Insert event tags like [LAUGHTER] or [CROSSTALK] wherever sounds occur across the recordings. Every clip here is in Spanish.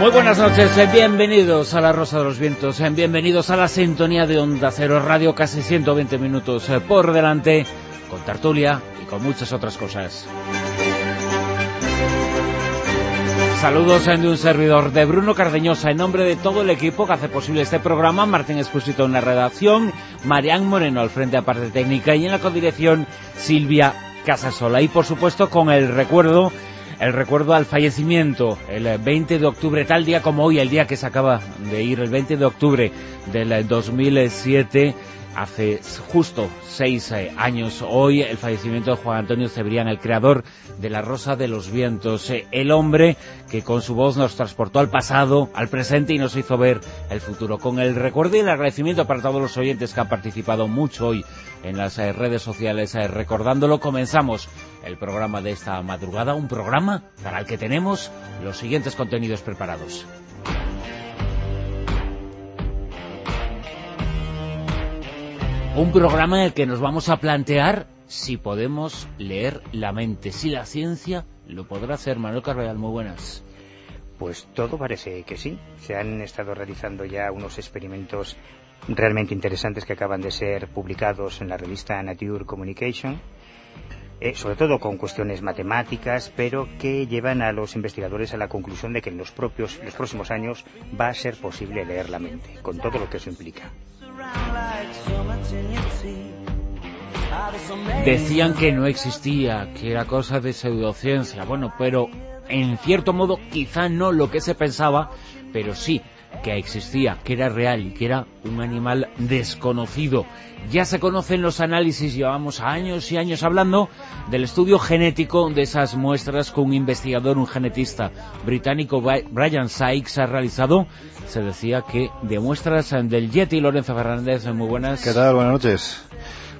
Muy buenas noches, eh, bienvenidos a La Rosa de los Vientos, eh, bienvenidos a la sintonía de Onda Cero Radio, casi 120 minutos eh, por delante, con tertulia y con muchas otras cosas. Saludos de un servidor de Bruno Cardeñosa en nombre de todo el equipo que hace posible este programa, Martín Expósito en la redacción, Marián Moreno al frente de parte técnica y en la codirección Silvia Casasola y por supuesto con el recuerdo el recuerdo al fallecimiento el 20 de octubre, tal día como hoy, el día que se acaba de ir, el 20 de octubre del 2007, hace justo seis eh, años hoy el fallecimiento de Juan Antonio Cebrián, el creador de La Rosa de los Vientos, eh, el hombre que con su voz nos transportó al pasado, al presente y nos hizo ver el futuro. Con el recuerdo y el agradecimiento para todos los oyentes que han participado mucho hoy en las eh, redes sociales recordándolo, comenzamos el programa de esta madrugada, un programa para el que tenemos los siguientes contenidos preparados. Un programa en el que nos vamos a plantear si podemos leer la mente, si la ciencia lo podrá hacer. Manuel Carvajal, muy buenas. Pues todo parece que sí. Se han estado realizando ya unos experimentos realmente interesantes que acaban de ser publicados en la revista Nature Communication eh, sobre todo con cuestiones matemáticas, pero que llevan a los investigadores a la conclusión de que en los, propios, los próximos años va a ser posible leer la mente, con todo lo que eso implica. Decían que no existía, que era cosa de pseudociencia, bueno, pero en cierto modo quizá no lo que se pensaba, pero sí que existía, que era real y que era un animal desconocido. Ya se conocen los análisis, llevamos años y años hablando del estudio genético de esas muestras que un investigador, un genetista británico, Brian Sykes, ha realizado. Se decía que de muestras del Yeti, Lorenzo Fernández, muy buenas. ¿Qué tal? Buenas noches.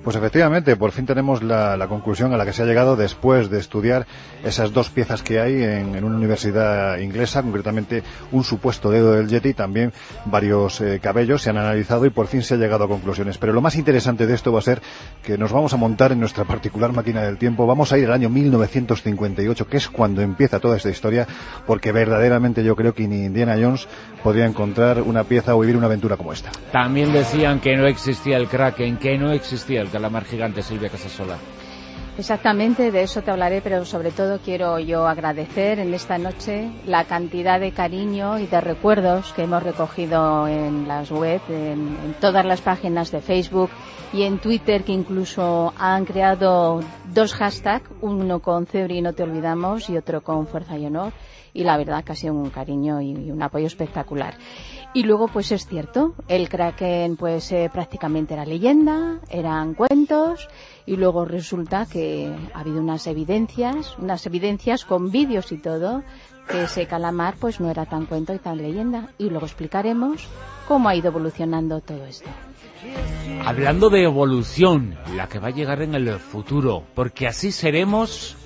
Pues efectivamente, por fin tenemos la, conclusión a la que se ha llegado después de estudiar esas dos piezas que hay en, una universidad inglesa, concretamente un supuesto dedo del Yeti, también varios eh, cabellos se han analizado y por fin se ha llegado a conclusiones. Pero lo más interesante de esto va a ser que nos vamos a montar en nuestra particular máquina del tiempo, vamos a ir al año 1958, que es cuando empieza toda esta historia, porque verdaderamente yo creo que ni Indiana Jones podría encontrar una pieza o vivir una aventura como esta. También decían que no existía el Kraken, que no existía el calamar gigante, Silvia Casasola. Exactamente, de eso te hablaré, pero sobre todo quiero yo agradecer en esta noche la cantidad de cariño y de recuerdos que hemos recogido en las web, en, todas las páginas de Facebook y en Twitter, que incluso han creado dos hashtags, uno con Cebri no te olvidamos y otro con Fuerza y Honor, y la verdad que ha sido un cariño y un apoyo espectacular. Y luego, pues es cierto, el Kraken pues eh, prácticamente era leyenda, eran cuentos, y luego resulta que ha habido unas evidencias, unas evidencias con vídeos y todo, que ese calamar pues no era tan cuento y tan leyenda. Y luego explicaremos cómo ha ido evolucionando todo esto. Hablando de evolución, la que va a llegar en el futuro, porque así seremos...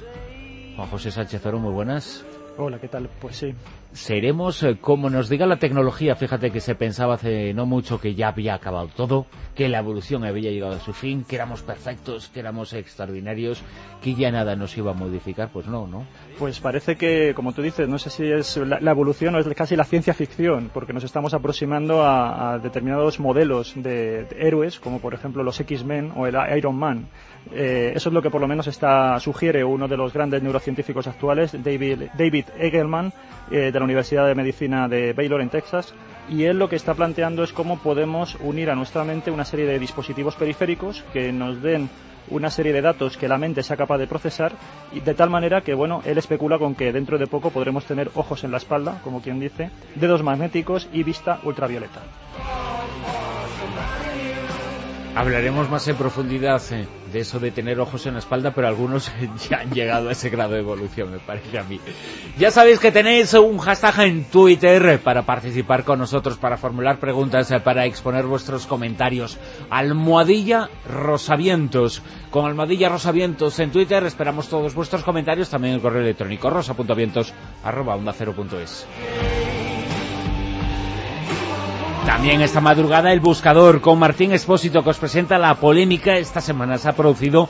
José Sánchez Oro, muy buenas. Hola, ¿qué tal? Pues sí, seremos eh, como nos diga la tecnología. Fíjate que se pensaba hace no mucho que ya había acabado todo, que la evolución había llegado a su fin, que éramos perfectos, que éramos extraordinarios, que ya nada nos iba a modificar. Pues no, ¿no? Pues parece que, como tú dices, no sé si es la, evolución o es casi la ciencia ficción, porque nos estamos aproximando a, determinados modelos de, héroes, como por ejemplo los X-Men o el Iron Man. Eh, eso es lo que por lo menos está, sugiere uno de los grandes neurocientíficos actuales, David, David eh, de la Universidad de Medicina de Baylor en Texas, y él lo que está planteando es cómo podemos unir a nuestra mente una serie de dispositivos periféricos que nos den una serie de datos que la mente sea capaz de procesar y de tal manera que bueno él especula con que dentro de poco podremos tener ojos en la espalda como quien dice dedos magnéticos y vista ultravioleta Hablaremos más en profundidad eh, de eso de tener ojos en la espalda, pero algunos [LAUGHS] ya han llegado a ese grado de evolución, me parece a mí. Ya sabéis que tenéis un hashtag en Twitter para participar con nosotros, para formular preguntas, eh, para exponer vuestros comentarios. Almohadilla Rosavientos. Con Almohadilla Rosavientos en Twitter esperamos todos vuestros comentarios, también el correo electrónico rosa.vientos. También esta madrugada el buscador con Martín Espósito que os presenta la polémica esta semana se ha producido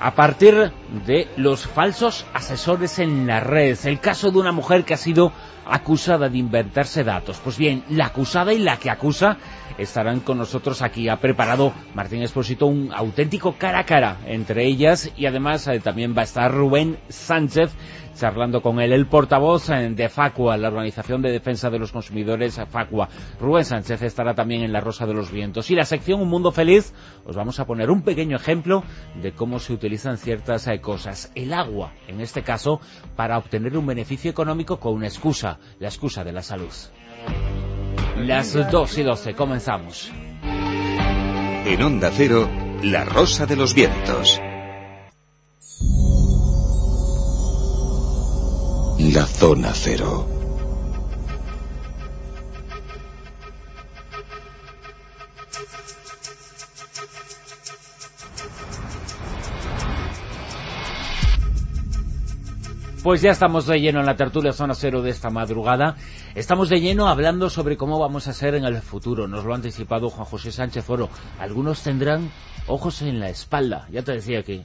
a partir de los falsos asesores en la red. El caso de una mujer que ha sido acusada de inventarse datos. Pues bien, la acusada y la que acusa estarán con nosotros aquí. Ha preparado Martín Espósito un auténtico cara a cara entre ellas y además eh, también va a estar Rubén Sánchez charlando con él, el portavoz eh, de Facua, la Organización de Defensa de los Consumidores Facua. Rubén Sánchez estará también en La Rosa de los Vientos. Y la sección Un Mundo Feliz, os vamos a poner un pequeño ejemplo de cómo se utilizan ciertas eh, cosas. El agua, en este caso, para obtener un beneficio económico con una excusa, la excusa de la salud. Las 2 y 12, comenzamos. En Onda Cero, La Rosa de los Vientos. La Zona Cero. Pues ya estamos de lleno en la tertulia Zona Cero de esta madrugada. Estamos de lleno hablando sobre cómo vamos a ser en el futuro. Nos lo ha anticipado Juan José Sánchez Oro. Algunos tendrán ojos en la espalda. Ya te decía que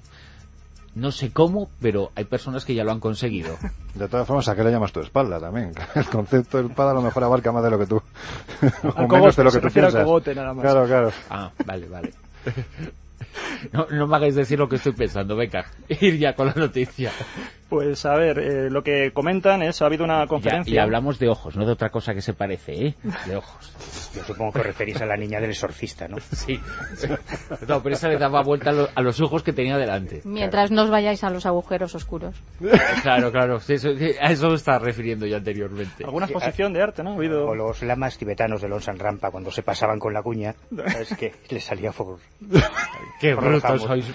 no sé cómo, pero hay personas que ya lo han conseguido. [LAUGHS] De todas formas, ¿a qué le llamas tu espalda también? [LAUGHS] El concepto de espalda a lo mejor abarca más de lo que tú... [LAUGHS] o menos de lo que tú piensas. nada más. Claro, claro. Ah, vale, vale. No, no me hagáis decir lo que estoy pensando, venga, [LAUGHS] ir ya con la noticia. Pues a ver, eh, lo que comentan es, ha habido una conferencia... y hablamos de ojos, no de otra cosa que se parece, ¿eh? De ojos. Yo supongo que os referís a la niña del exorcista, ¿no? [LAUGHS] Sí. No, pero esa le daba vuelta a, los ojos que tenía delante. Mientras no os vayáis a los agujeros oscuros. [LAUGHS] Claro, claro, a eso me estaba refiriendo yo anteriormente. Alguna exposición de arte, ¿no? Ha habido... O los lamas tibetanos de Lonsan Rampa, cuando se pasaban con la cuña, es que les salía por... Qué sois.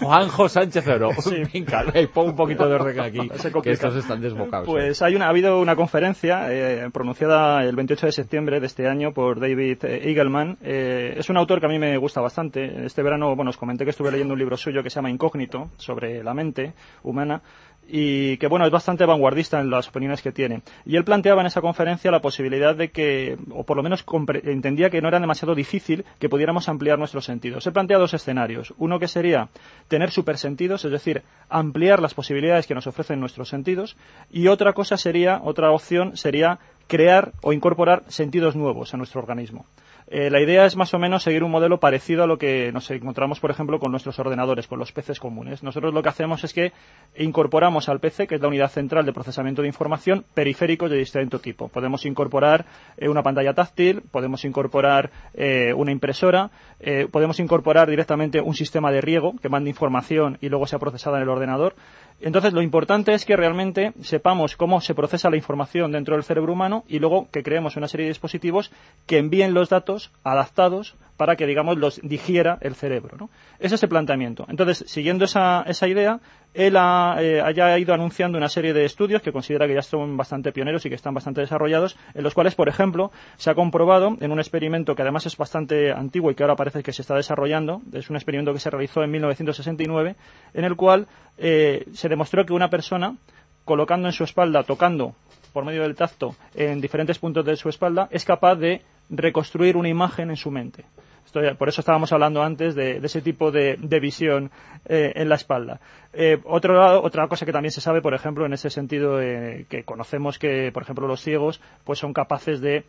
Juanjo Sánchez Oro. [LAUGHS] Sí. [LAUGHS] Venga, pon un poquito de orden aquí, que estos están desbocados. Pues hay una, ha habido una conferencia eh, pronunciada el 28 de septiembre de este año por David eh, Eagleman. Eh, es un autor que a mí me gusta bastante. Este verano, bueno, os comenté que estuve leyendo un libro suyo que se llama Incógnito, sobre la mente humana y que bueno es bastante vanguardista en las opiniones que tiene y él planteaba en esa conferencia la posibilidad de que o por lo menos entendía que no era demasiado difícil que pudiéramos ampliar nuestros sentidos. Él plantea dos escenarios, uno que sería tener supersentidos, es decir, ampliar las posibilidades que nos ofrecen nuestros sentidos y otra cosa sería, otra opción sería crear o incorporar sentidos nuevos a nuestro organismo. Eh, la idea es más o menos seguir un modelo parecido a lo que nos encontramos, por ejemplo, con nuestros ordenadores, con los PCs comunes. Nosotros lo que hacemos es que incorporamos al PC, que es la unidad central de procesamiento de información, periféricos de distinto tipo. Podemos incorporar eh, una pantalla táctil, podemos incorporar eh, una impresora, podemos incorporar directamente un sistema de riego que manda información y luego sea procesada en el ordenador. Entonces, lo importante es que realmente sepamos cómo se procesa la información dentro del cerebro humano y luego que creemos una serie de dispositivos que envíen los datos adaptados para que, digamos, los digiera el cerebro. ¿no? Ese es el planteamiento. Entonces, siguiendo esa, esa idea, él ha, eh, haya ido anunciando una serie de estudios que considera que ya son bastante pioneros y que están bastante desarrollados, en los cuales, por ejemplo, se ha comprobado en un experimento que además es bastante antiguo y que ahora parece que se está desarrollando, es un experimento que se realizó en 1969, en el cual eh, se demostró que una persona, colocando en su espalda, tocando por medio del tacto en diferentes puntos de su espalda, es capaz de reconstruir una imagen en su mente por eso estábamos hablando antes de, ese tipo de, visión eh, en la espalda. Eh, otra cosa que también se sabe, por ejemplo, en ese sentido, eh, que conocemos que, por ejemplo, los ciegos pues son capaces de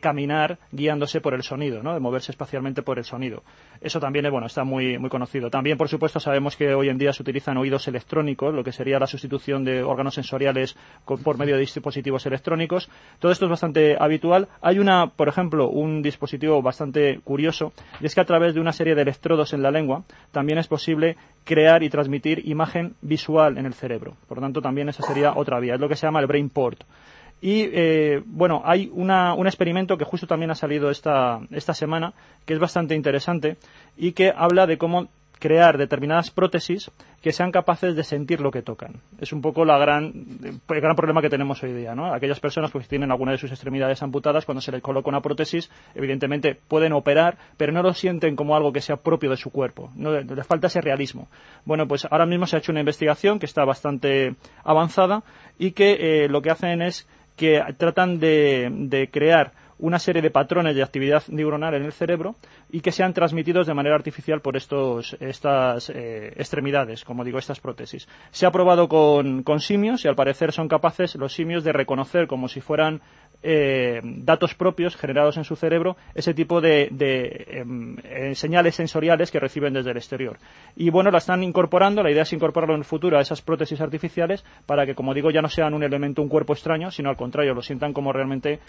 caminar guiándose por el sonido, ¿no? de moverse espacialmente por el sonido. Eso también bueno, está muy, muy conocido. También, por supuesto, sabemos que hoy en día se utilizan oídos electrónicos, lo que sería la sustitución de órganos sensoriales por medio de dispositivos electrónicos. Todo esto es bastante habitual. Hay una, por ejemplo, un dispositivo bastante curioso y es que a través de una serie de electrodos en la lengua también es posible crear y transmitir imagen visual en el cerebro. Por lo tanto, también esa sería otra vía. Es lo que se llama el brain port. Y eh, bueno, hay una, un experimento que justo también ha salido esta, esta semana, que es bastante interesante y que habla de cómo crear determinadas prótesis que sean capaces de sentir lo que tocan. Es un poco la gran, el gran problema que tenemos hoy día, ¿no? Aquellas personas pues, que tienen alguna de sus extremidades amputadas, cuando se les coloca una prótesis, evidentemente pueden operar, pero no lo sienten como algo que sea propio de su cuerpo. No, les falta ese realismo. Bueno, pues ahora mismo se ha hecho una investigación que está bastante avanzada y que eh, lo que hacen es que tratan de crear una serie de patrones de actividad neuronal en el cerebro y que sean transmitidos de manera artificial por estas eh, extremidades, como digo, estas prótesis. Se ha probado con, simios y al parecer son capaces los simios de reconocer como si fueran eh, datos propios generados en su cerebro ese tipo de, em, eh, señales sensoriales que reciben desde el exterior. Y bueno, la están incorporando, la idea es incorporarlo en el futuro a esas prótesis artificiales para que, como digo, ya no sean un elemento, un cuerpo extraño, sino al contrario, lo sientan como realmente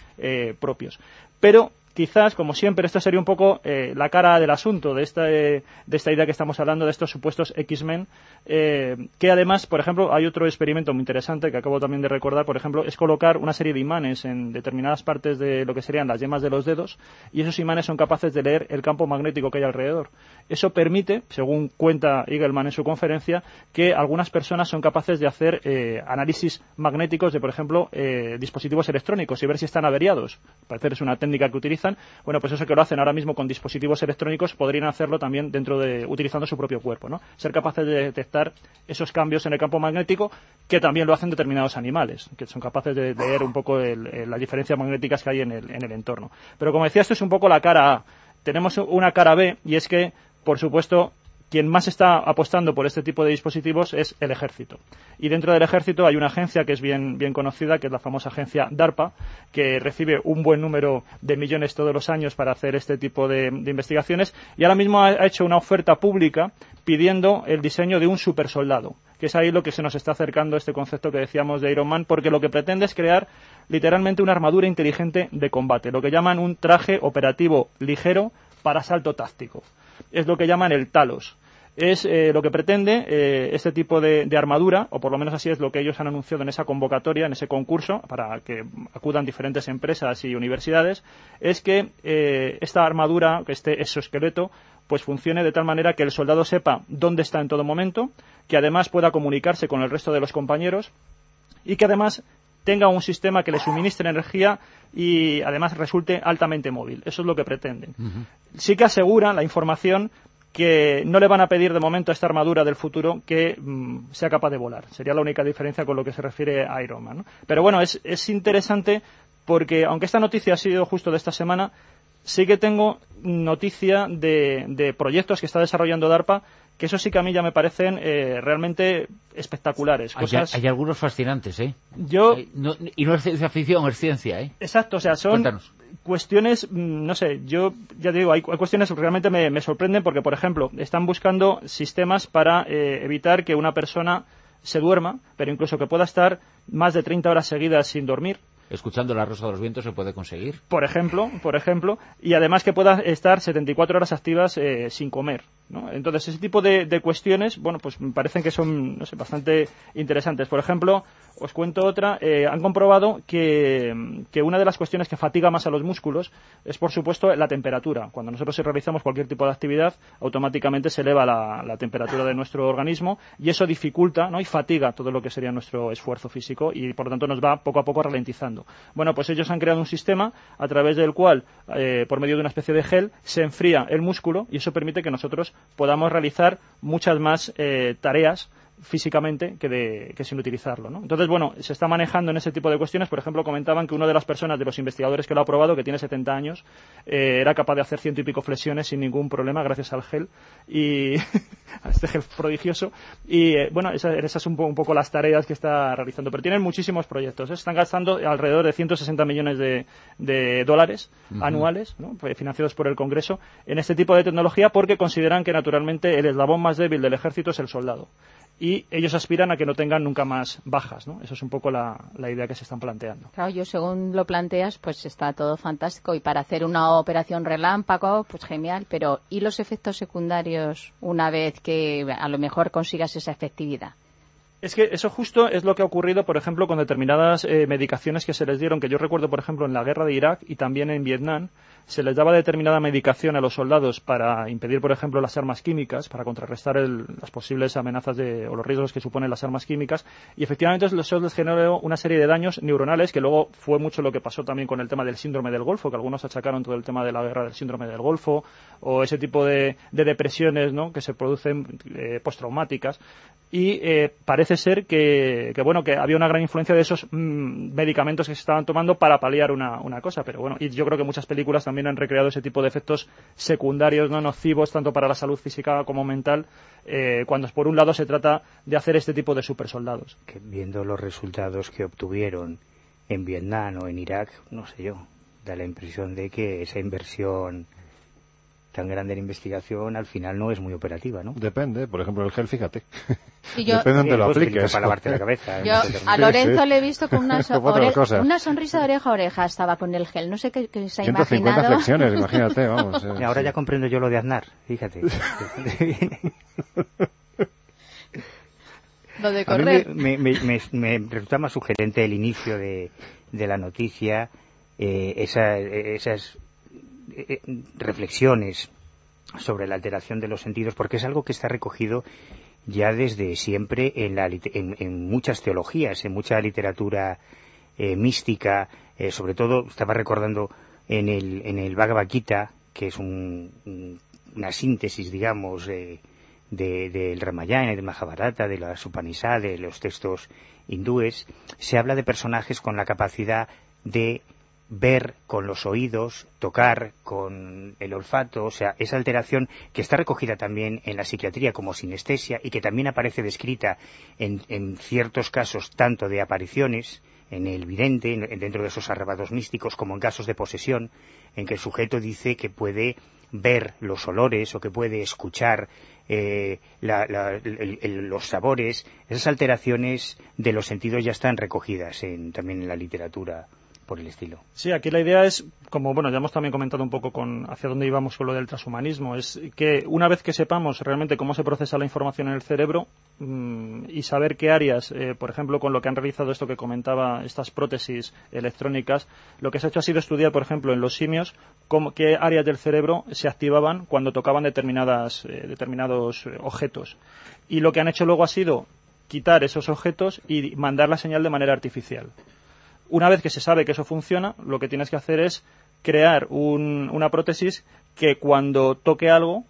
propios. Pero quizás, como siempre, esto sería un poco eh, la cara del asunto de esta, esta idea que estamos hablando, de estos supuestos X-Men, eh, que además, por ejemplo, hay otro experimento muy interesante que acabo también de recordar, por ejemplo, es colocar una serie de imanes en determinadas partes de lo que serían las yemas de los dedos, y esos imanes son capaces de leer el campo magnético que hay alrededor. Eso permite, según cuenta Eagleman en su conferencia, que algunas personas son capaces de hacer eh, análisis magnéticos de, por ejemplo, dispositivos electrónicos y ver si están averiados. Parece que es una técnica que bueno, pues eso que lo hacen ahora mismo con dispositivos electrónicos, podrían hacerlo también dentro de, utilizando su propio cuerpo, ¿no? Ser capaces de detectar esos cambios en el campo magnético que también lo hacen determinados animales, que son capaces de leer un poco las diferencias magnéticas que hay en el, en el entorno. Pero como decía, esto es un poco la cara A. Tenemos una cara B y es que, por supuesto, quien más está apostando por este tipo de dispositivos es el ejército. Y dentro del ejército hay una agencia que es bien, conocida, que es la famosa agencia DARPA, que recibe un buen número de millones todos los años para hacer este tipo de, investigaciones. Y ahora mismo ha, hecho una oferta pública pidiendo el diseño de un supersoldado, que es ahí lo que se nos está acercando este concepto que decíamos de Iron Man, porque lo que pretende es crear literalmente una armadura inteligente de combate, lo que llaman un traje operativo ligero para salto táctico. Es lo que llaman el Talos es eh, lo que pretende eh, este tipo de, armadura, o por lo menos así es lo que ellos han anunciado en esa convocatoria, en ese concurso, para que acudan diferentes empresas y universidades, es que eh, esta armadura, este exoesqueleto, pues funcione de tal manera que el soldado sepa dónde está en todo momento, que además pueda comunicarse con el resto de los compañeros y que además tenga un sistema que le suministre energía y además resulte altamente móvil. Eso es lo que pretenden. Sí que asegura la información que no le van a pedir de momento a esta armadura del futuro que mm, sea capaz de volar. Sería la única diferencia con lo que se refiere a Iron Man. Pero bueno, es, es interesante porque, aunque esta noticia ha sido justo de esta semana, sí que tengo noticia de, de proyectos que está desarrollando DARPA que eso sí que a mí ya me parecen eh, realmente espectaculares. Hay, algunos fascinantes, ¿eh? Yo... y no es ciencia ficción, es ciencia, ¿eh? Exacto, o sea, son cuestiones, mm, no sé, yo ya digo, hay, cuestiones que realmente me, sorprenden porque, por ejemplo, están buscando sistemas para eh, evitar que una persona se duerma, pero incluso que pueda estar más de 30 horas seguidas sin dormir escuchando la Rosa de los Vientos se puede conseguir. Por ejemplo, por ejemplo, y además que pueda estar 74 horas activas eh, sin comer. Entonces, ese tipo de, cuestiones, bueno, pues me parecen que son, no sé, bastante interesantes. Por ejemplo, os cuento otra, eh, han comprobado que, una de las cuestiones que fatiga más a los músculos es, por supuesto, la temperatura. Cuando nosotros realizamos cualquier tipo de actividad, automáticamente se eleva la, temperatura de nuestro organismo y eso dificulta y fatiga todo lo que sería nuestro esfuerzo físico y, por lo tanto, nos va poco a poco ralentizando. Bueno, pues ellos han creado un sistema a través del cual, eh, por medio de una especie de gel, se enfría el músculo y eso permite que nosotros podamos realizar muchas más eh, tareas físicamente que, sin utilizarlo. ¿no? Entonces, bueno, se está manejando en ese tipo de cuestiones. Por ejemplo, comentaban que una de las personas, de los investigadores que lo ha probado, que tiene 70 años, eh, era capaz de hacer ciento y pico flexiones sin ningún problema gracias al gel y [LAUGHS] a este gel prodigioso. Y eh, bueno, esas, son un, poco las tareas que está realizando. Pero tienen muchísimos proyectos. ¿eh? Están gastando alrededor de 160 millones de, dólares anuales, pues, financiados por el Congreso, en este tipo de tecnología porque consideran que naturalmente el eslabón más débil del ejército es el soldado y ellos aspiran a que no tengan nunca más bajas, ¿no? Eso es un poco la, idea que se están planteando. Claro, yo según lo planteas, pues está todo fantástico y para hacer una operación relámpago, pues genial, pero ¿y los efectos secundarios una vez que a lo mejor consigas esa efectividad? Es que eso justo es lo que ha ocurrido, por ejemplo, con determinadas eh, medicaciones que se les dieron, que yo recuerdo, por ejemplo, en la guerra de Irak y también en Vietnam, se les daba determinada medicación a los soldados para impedir, por ejemplo, las armas químicas, para contrarrestar las posibles amenazas de, o los riesgos que suponen las armas químicas, y efectivamente eso les generó una serie de daños neuronales, que luego fue mucho lo que pasó también con el tema del síndrome del Golfo, que algunos achacaron todo el tema de la guerra del síndrome del Golfo, o ese tipo de, depresiones ¿no? que se producen eh, postraumáticas, y eh, parece ser que, bueno que había una gran influencia de esos mm, medicamentos que se estaban tomando para paliar una, cosa pero bueno y yo creo que muchas películas también han recreado ese tipo de efectos secundarios no nocivos tanto para la salud física como mental eh, cuando por un lado se trata de hacer este tipo de supersoldados. Que viendo los resultados que obtuvieron en Vietnam o en Irak no sé yo da la impresión de que esa inversión tan grande la investigación al final no es muy operativa, ¿no? Depende, por ejemplo el gel, fíjate. Depende donde lo pues, apliques. Para lavarte la cabeza. Yo a Lorenzo le he visto con una, [LAUGHS] una sonrisa de oreja a oreja estaba con el gel, no sé qué, se ha 150 flexiones, [LAUGHS] imagínate, vamos. Y ahora ya comprendo yo lo de Aznar, fíjate. [LAUGHS] lo de correr. A mí me, resulta más sugerente el inicio de, de la noticia, eh, esa, esas eh, eh, reflexiones sobre la alteración de los sentidos, porque es algo que está recogido ya desde siempre en, en, muchas teologías, en mucha literatura eh, mística, sobre todo estaba recordando en el, en el Bhagavad Gita, que es una síntesis, digamos, del de, Ramayana, del Mahabharata, de la Upanishads, de los textos hindúes, se habla de personajes con la capacidad de ver con los oídos, tocar con el olfato, o sea, esa alteración que está recogida también en la psiquiatría como sinestesia y que también aparece descrita en, ciertos casos tanto de apariciones, en el vidente, dentro de esos arrebatos místicos, como en casos de posesión, en que el sujeto dice que puede ver los olores o que puede escuchar eh, los sabores, esas alteraciones de los sentidos ya están recogidas también en la literatura por el estilo. Sí, aquí la idea es, como bueno, ya hemos también comentado un poco con hacia dónde íbamos con lo del transhumanismo, es que una vez que sepamos realmente cómo se procesa la información en el cerebro mm, y saber qué áreas, eh, por ejemplo, con lo que han realizado esto que comentaba, estas prótesis electrónicas, lo que se ha hecho ha sido estudiar, por ejemplo, en los simios, cómo, qué áreas del cerebro se activaban cuando tocaban determinadas, eh, determinados eh, objetos. Y lo que han hecho luego ha sido quitar esos objetos y mandar la señal de manera artificial. Una vez que se sabe que eso funciona, lo que tienes que hacer es crear una prótesis que cuando toque algo,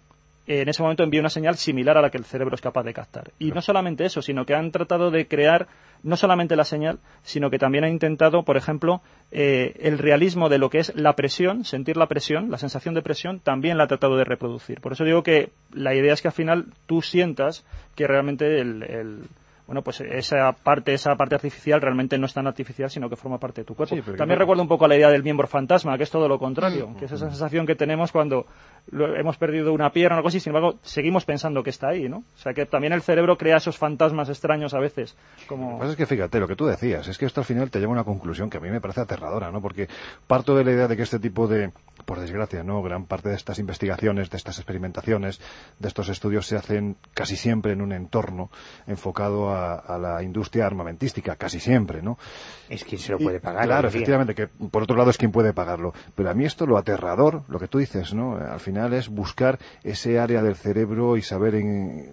en ese momento envíe una señal similar a la que el cerebro es capaz de captar. Y no solamente eso, sino que han tratado de crear no solamente la señal, sino que también han intentado, por ejemplo, eh, el realismo de lo que es la presión, sentir la presión, la sensación de presión, también la ha tratado de reproducir. Por eso digo que la idea es que al final tú sientas que realmente el bueno, pues esa parte, esa parte artificial realmente no es tan artificial, sino que forma parte de tu cuerpo. También recuerdo un poco la idea del miembro fantasma, que es todo lo contrario, mm. que es esa sensación que tenemos cuando hemos perdido una pierna o algo así, sin embargo, seguimos pensando que está ahí, ¿no? O sea, que también el cerebro crea esos fantasmas extraños a veces. Como... Lo que pasa es que, fíjate, lo que tú decías, es que esto al final te lleva a una conclusión que a mí me parece aterradora, ¿no? Porque parto de la idea de que este tipo de, por desgracia, ¿no? Gran parte de estas investigaciones, de estas experimentaciones, de estos estudios se hacen casi siempre en un entorno enfocado a a, la industria armamentística, casi siempre, ¿no? Es quien se lo puede pagar. claro, efectivamente, que por otro lado es quien puede pagarlo. Pero a mí esto lo aterrador, lo que tú dices, ¿no? Al final es buscar ese área del cerebro y saber en,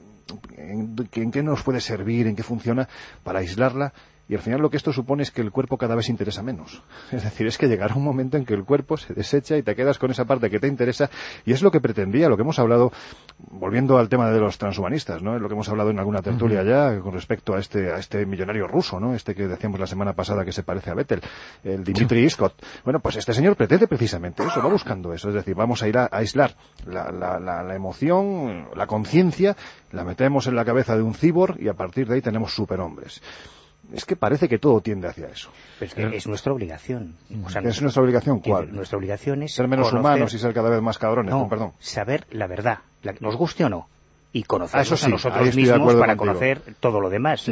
en, en qué nos puede servir, en qué funciona, para aislarla y al final lo que esto supone es que el cuerpo cada vez interesa menos. [LAUGHS] Es decir, es que llegará un momento en que el cuerpo se desecha y te quedas con esa parte que te interesa. Y es lo que pretendía, lo que hemos hablado, volviendo al tema de los transhumanistas, ¿no? Es lo que hemos hablado en alguna tertulia ya con respecto a este, a este millonario ruso, ¿no? Este que decíamos la semana pasada que se parece a Vettel, el Dimitri Iskot. Bueno, pues este señor pretende precisamente eso, va buscando eso. Es decir, vamos a ir a, aislar la, la, la, emoción, la conciencia, la metemos en la cabeza de un cibor y a partir de ahí tenemos superhombres es que parece que todo tiende hacia eso. es que es nuestra obligación. ¿Es nuestra obligación cuál? Nuestra obligación es... Ser menos humanos y ser cada vez más cabrones, no, perdón. saber la verdad, nos guste o no, y conocernos a nosotros mismos para conocer todo lo demás.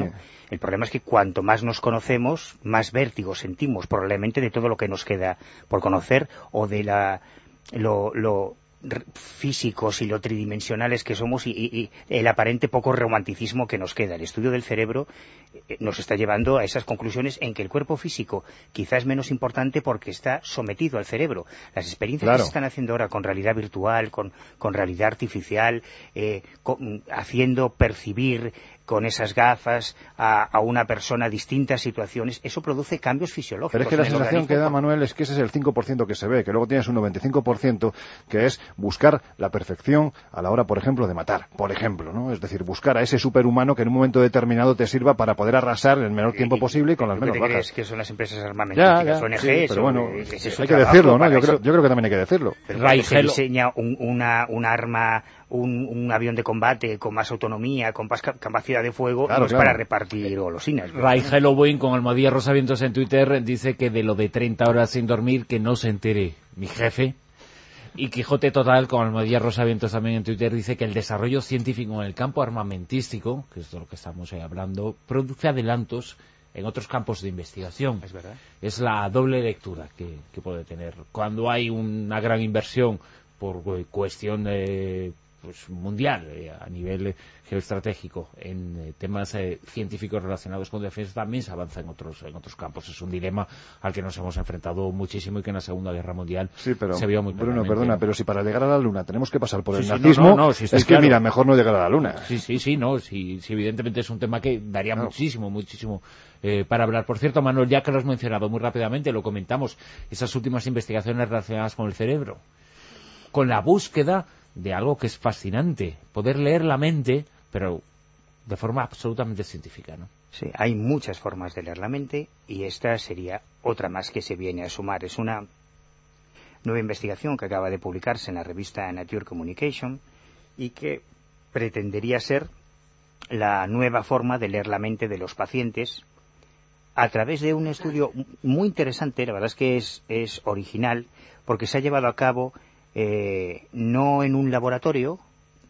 El problema es que cuanto más nos conocemos, más vértigo sentimos probablemente de todo lo que nos queda por conocer o de la, lo, físicos y lo tridimensionales que somos y, el aparente poco romanticismo que nos queda. El estudio del cerebro eh, nos está llevando a esas conclusiones en que el cuerpo físico quizás es menos importante porque está sometido al cerebro. Las experiencias que se están haciendo ahora con realidad virtual, con, realidad artificial, eh, haciendo percibir con esas gafas a, una persona a distintas situaciones, eso produce cambios fisiológicos. Pero es que la sensación que da Manuel es que ese es el 5% que se ve, que luego tienes un 95% que es buscar la perfección a la hora, por ejemplo, de matar, por ejemplo, ¿no? Es decir, buscar a ese superhumano que en un momento determinado te sirva para poder arrasar en el menor tiempo posible y con las menos te bajas. Crees que son las empresas armamentísticas, ONGs, pero bueno, hay que decirlo, ¿no? Yo creo, yo creo, que también hay que decirlo. Pero se diseña un, una, un arma un, avión de combate con más autonomía, con más capacidad de fuego, no es para repartir golosinas. Ray Halloween con Almodía Rosavientos en Twitter dice que de lo de 30 horas sin dormir que no se entere mi jefe. Y Quijote Total, con Almodía Rosavientos también en Twitter, dice que el desarrollo científico en el campo armamentístico, que es de lo que estamos hablando, produce adelantos en otros campos de investigación. Es verdad. Es la doble lectura que, que puede tener. Cuando hay una gran inversión por cuestión de pues, mundial eh, a nivel geoestratégico en eh, temas eh, científicos relacionados con defensa también se avanza en otros en otros campos es un dilema al que nos hemos enfrentado muchísimo y que en la Segunda Guerra Mundial se vio muy Bruno, perdona, pero si para llegar a la Luna tenemos que pasar por el nazismo, es que mira, mejor no llegar a la Luna. Sí, sí, sí, no, sí, evidentemente es un tema que daría muchísimo, muchísimo para hablar. Por cierto, Manuel, ya que lo has mencionado muy rápidamente, lo comentamos, esas últimas investigaciones relacionadas con el cerebro, con la búsqueda de algo que es fascinante, poder leer la mente, pero de forma absolutamente científica, ¿no? Sí, hay muchas formas de leer la mente y esta sería otra más que se viene a sumar. Es una nueva investigación que acaba de publicarse en la revista Nature Communication y que pretendería ser la nueva forma de leer la mente de los pacientes a través de un estudio muy interesante, la verdad es que es, es original, porque se ha llevado a cabo eh, no en un laboratorio,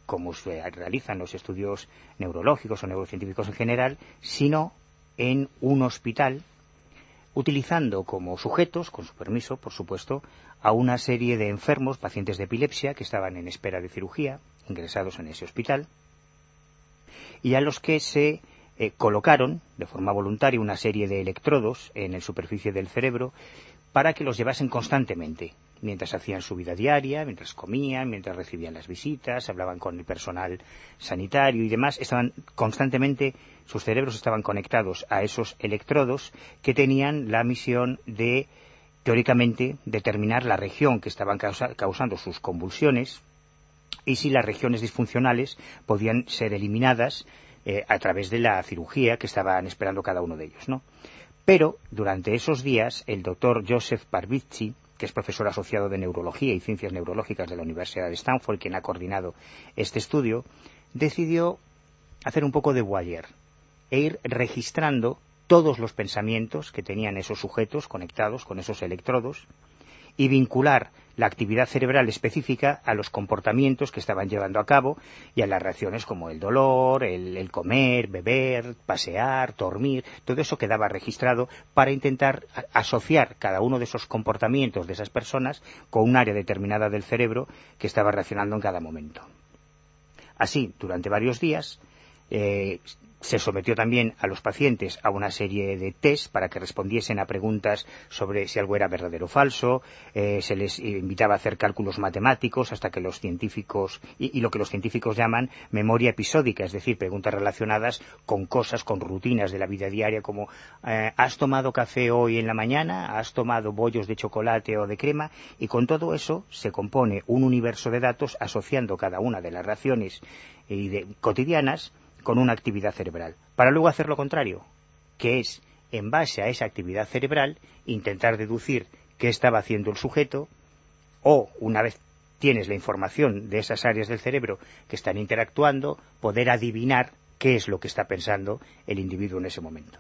como se realizan los estudios neurológicos o neurocientíficos en general, sino en un hospital, utilizando como sujetos, con su permiso, por supuesto, a una serie de enfermos, pacientes de epilepsia, que estaban en espera de cirugía, ingresados en ese hospital, y a los que se eh, colocaron de forma voluntaria una serie de electrodos en la superficie del cerebro para que los llevasen constantemente, mientras hacían su vida diaria, mientras comían, mientras recibían las visitas, hablaban con el personal sanitario y demás, estaban constantemente, sus cerebros estaban conectados a esos electrodos que tenían la misión de, teóricamente, determinar la región que estaban causando sus convulsiones y si las regiones disfuncionales podían ser eliminadas eh, a través de la cirugía que estaban esperando cada uno de ellos, ¿no? Pero durante esos días el doctor Joseph Parvici que es profesor asociado de Neurología y Ciencias Neurológicas de la Universidad de Stanford, quien ha coordinado este estudio, decidió hacer un poco de voyeur e ir registrando todos los pensamientos que tenían esos sujetos conectados con esos electrodos y vincular la actividad cerebral específica a los comportamientos que estaban llevando a cabo y a las reacciones como el dolor, el, comer, beber, pasear, dormir, todo eso quedaba registrado para intentar asociar cada uno de esos comportamientos de esas personas con un área determinada del cerebro que estaba reaccionando en cada momento. Así, durante varios días, eh, se sometió también a los pacientes a una serie de test para que respondiesen a preguntas sobre si algo era verdadero o falso, eh, se les invitaba a hacer cálculos matemáticos hasta que los científicos, y, lo que los científicos llaman memoria episódica, es decir, preguntas relacionadas con cosas, con rutinas de la vida diaria, como eh, ¿has tomado café hoy en la mañana? ¿Has tomado bollos de chocolate o de crema? Y con todo eso se compone un universo de datos asociando cada una de las reacciones cotidianas con una actividad cerebral, para luego hacer lo contrario, que es, en base a esa actividad cerebral, intentar deducir qué estaba haciendo el sujeto, o, una vez tienes la información de esas áreas del cerebro que están interactuando, poder adivinar qué es lo que está pensando el individuo en ese momento.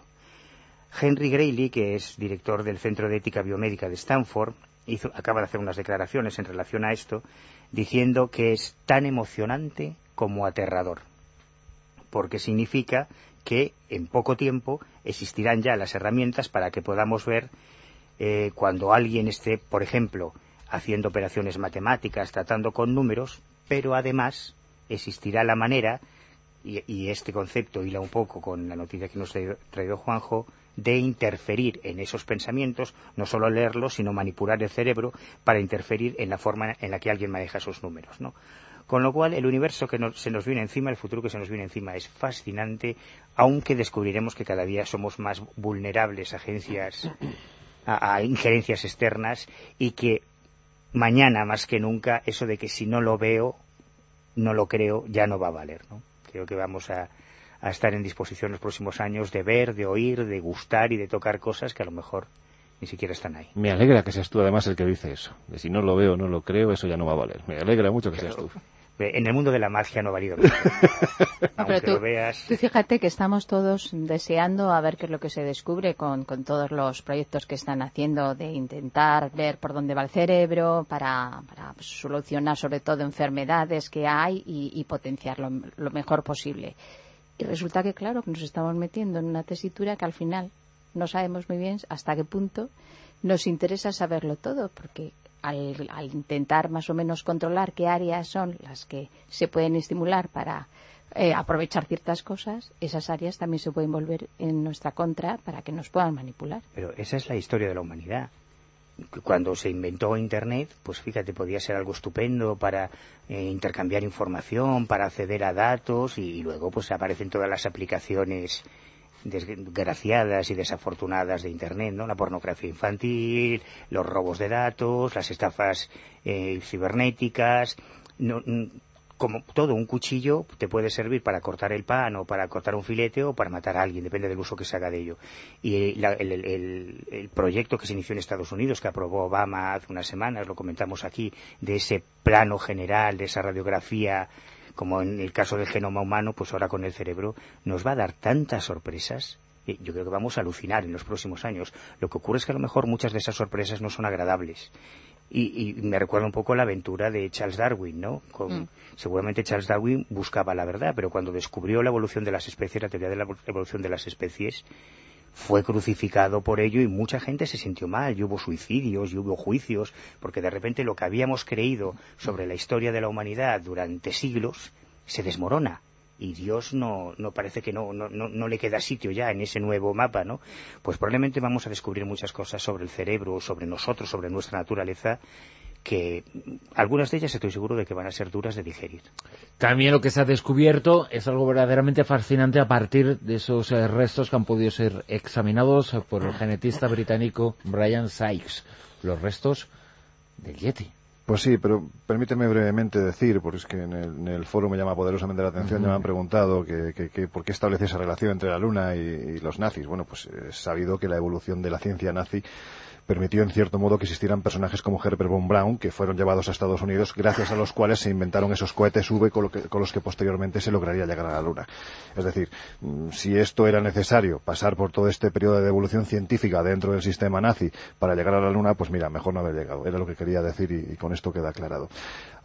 Henry Grayley, que es director del Centro de Ética Biomédica de Stanford, acaba de hacer unas declaraciones en relación a esto, diciendo que es tan emocionante como aterrador porque significa que en poco tiempo existirán ya las herramientas para que podamos ver eh, cuando alguien esté, por ejemplo, haciendo operaciones matemáticas, tratando con números, pero además existirá la manera, y, este concepto hila un poco con la noticia que nos ha traído Juanjo, de interferir en esos pensamientos, no solo leerlos, sino manipular el cerebro para interferir en la forma en la que alguien maneja esos números. ¿no? Con lo cual, el universo que se nos viene encima, el futuro que se nos viene encima es fascinante, aunque descubriremos que cada día somos más vulnerables a agencias, a injerencias externas y que mañana más que nunca eso de que si no lo veo, no lo creo, ya no va a valer. ¿no? Creo que vamos a, estar en disposición los próximos años de ver, de oír, de gustar y de tocar cosas que a lo mejor ni siquiera están ahí. Me alegra que seas tú además el que dice eso. De si no lo veo, no lo creo, eso ya no va a valer. Me alegra mucho que seas tú en el mundo de la magia no ha valido nada. [LAUGHS] tú, fíjate que estamos todos deseando a ver qué es lo que se descubre con, todos los proyectos que están haciendo de intentar ver por dónde va el cerebro para, solucionar sobre todo enfermedades que hay y, potenciar lo, lo mejor posible. Y resulta que, claro, que nos estamos metiendo en una tesitura que al final no sabemos muy bien hasta qué punto nos interesa saberlo todo, porque al, intentar más o menos controlar qué áreas son las que se pueden estimular para eh, aprovechar ciertas cosas, esas áreas también se pueden volver en nuestra contra para que nos puedan manipular. Pero esa es la historia de la humanidad. Cuando se inventó Internet, pues fíjate, podía ser algo estupendo para eh, intercambiar información, para acceder a datos y luego pues aparecen todas las aplicaciones desgraciadas y desafortunadas de Internet, ¿no? La pornografía infantil, los robos de datos, las estafas eh, cibernéticas, como todo, un cuchillo te puede servir para cortar el pan o para cortar un filete o para matar a alguien, depende del uso que se haga de ello. Y el, el, proyecto que se inició en Estados Unidos, que aprobó Obama hace unas semanas, lo comentamos aquí, de ese plano general, de esa radiografía como en el caso del genoma humano, pues ahora con el cerebro, nos va a dar tantas sorpresas. Yo creo que vamos a alucinar en los próximos años. Lo que ocurre es que a lo mejor muchas de esas sorpresas no son agradables. Y, me recuerda un poco la aventura de Charles Darwin, ¿no? Mm. Seguramente Charles Darwin buscaba la verdad, pero cuando descubrió la evolución de las especies, la teoría de la evolución de las especies, fue crucificado por ello y mucha gente se sintió mal, y hubo suicidios y hubo juicios, porque de repente lo que habíamos creído sobre la historia de la humanidad durante siglos se desmorona y Dios no, no parece que no, no, no, le queda sitio ya en ese nuevo mapa, ¿no? Pues probablemente vamos a descubrir muchas cosas sobre el cerebro, sobre nosotros, sobre nuestra naturaleza, que algunas de ellas estoy seguro de que van a ser duras de digerir. También lo que se ha descubierto es algo verdaderamente fascinante a partir de esos eh, restos que han podido ser examinados por el genetista británico Brian Sykes, los restos del Yeti. Pues sí, pero permíteme brevemente decir, porque es que en el, foro me llama poderosamente la atención, ya me han preguntado que, por qué establece esa relación entre la Luna y, y los nazis. Bueno, pues es sabido que la evolución de la ciencia nazi permitió en cierto modo que existieran personajes como Herbert von Braun que fueron llevados a Estados Unidos gracias a los cuales se inventaron esos cohetes V con, los que posteriormente se lograría llegar a la Luna. Es decir, mm, si esto era necesario, pasar por todo este periodo de evolución científica dentro del sistema nazi para llegar a la Luna, pues mira, mejor no haber llegado. Era lo que quería decir y, con esto queda aclarado.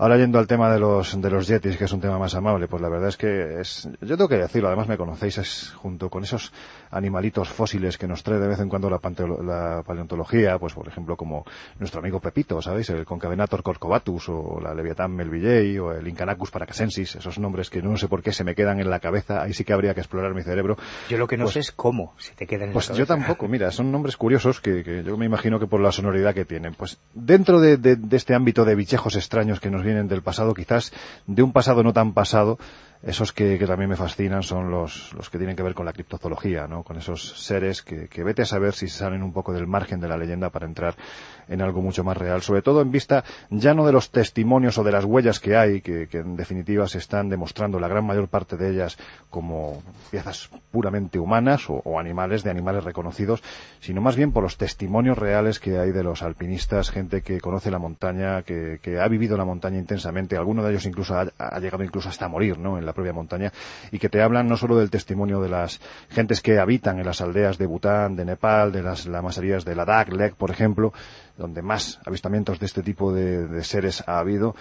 Ahora yendo al tema de los, de los yetis, que es un tema más amable, pues la verdad es que es, yo tengo que decirlo, además me conocéis, es junto con esos animalitos fósiles que nos trae de vez en cuando la paleontología, pues por ejemplo como nuestro amigo Pepito, ¿sabéis? El Concavenator corcovatus o la Leviatán melvillei o el Incanacus paracasensis, esos nombres que no sé por qué se me quedan en la cabeza, ahí sí que habría que explorar mi cerebro. Yo lo que no pues sé es cómo se te quedan en pues la cabeza. Pues yo tampoco, mira, son nombres curiosos que, yo me imagino que por la sonoridad que tienen. Pues dentro de, de este ámbito de bichejos extraños que nos del pasado, quizás de un pasado no tan pasado, esos que, también me fascinan son los, los que tienen que ver con la criptozoología, ¿no? Con esos seres que, que vete a saber si salen un poco del margen de la leyenda para entrar en algo mucho más real. Sobre todo en vista ya no de los testimonios o de las huellas que hay, que, en definitiva se están demostrando la gran mayor parte de ellas como piezas puramente humanas o, animales, de animales reconocidos, sino más bien por los testimonios reales que hay de los alpinistas, gente que conoce la montaña, que, ha vivido la montaña intensamente, alguno de ellos incluso ha, ha llegado incluso hasta morir, ¿no? En la propia montaña y que te hablan no solo del testimonio de las gentes que habitan en las aldeas de Bután, de Nepal, de las lamaserías de Ladakh, Lek, por ejemplo, donde más avistamientos de este tipo de, seres ha habido,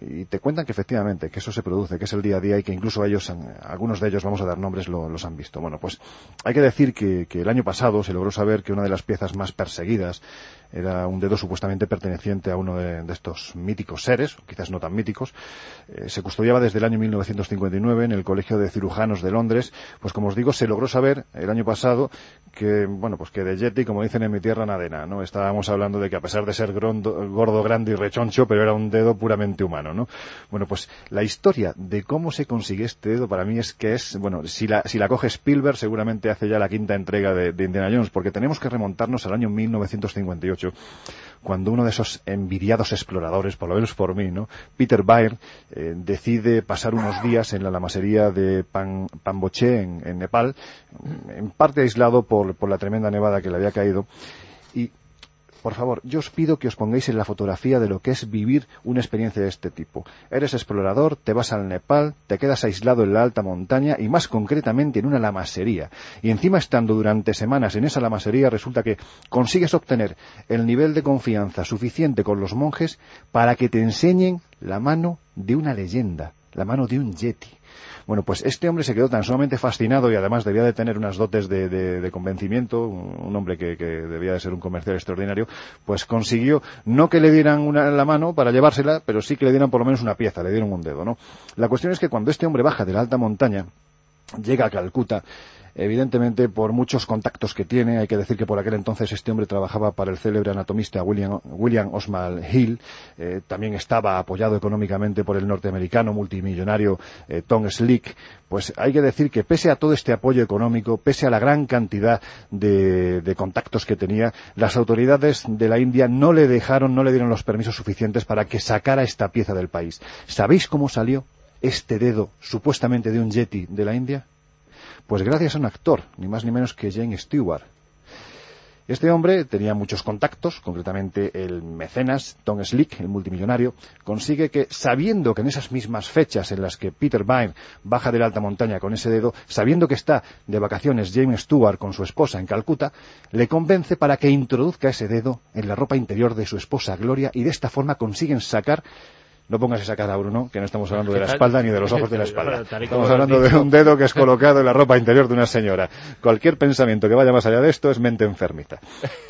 y te cuentan que efectivamente que eso se produce, que es el día a día y que incluso ellos, algunos de ellos, vamos a dar nombres, los han visto. Bueno, pues hay que decir que, el año pasado se logró saber que una de las piezas más perseguidas era un dedo supuestamente perteneciente a uno de, estos míticos seres, quizás no tan míticos. Eh, se custodiaba desde el año 1959 en el Colegio de Cirujanos de Londres. Pues como os digo, se logró saber el año pasado que, bueno, pues que de Yeti, como dicen en mi tierra, nadena, ¿no? Estábamos hablando de que a pesar de ser gordo, grande y rechoncho, pero era un dedo puramente humano, ¿no? Bueno, pues la historia de cómo se consigue este dedo para mí es que es, bueno, si la, si la coge Spielberg seguramente hace ya la quinta entrega de Indiana Jones, porque tenemos que remontarnos al año 1958 cuando uno de esos envidiados exploradores, por lo menos por mí, ¿no? Peter Baer, eh, decide pasar unos días en la lamasería de Pan, Pamboche, en, Nepal, en parte aislado por, por la tremenda nevada que le había caído, por favor, yo os pido que os pongáis en la fotografía de lo que es vivir una experiencia de este tipo. Eres explorador, te vas al Nepal, te quedas aislado en la alta montaña y más concretamente en una lamasería. Y encima estando durante semanas en esa lamasería resulta que consigues obtener el nivel de confianza suficiente con los monjes para que te enseñen la mano de una leyenda, la mano de un yeti. Bueno, pues este hombre se quedó tan sumamente fascinado y además debía de tener unas dotes de, convencimiento, un, hombre que, debía de ser un comercial extraordinario, pues consiguió no que le dieran una, la mano para llevársela, pero sí que le dieran por lo menos una pieza, le dieron un dedo, ¿no? La cuestión es que cuando este hombre baja de la alta montaña, llega a Calcuta, Evidentemente, por muchos contactos que tiene, hay que decir que por aquel entonces este hombre trabajaba para el célebre anatomista William, William Hill, eh, también estaba apoyado económicamente por el norteamericano multimillonario eh, Tom Slick, pues hay que decir que pese a todo este apoyo económico, pese a la gran cantidad de, de contactos que tenía, las autoridades de la India no le dejaron, no le dieron los permisos suficientes para que sacara esta pieza del país. ¿Sabéis cómo salió este dedo supuestamente de un yeti de la India? Pues gracias a un actor, ni más ni menos que Jane Stewart. Este hombre tenía muchos contactos, concretamente el mecenas Tom Slick, el multimillonario, consigue que, sabiendo que en esas mismas fechas en las que Peter Byrne baja de la alta montaña con ese dedo, sabiendo que está de vacaciones James Stewart con su esposa en Calcuta, le convence para que introduzca ese dedo en la ropa interior de su esposa Gloria y de esta forma consiguen sacar no pongas esa cara, Bruno, que no estamos hablando de la espalda ni de los ojos de la [LAUGHS] espalda. Estamos hablando de un dedo que es colocado en la ropa interior de una señora. Cualquier pensamiento que vaya más allá de esto es mente enfermita,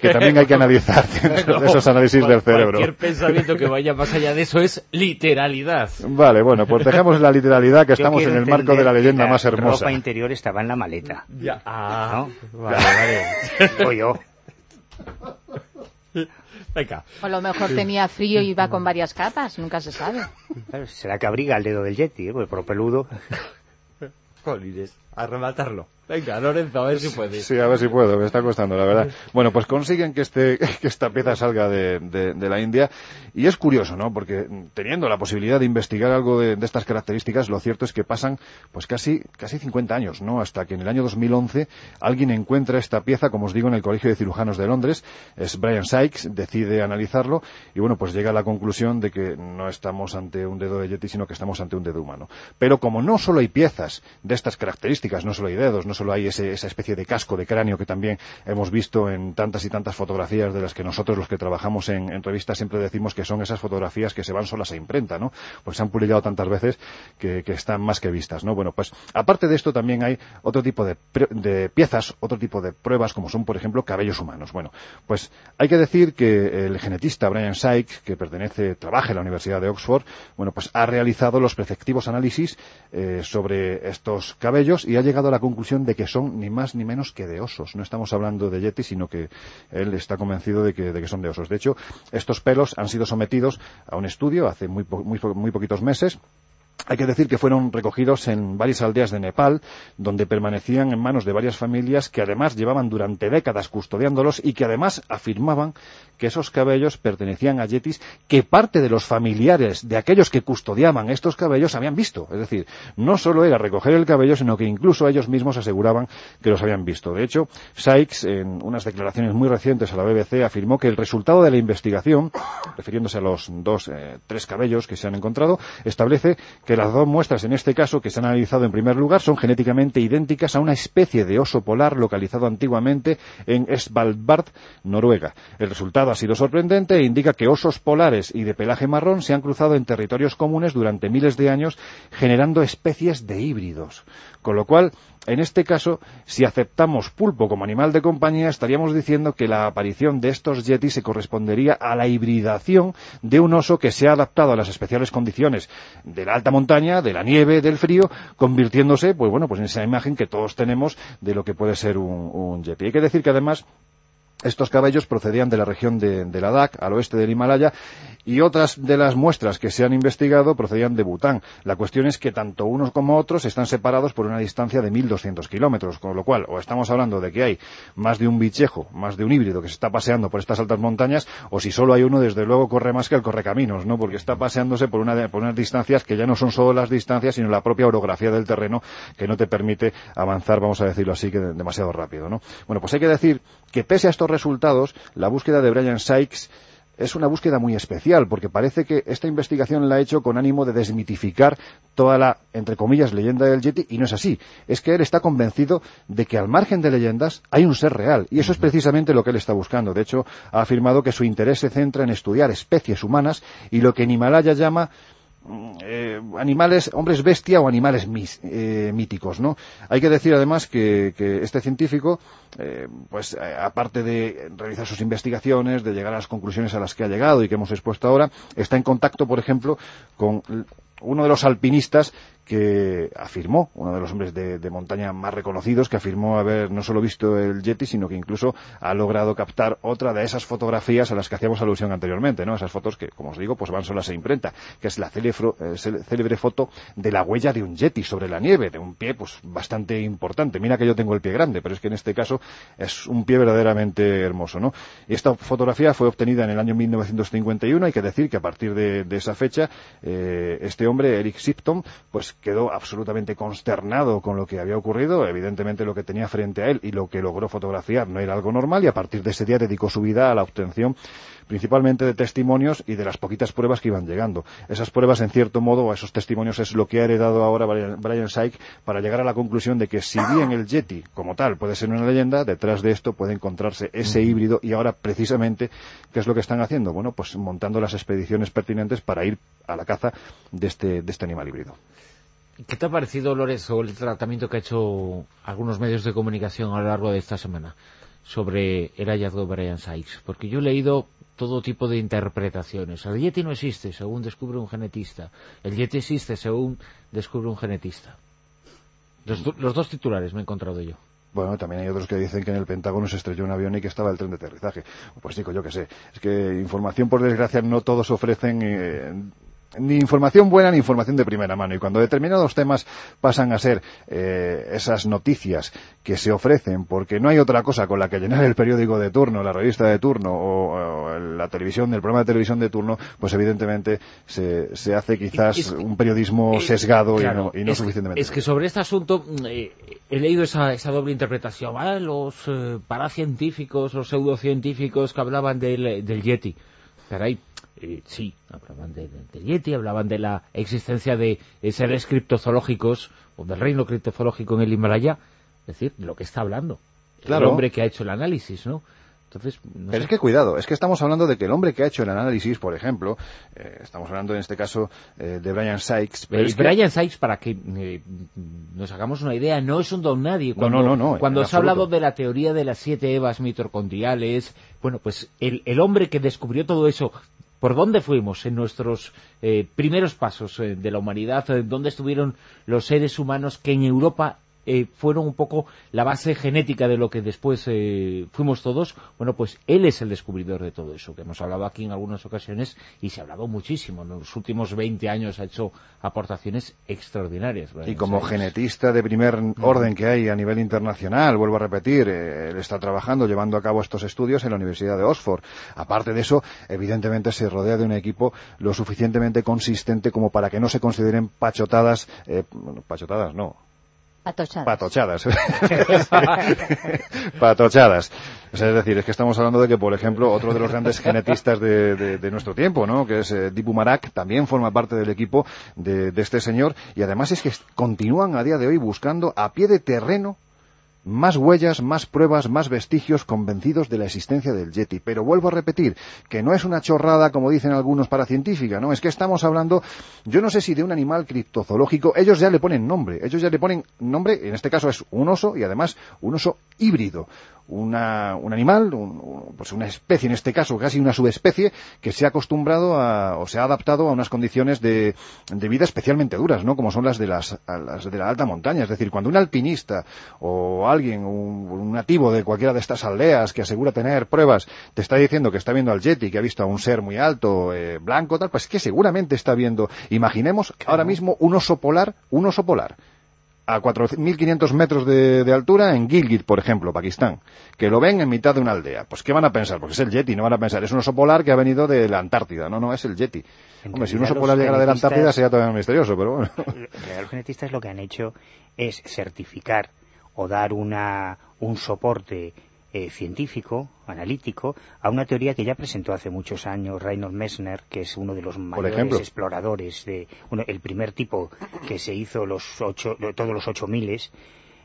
que también hay que analizar [LAUGHS] dentro de esos análisis del cerebro. Cualquier pensamiento que vaya más allá de eso es literalidad. Vale, bueno, pues dejamos la literalidad que estamos en el marco de la leyenda más hermosa. La ropa interior estaba en la maleta. Ya. Ah, vale, vale. [LAUGHS] yo. O a lo mejor tenía frío y iba con varias capas, nunca se sabe. será que abriga el dedo del Yeti, ¿eh? el propeludo. Colines, [LAUGHS] a rematarlo. Venga, Lorenzo, a ver si puedes. Sí, a ver si puedo, me está costando, la verdad. Bueno, pues consiguen que, este, [LAUGHS] que esta pieza salga de, de, la India. Y es curioso, ¿no? Porque teniendo la posibilidad de investigar algo de, estas características, lo cierto es que pasan pues casi, casi 50 años, ¿no? Hasta que en el año 2011 alguien encuentra esta pieza, como os digo, en el Colegio de Cirujanos de Londres. Es Brian Sykes, decide analizarlo y, bueno, pues llega a la conclusión de que no estamos ante un dedo de Yeti, sino que estamos ante un dedo humano. Pero como no solo hay piezas de estas características, no solo hay dedos, no solo hay esa especie de casco de cráneo que también hemos visto en tantas y tantas fotografías de las que nosotros los que trabajamos en, revistas siempre decimos que son esas fotografías que se van solas a imprenta, ¿no? Pues se han publicado tantas veces que, están más que vistas, ¿no? Bueno, pues aparte de esto también hay otro tipo de, de piezas, otro tipo de pruebas como son, por ejemplo, cabellos humanos. Bueno, pues hay que decir que el genetista Brian Sykes, que pertenece, trabaja en la Universidad de Oxford, bueno, pues ha realizado los preceptivos análisis eh, sobre estos cabellos y ha llegado a la conclusión de que son ni más ni menos que de osos. No estamos hablando de Yeti, sino que él está convencido de que, de que son de osos. De hecho, estos pelos han sido sometidos a un estudio hace muy, muy, muy poquitos meses hay que decir que fueron recogidos en varias aldeas de Nepal, donde permanecían en manos de varias familias que además llevaban durante décadas custodiándolos y que además afirmaban que esos cabellos pertenecían a yetis que parte de los familiares de aquellos que custodiaban estos cabellos habían visto. Es decir, no solo era recoger el cabello, sino que incluso ellos mismos aseguraban que los habían visto. De hecho, Sykes, en unas declaraciones muy recientes a la BBC, afirmó que el resultado de la investigación, refiriéndose a los dos, eh, tres cabellos que se han encontrado, establece que las dos muestras en este caso que se han analizado en primer lugar son genéticamente idénticas a una especie de oso polar localizado antiguamente en Svalbard, Noruega. El resultado ha sido sorprendente e indica que osos polares y de pelaje marrón se han cruzado en territorios comunes durante miles de años generando especies de híbridos. Con lo cual, en este caso, si aceptamos pulpo como animal de compañía, estaríamos diciendo que la aparición de estos yetis se correspondería a la hibridación de un oso que se ha adaptado a las especiales condiciones de la alta montaña, de la nieve, del frío, convirtiéndose, pues bueno, pues en esa imagen que todos tenemos de lo que puede ser un, un yeti. Hay que decir que además estos caballos procedían de la región de, de Ladakh, al oeste del Himalaya, y otras de las muestras que se han investigado procedían de Bután. La cuestión es que tanto unos como otros están separados por una distancia de 1.200 kilómetros, con lo cual o estamos hablando de que hay más de un bichejo, más de un híbrido que se está paseando por estas altas montañas, o si solo hay uno, desde luego corre más que el correcaminos, ¿no? Porque está paseándose por, una, unas distancias que ya no son solo las distancias, sino la propia orografía del terreno que no te permite avanzar, vamos a decirlo así, que demasiado rápido, ¿no? Bueno, pues hay que decir que pese a resultados, la búsqueda de Brian Sykes es una búsqueda muy especial, porque parece que esta investigación la ha hecho con ánimo de desmitificar toda la, entre comillas, leyenda del Yeti, y no es así. Es que él está convencido de que al margen de leyendas hay un ser real, y eso es precisamente lo que él está buscando. De hecho, ha afirmado que su interés se centra en estudiar especies humanas y lo que en Himalaya llama eh, animales, hombres bestia o animales eh, míticos, ¿no? Hay que decir además que, que este científico, eh, pues eh, aparte de realizar sus investigaciones, de llegar a las conclusiones a las que ha llegado y que hemos expuesto ahora, está en contacto, por ejemplo, con uno de los alpinistas que afirmó, uno de los hombres de, montaña más reconocidos, que afirmó haber no solo visto el Yeti, sino que incluso ha logrado captar otra de esas fotografías a las que hacíamos alusión anteriormente, ¿no? Esas fotos que, como os digo, pues van solas a imprenta, que es la eh, célebre foto de la huella de un Yeti sobre la nieve, de un pie, pues bastante importante. Mira que yo tengo el pie grande, pero es que en este caso es un pie verdaderamente hermoso, ¿no? Y esta fotografía fue obtenida en el año 1951, hay que decir que a partir de, de esa fecha, eh, este hombre, Eric Sipton, pues quedó absolutamente consternado con lo que había ocurrido, evidentemente lo que tenía frente a él y lo que logró fotografiar no era algo normal y a partir de ese día dedicó su vida a la obtención principalmente de testimonios y de las poquitas pruebas que iban llegando. Esas pruebas, en cierto modo, esos testimonios es lo que ha heredado ahora Brian, Brian Syke para llegar a la conclusión de que si bien el Yeti, como tal, puede ser una leyenda, detrás de esto puede encontrarse ese híbrido y ahora, precisamente, ¿qué es lo que están haciendo? Bueno, pues montando las expediciones pertinentes para ir a la caza de este, de este animal híbrido. ¿Qué te ha parecido, Lorenzo, el tratamiento que ha hecho algunos medios de comunicación a lo largo de esta semana sobre el hallazgo de Brian Sykes? Porque yo he leído todo tipo de interpretaciones. El Yeti no existe, según descubre un genetista. El Yeti existe, según descubre un genetista. Los, dos titulares me he encontrado yo. Bueno, también hay otros que dicen que en el Pentágono se estrelló un avión y que estaba el tren de aterrizaje. Pues digo, yo qué sé. Es que información, por desgracia, no todos ofrecen eh, ni información buena ni información de primera mano. Y cuando determinados temas pasan a ser eh, esas noticias que se ofrecen, porque no hay otra cosa con la que llenar el periódico de turno, la revista de turno o, o la televisión, el programa de televisión de turno, pues evidentemente se, se hace quizás es, un periodismo sesgado claro, y no, y no es, suficientemente. Es que sobre este asunto eh, he leído esa, esa doble interpretación. Ah, los eh, paracientíficos, los pseudocientíficos que hablaban del, del Yeti. Caray, eh, sí, hablaban de, de, Yeti, hablaban de la existencia de seres criptozoológicos, o del reino criptozoológico en el Himalaya, es decir, de lo que está hablando. Claro. El hombre que ha hecho el análisis, ¿no? Entonces, no Pero sé. es que cuidado, es que estamos hablando de que el hombre que ha hecho el análisis, por ejemplo, eh, estamos hablando en este caso eh, de Brian Sykes. Pero es Brian que... Sykes, para que eh, nos hagamos una idea, no es un don nadie. Cuando, no, no, no. Cuando se ha hablado de la teoría de las siete evas mitocondriales, bueno, pues el, el hombre que descubrió todo eso por dónde fuimos en nuestros eh, primeros pasos eh, de la humanidad, eh, dónde estuvieron los seres humanos que en Europa eh, fueron un poco la base genética de lo que después eh, fuimos todos, bueno, pues él es el descubridor de todo eso, que hemos hablado aquí en algunas ocasiones y se ha hablado muchísimo. En los últimos 20 años ha hecho aportaciones extraordinarias. Y como genetista de primer orden que hay a nivel internacional, vuelvo a repetir, eh, él está trabajando, llevando a cabo estos estudios en la Universidad de Oxford. Aparte de eso, evidentemente se rodea de un equipo lo suficientemente consistente como para que no se consideren pachotadas, eh, pachotadas no, Patochadas. Patochadas. [LAUGHS] Patochadas. O sea, es decir, es que estamos hablando de que, por ejemplo, otro de los grandes genetistas de, de, nuestro tiempo, ¿no? Que es eh, Dipu Marak, también forma parte del equipo de este señor. Y además es que continúan a día de hoy buscando a pie de terreno más huellas, más pruebas, más vestigios convencidos de la existencia del Yeti. Pero vuelvo a repetir que no es una chorrada como dicen algunos paracientífica, ¿no? Es que estamos hablando, yo no sé si de un animal criptozoológico, ellos ya le ponen nombre, ellos ya le ponen nombre, en este caso es un oso y además un oso híbrido, una, un animal, pues una especie en este caso, casi una subespecie, que se ha acostumbrado a, o se ha adaptado a unas condiciones de, de vida especialmente duras, ¿no? Como son las de las, las de la alta montaña. Es decir, cuando un alpinista o alguien, un, nativo de cualquiera de estas aldeas que asegura tener pruebas, te está diciendo que está viendo al Yeti, que ha visto a un ser muy alto, eh, blanco, tal, pues que seguramente está viendo, imaginemos ahora mismo un oso polar, un oso polar a 4.500 metros de, altura en Gilgit, por ejemplo, Pakistán, que lo ven en mitad de una aldea. Pues ¿qué van a pensar? Porque es el Yeti, no van a pensar, es un oso polar que ha venido de la Antártida. No, no, es el Yeti. Hombre, si un oso polar llegara de la Antártida sería todavía misterioso, pero bueno. [LAUGHS] Los genetistas lo que han hecho es certificar o dar una, un soporte eh, científico, analítico, a una teoría que ya presentó hace muchos años Reinhold Messner, que es uno de los mayores exploradores, de el primer tipo que se hizo los ocho, todos los ocho miles,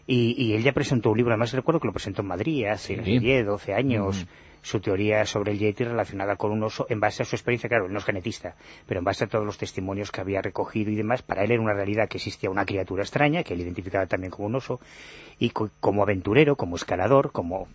y, él ya presentó un libro, además recuerdo que lo presentó en Madrid hace 10, 12 años, su teoría sobre el Yeti relacionada con un oso, en base a su experiencia, claro, él no es genetista, pero en base a todos los testimonios que había recogido y demás, para él era una realidad que existía una criatura extraña, que él identificaba también como un oso, y como aventurero, como escalador, como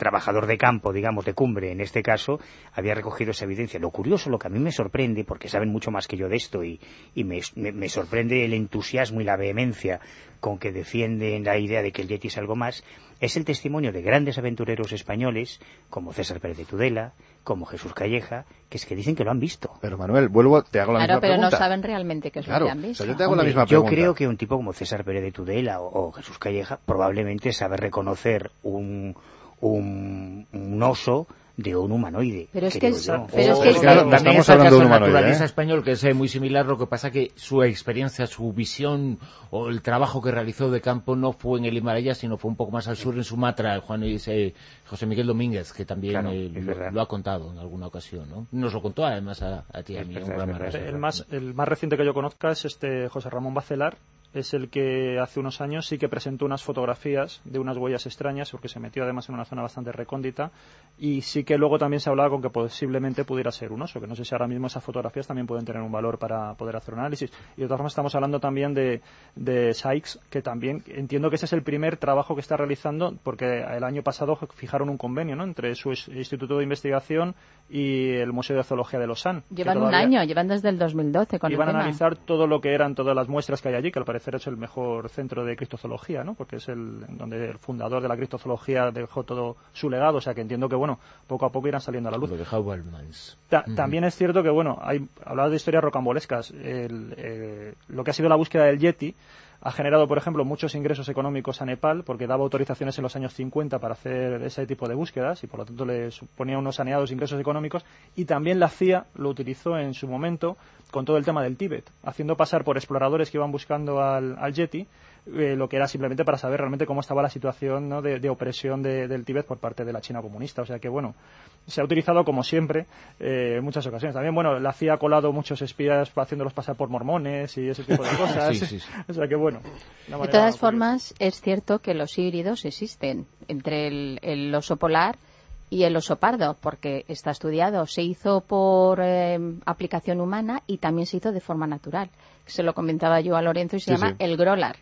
trabajador de campo, digamos, de cumbre, en este caso, había recogido esa evidencia. Lo curioso, lo que a mí me sorprende, porque saben mucho más que yo de esto, y, me, sorprende el entusiasmo y la vehemencia con que defienden la idea de que el Yeti es algo más, es el testimonio de grandes aventureros españoles, como César Pérez de Tudela, como Jesús Calleja, que es que dicen que lo han visto. Pero Manuel, vuelvo, te hago la misma pregunta. pero no saben realmente qué es lo que han visto. yo te hago la misma pregunta. Yo creo que un tipo como César Pérez de Tudela o Jesús Calleja probablemente sabe reconocer un, un, un oso de un humanoide. Pero es que, pero es que estamos hablando de un naturalista ¿eh? español que es muy similar, lo que pasa que su experiencia, su visión o el trabajo que realizó de campo no fue en el Himalaya, sino fue un poco más al sur en Sumatra, Juan eh, José Miguel Domínguez, que también eh, lo, ha contado en alguna ocasión, ¿no? Nos lo contó además a, ti a mí. el, más, el más reciente que yo conozca es este José Ramón Bacelar, es el que hace unos años sí que presentó unas fotografías de unas huellas extrañas, porque se metió además en una zona bastante recóndita, y sí que luego también se hablaba con que posiblemente pudiera ser un oso, que no sé si ahora mismo esas fotografías también pueden tener un valor para poder hacer un análisis. Y de todas formas estamos hablando también de, de Sykes, que también entiendo que ese es el primer trabajo que está realizando, porque el año pasado fijaron un convenio ¿no? entre su instituto de investigación y el Museo de Zoología de Lausanne. Llevan un año, llevan desde el 2012 con Iban a analizar todo lo que eran todas las muestras que hay allí, que al parecer es el mejor centro de cristozoología, ¿no? Porque es el donde el fundador de la cristozoología dejó todo su legado, o sea que entiendo que, bueno, poco a poco irán saliendo a la luz. También es cierto que, bueno, hay hablado de historias rocambolescas. Eh, lo que ha sido la búsqueda del Yeti ha generado, por ejemplo, muchos ingresos económicos a Nepal porque daba autorizaciones en los años 50 para hacer ese tipo de búsquedas y por lo tanto le suponía unos saneados ingresos económicos y también la CIA lo utilizó en su momento con todo el tema del Tíbet, haciendo pasar por exploradores que iban buscando al, al Yeti eh, lo que era simplemente para saber realmente cómo estaba la situación de, opresión del Tíbet por parte de la China comunista. O sea que, bueno, se ha utilizado como siempre eh, en muchas ocasiones. También, bueno, la CIA ha colado muchos espías haciéndolos pasar por mormones y ese tipo de [LAUGHS] cosas. [LAUGHS] o sea que, bueno. De todas formas, es cierto que los híbridos existen entre el, oso polar y el oso pardo, porque está estudiado. Se hizo por eh, aplicación humana y también se hizo de forma natural. Se lo comentaba yo a Lorenzo y se llama el grolar.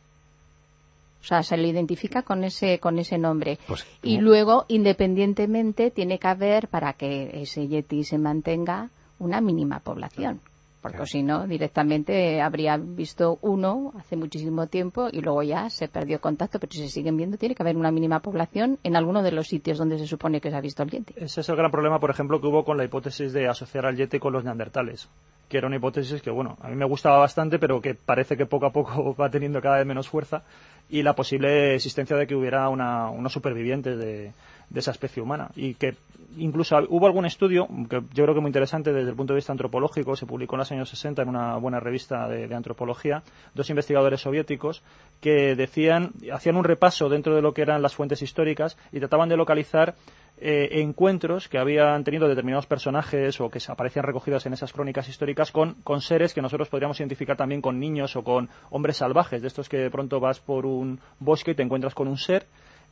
O sea, se le identifica con ese, con ese nombre. Pues, y luego, independientemente, tiene que haber, para que ese yeti se mantenga, una mínima población. Porque si no, directamente habría visto uno hace muchísimo tiempo y luego ya se perdió contacto, pero si se siguen viendo, tiene que haber una mínima población en alguno de los sitios donde se supone que se ha visto el yeti. Ese es el gran problema, por ejemplo, que hubo con la hipótesis de asociar al yeti con los neandertales que era una hipótesis que, bueno, a mí me gustaba bastante, pero que parece que poco a poco [LAUGHS] va teniendo cada vez menos fuerza y la posible existencia de que hubiera una, unos supervivientes de, de esa especie humana. Y que incluso hubo algún estudio, que yo creo que muy interesante desde el punto de vista antropológico, se publicó en los años 60 en una buena revista de, antropología, dos investigadores soviéticos que decían, hacían un repaso dentro de lo que eran las fuentes históricas y trataban de localizar eh, encuentros que habían tenido determinados personajes o que aparecían recogidos en esas crónicas históricas con, con, seres que nosotros podríamos identificar también con niños o con hombres salvajes, de estos que de pronto vas por un bosque y te encuentras con un ser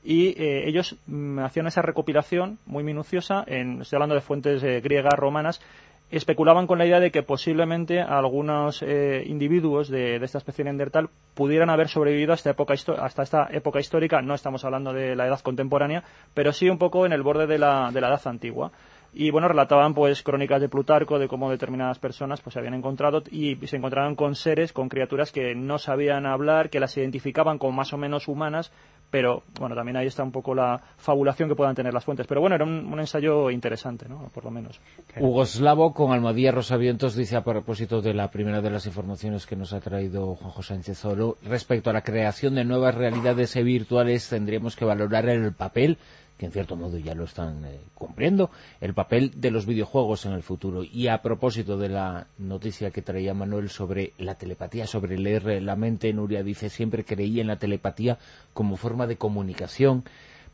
y eh, ellos mm, hacían esa recopilación muy minuciosa, en, estoy hablando de fuentes eh, griegas, romanas, especulaban con la idea de que posiblemente algunos eh, individuos de, esta especie neandertal pudieran haber sobrevivido hasta, época hasta esta época histórica, no estamos hablando de la edad contemporánea, pero sí un poco en el borde de la, de la edad antigua. Y bueno relataban pues crónicas de Plutarco de cómo determinadas personas pues se habían encontrado y se encontraban con seres con criaturas que no sabían hablar que las identificaban como más o menos humanas pero bueno también ahí está un poco la fabulación que puedan tener las fuentes. Pero bueno era un, ensayo interesante no por lo menos. Hugo Slavo con Almadía Rosavientos dice a propósito de la primera de las informaciones que nos ha traído Juanjo Sánchez Oro respecto a la creación de nuevas realidades virtuales tendríamos que valorar el papel que en cierto modo ya lo están eh, cumpliendo, el papel de los videojuegos en el futuro. Y a propósito de la noticia que traía Manuel sobre la telepatía, sobre leer la mente, Nuria dice, siempre creí en la telepatía como forma de comunicación,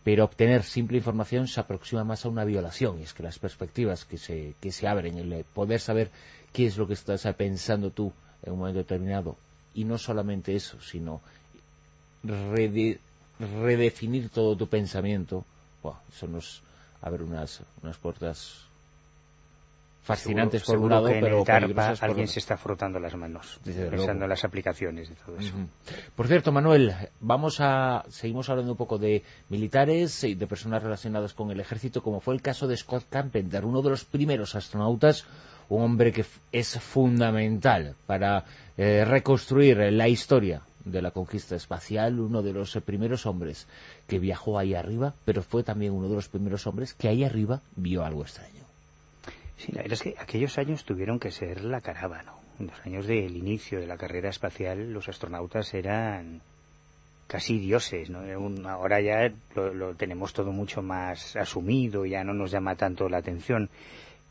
pero obtener simple información se aproxima más a una violación. Y es que las perspectivas que se, que se abren, el poder saber qué es lo que estás pensando tú en un momento determinado, y no solamente eso, sino redefinir todo tu pensamiento, eso nos abre unas, unas puertas fascinantes por un lado, pero alguien se está frotando las manos, pensando en las aplicaciones de todo eso. Por cierto, Manuel, vamos a seguimos hablando un poco de militares y de personas relacionadas con el ejército, como fue el caso de Scott Carpenter, uno de los primeros astronautas, un hombre que es fundamental para eh, reconstruir la historia de la conquista espacial, uno de los primeros hombres que viajó ahí arriba, pero fue también uno de los primeros hombres que ahí arriba vio algo extraño. Sí, la verdad es que aquellos años tuvieron que ser la caravana. En los años del inicio de la carrera espacial, los astronautas eran casi dioses. ¿no? ahora ya lo tenemos todo mucho más asumido, ya no nos llama tanto la atención,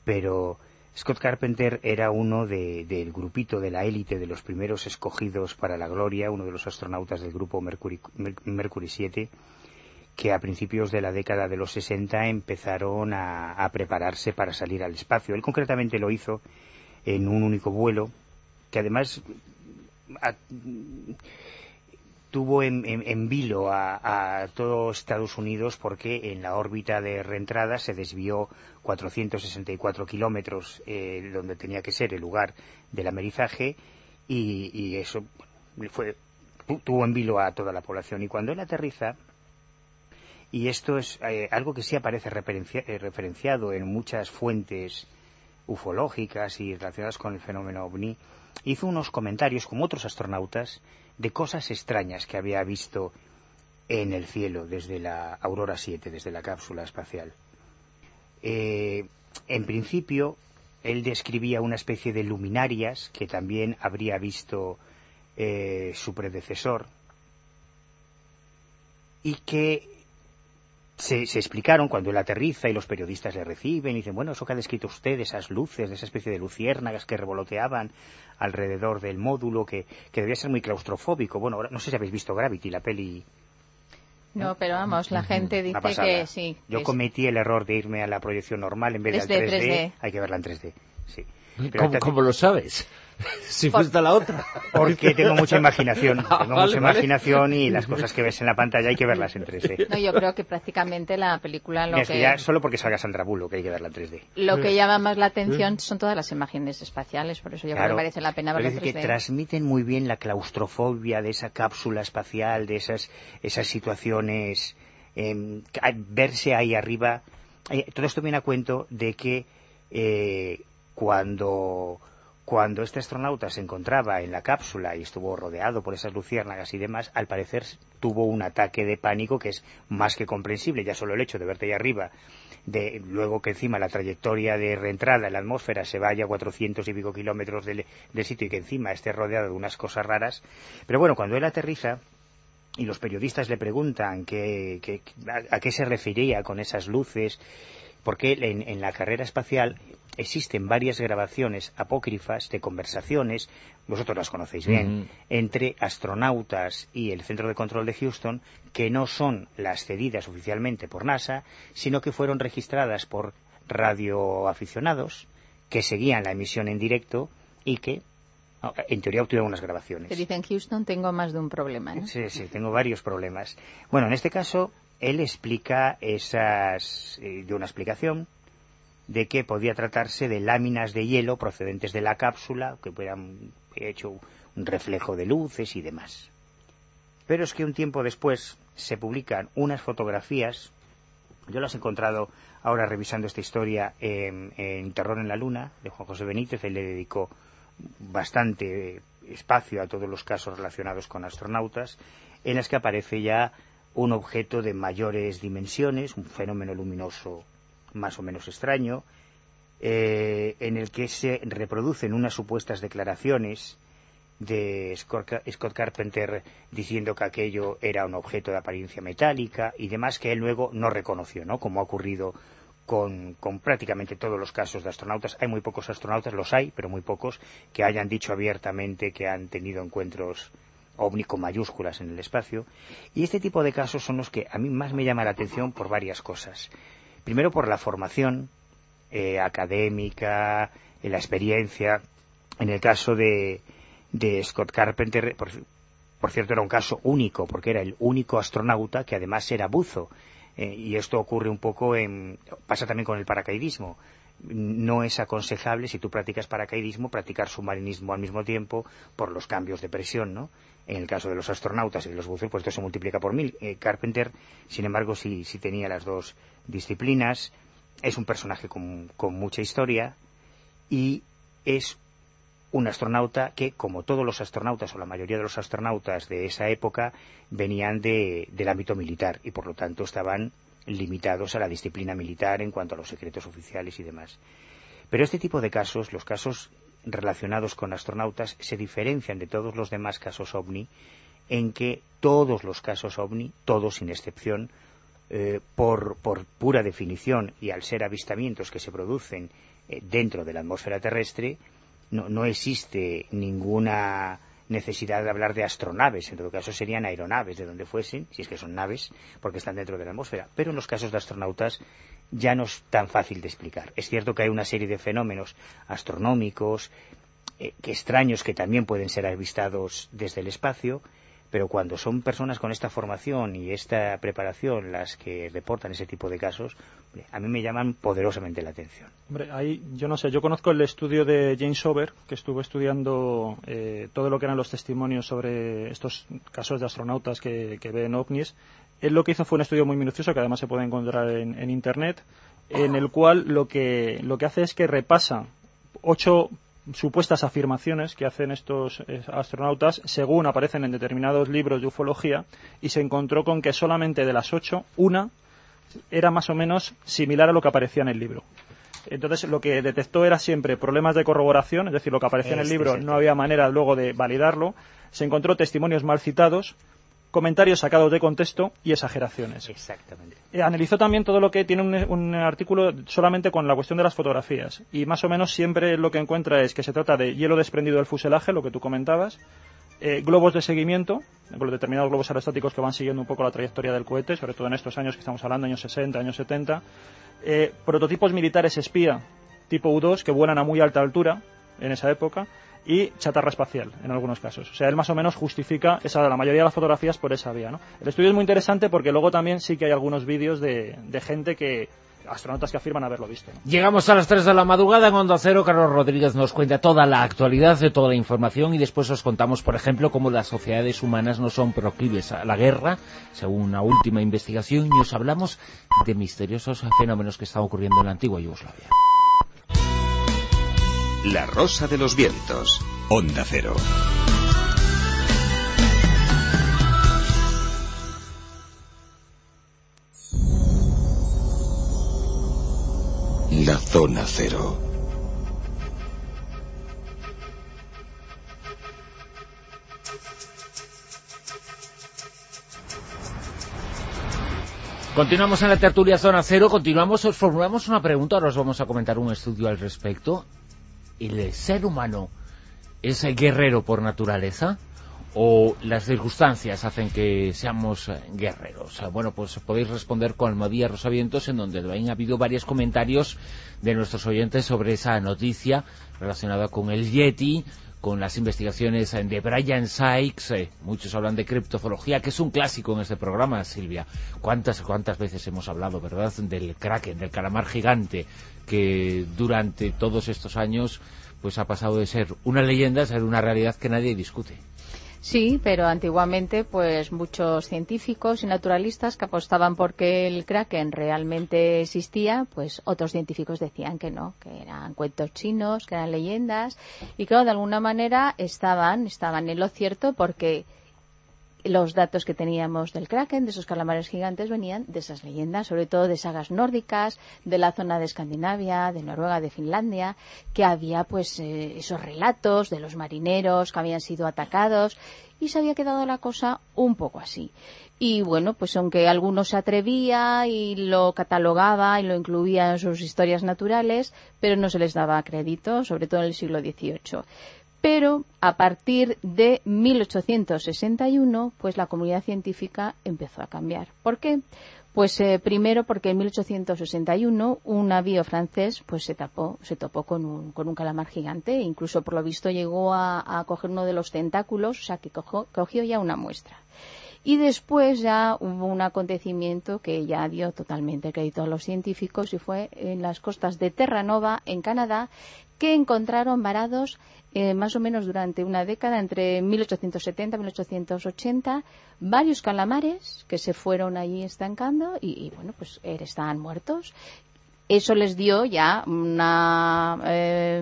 pero Scott Carpenter era uno del grupito de la élite de los primeros escogidos para la gloria, uno de los astronautas del grupo Mercury, Mercury 7, que a principios de la década de los 60 empezaron a prepararse para salir al espacio. Él concretamente lo hizo en un único vuelo, que además tuvo en, vilo a, todo Estados Unidos porque en la órbita de reentrada se desvió 464 kilómetros eh, donde tenía que ser el lugar del amerizaje y, eso fue tuvo en vilo a toda la población. Y cuando él aterriza y esto es eh, algo que sí aparece eh, referenciado en muchas fuentes ufológicas y relacionadas con el fenómeno ovni hizo unos comentarios como otros astronautas de cosas extrañas que había visto en el cielo desde la Aurora 7, desde la cápsula espacial. Eh, en principio, él describía una especie de luminarias que también habría visto eh, su predecesor y que se, explicaron cuando él aterriza y los periodistas le reciben y dicen, bueno, eso que ha descrito usted, esas luces, esa especie de luciérnagas que revoloteaban alrededor del módulo, que, que debía ser muy claustrofóbico. Bueno, no sé si habéis visto Gravity, la peli... No, pero vamos, la gente dice que sí. Yo cometí el error de irme a la proyección normal en vez de al 3D. Hay que verla en 3D, sí. ¿Cómo, lo sabes? Si fuiste la otra. Porque tengo mucha imaginación. [LAUGHS] Ah, tengo mucha imaginación y las cosas que ves en la pantalla hay que verlas en 3D. No, yo creo que prácticamente la película lo que... Ya solo porque salga Sandra Bullock que hay que verla en 3D. Lo que llama más la atención son todas las imágenes espaciales, por eso yo creo que merece la pena verla en 3D. que transmiten muy bien la claustrofobia de esa cápsula espacial, de esas, esas situaciones, eh, verse ahí arriba. Eh, todo esto viene a cuento de que eh, cuando cuando este astronauta se encontraba en la cápsula y estuvo rodeado por esas luciérnagas y demás, al parecer tuvo un ataque de pánico que es más que comprensible, ya solo el hecho de verte ahí arriba, de luego que encima la trayectoria de reentrada en la atmósfera se vaya a 400 y pico kilómetros del, sitio y que encima esté rodeado de unas cosas raras. Pero bueno, cuando él aterriza, y los periodistas le preguntan a, qué se refería con esas luces, porque en la carrera espacial existen varias grabaciones apócrifas de conversaciones, vosotros las conocéis bien, entre astronautas y el Centro de Control de Houston, que no son las cedidas oficialmente por NASA, sino que fueron registradas por radioaficionados que seguían la emisión en directo y que en teoría obtuvieron unas grabaciones. Te dicen Houston, tengo más de un problema. Sí, sí, tengo varios problemas. Bueno, en este caso, él explica esas, eh, de una explicación de que podía tratarse de láminas de hielo procedentes de la cápsula que hubieran hecho un reflejo de luces y demás. Pero es que un tiempo después se publican unas fotografías, yo las he encontrado ahora revisando esta historia en, Terror en la Luna, de Juan José Benítez, él le dedicó bastante espacio a todos los casos relacionados con astronautas, en las que aparece ya un objeto de mayores dimensiones, un fenómeno luminoso más o menos extraño, eh, en el que se reproducen unas supuestas declaraciones de Scott Carpenter diciendo que aquello era un objeto de apariencia metálica y demás que él luego no reconoció, ¿no? Como ha ocurrido con, con, prácticamente todos los casos de astronautas. Hay muy pocos astronautas, los hay, pero muy pocos, que hayan dicho abiertamente que han tenido encuentros ovni con mayúsculas en el espacio. Y este tipo de casos son los que a mí más me llama la atención por varias cosas. Primero por la formación eh, académica, la experiencia. En el caso de, de Scott Carpenter, por, cierto, era un caso único, porque era el único astronauta que además era buzo. Eh, y esto ocurre un poco en. pasa también con el paracaidismo. No es aconsejable, si tú practicas paracaidismo, practicar submarinismo al mismo tiempo por los cambios de presión, ¿no? En el caso de los astronautas y de los buzos, pues esto se multiplica por mil. Eh, Carpenter, sin embargo, sí, sí tenía las dos disciplinas. Es un personaje con, con mucha historia y es un astronauta que, como todos los astronautas o la mayoría de los astronautas de esa época, venían del ámbito militar y, por lo tanto, estaban limitados a la disciplina militar en cuanto a los secretos oficiales y demás. Pero este tipo de casos, los casos relacionados con astronautas, se diferencian de todos los demás casos ovni en que todos los casos ovni, todos sin excepción, eh, por, pura definición y al ser avistamientos que se producen eh, dentro de la atmósfera terrestre, no, no existe ninguna necesidad de hablar de astronaves, en todo caso serían aeronaves de donde fuesen, si es que son naves, porque están dentro de la atmósfera. Pero en los casos de astronautas ya no es tan fácil de explicar. Es cierto que hay una serie de fenómenos astronómicos, eh, que extraños que también pueden ser avistados desde el espacio, pero cuando son personas con esta formación y esta preparación las que reportan ese tipo de casos, a mí me llaman poderosamente la atención. Yo no sé, yo conozco el estudio de James Over, que estuvo estudiando eh, todo lo que eran los testimonios sobre estos casos de astronautas que, ven ovnis. Él lo que hizo fue un estudio muy minucioso, que además se puede encontrar en, en Internet, en el cual lo que, lo que hace es que repasa ocho supuestas afirmaciones que hacen estos eh, astronautas según aparecen en determinados libros de ufología y se encontró con que solamente de las ocho, una era más o menos similar a lo que aparecía en el libro. Entonces lo que detectó era siempre problemas de corroboración, es decir, lo que aparecía en el libro no había manera luego de validarlo. Se encontró testimonios mal citados, comentarios sacados de contexto y exageraciones. Exactamente. Eh, analizó también todo lo que tiene un, artículo solamente con la cuestión de las fotografías y más o menos siempre lo que encuentra es que se trata de hielo desprendido del fuselaje, lo que tú comentabas, eh, globos de seguimiento, determinados globos aerostáticos que van siguiendo un poco la trayectoria del cohete, sobre todo en estos años que estamos hablando, años 60, años 70, eh, prototipos militares espía tipo U-2 que vuelan a muy alta altura en esa época, y chatarra espacial en algunos casos. O sea, él más o menos justifica esa, la mayoría de las fotografías por esa vía. ¿no? El estudio es muy interesante porque luego también sí que hay algunos vídeos de, gente que astronautas que afirman haberlo visto. Llegamos a las 3 de la madrugada en Onda Cero. Carlos Rodríguez nos cuenta toda la actualidad de toda la información y después os contamos, por ejemplo, cómo las sociedades humanas no son proclives a la guerra, según una última investigación, y os hablamos de misteriosos fenómenos que están ocurriendo en la antigua Yugoslavia. La Rosa de los Vientos. Onda Cero. La Zona Cero. Continuamos en la tertulia Zona Cero, continuamos, os formulamos una pregunta, ahora os vamos a comentar un estudio al respecto el ser humano es guerrero por naturaleza o las circunstancias hacen que seamos guerreros? Bueno, pues podéis responder con Almadía Rosavientos, en donde ha habido varios comentarios de nuestros oyentes sobre esa noticia relacionada con el Yeti, con las investigaciones de Brian Sykes. Eh, muchos hablan de criptozoología, que es un clásico en este programa, Silvia. ¿Cuántas, cuántas veces hemos hablado, verdad, del kraken, del calamar gigante, que durante todos estos años pues ha pasado de ser una leyenda a ser una realidad que nadie discute? Sí, pero antiguamente pues muchos científicos y naturalistas que apostaban porque el kraken realmente existía, pues otros científicos decían que no, que eran cuentos chinos, que eran leyendas y claro, de alguna manera estaban estaban en lo cierto porque los datos que teníamos del kraken, de esos calamares gigantes, venían de esas leyendas, sobre todo de sagas nórdicas, de la zona de Escandinavia, de Noruega, de Finlandia, que había pues eh, esos relatos de los marineros que habían sido atacados y se había quedado la cosa un poco así. Y bueno, pues aunque alguno se atrevía y lo catalogaba y lo incluía en sus historias naturales, pero no se les daba crédito, sobre todo en el siglo XVIII pero a partir de 1861 pues la comunidad científica empezó a cambiar. ¿Por qué? Pues eh, primero porque en 1861 un navío francés pues se tapó, se topó con un, con un calamar gigante e incluso por lo visto llegó a, coger uno de los tentáculos, o sea que cogió ya una muestra. Y después ya hubo un acontecimiento que ya dio totalmente crédito a los científicos y fue en las costas de Terranova, en Canadá, que encontraron varados eh, más o menos durante una década, entre 1870 y 1880, varios calamares que se fueron allí estancando y, bueno, pues eh, estaban muertos. Eso les dio ya una, eh,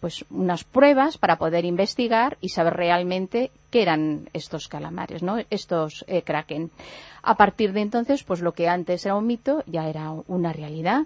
pues unas pruebas para poder investigar y saber realmente qué eran estos calamares, ¿no? Estos kraken. A partir de entonces, pues lo que antes era un mito ya era una realidad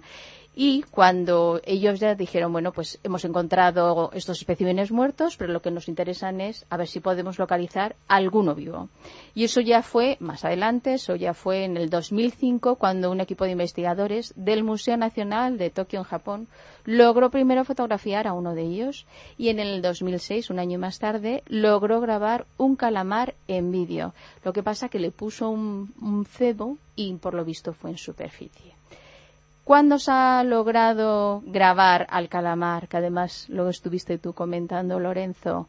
y cuando ellos ya dijeron, bueno, pues hemos encontrado estos especímenes muertos, pero lo que nos interesan es a ver si podemos localizar alguno vivo. Y eso ya fue más adelante, eso ya fue en el 2005, cuando un equipo de investigadores del Museo Nacional de Tokio, en Japón, logró primero fotografiar a uno de ellos y en el 2006, un año más tarde, logró grabar un calamar en vídeo. Lo que pasa que le puso un, un cebo y por lo visto fue en superficie. ¿Cuándo se ha logrado grabar al calamar? Que además luego estuviste tú comentando, Lorenzo,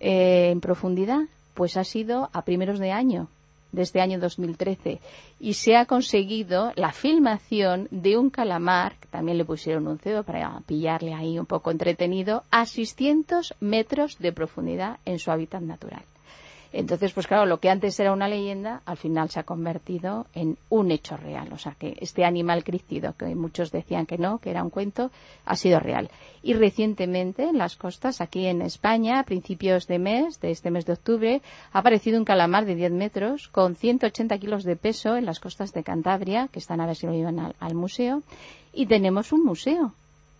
eh, en profundidad. Pues ha sido a primeros de año, de este año 2013. Y se ha conseguido la filmación de un calamar, que también le pusieron un cedo para pillarle ahí un poco entretenido, a 600 metros de profundidad en su hábitat natural. Entonces, pues claro, lo que antes era una leyenda, al final se ha convertido en un hecho real. O sea, que este animal crecido, que muchos decían que no, que era un cuento, ha sido real. Y recientemente, en las costas, aquí en España, a principios de mes, de este mes de octubre, ha aparecido un calamar de 10 metros con 180 kilos de peso en las costas de Cantabria, que están a ver si lo llevan al, al museo. Y tenemos un museo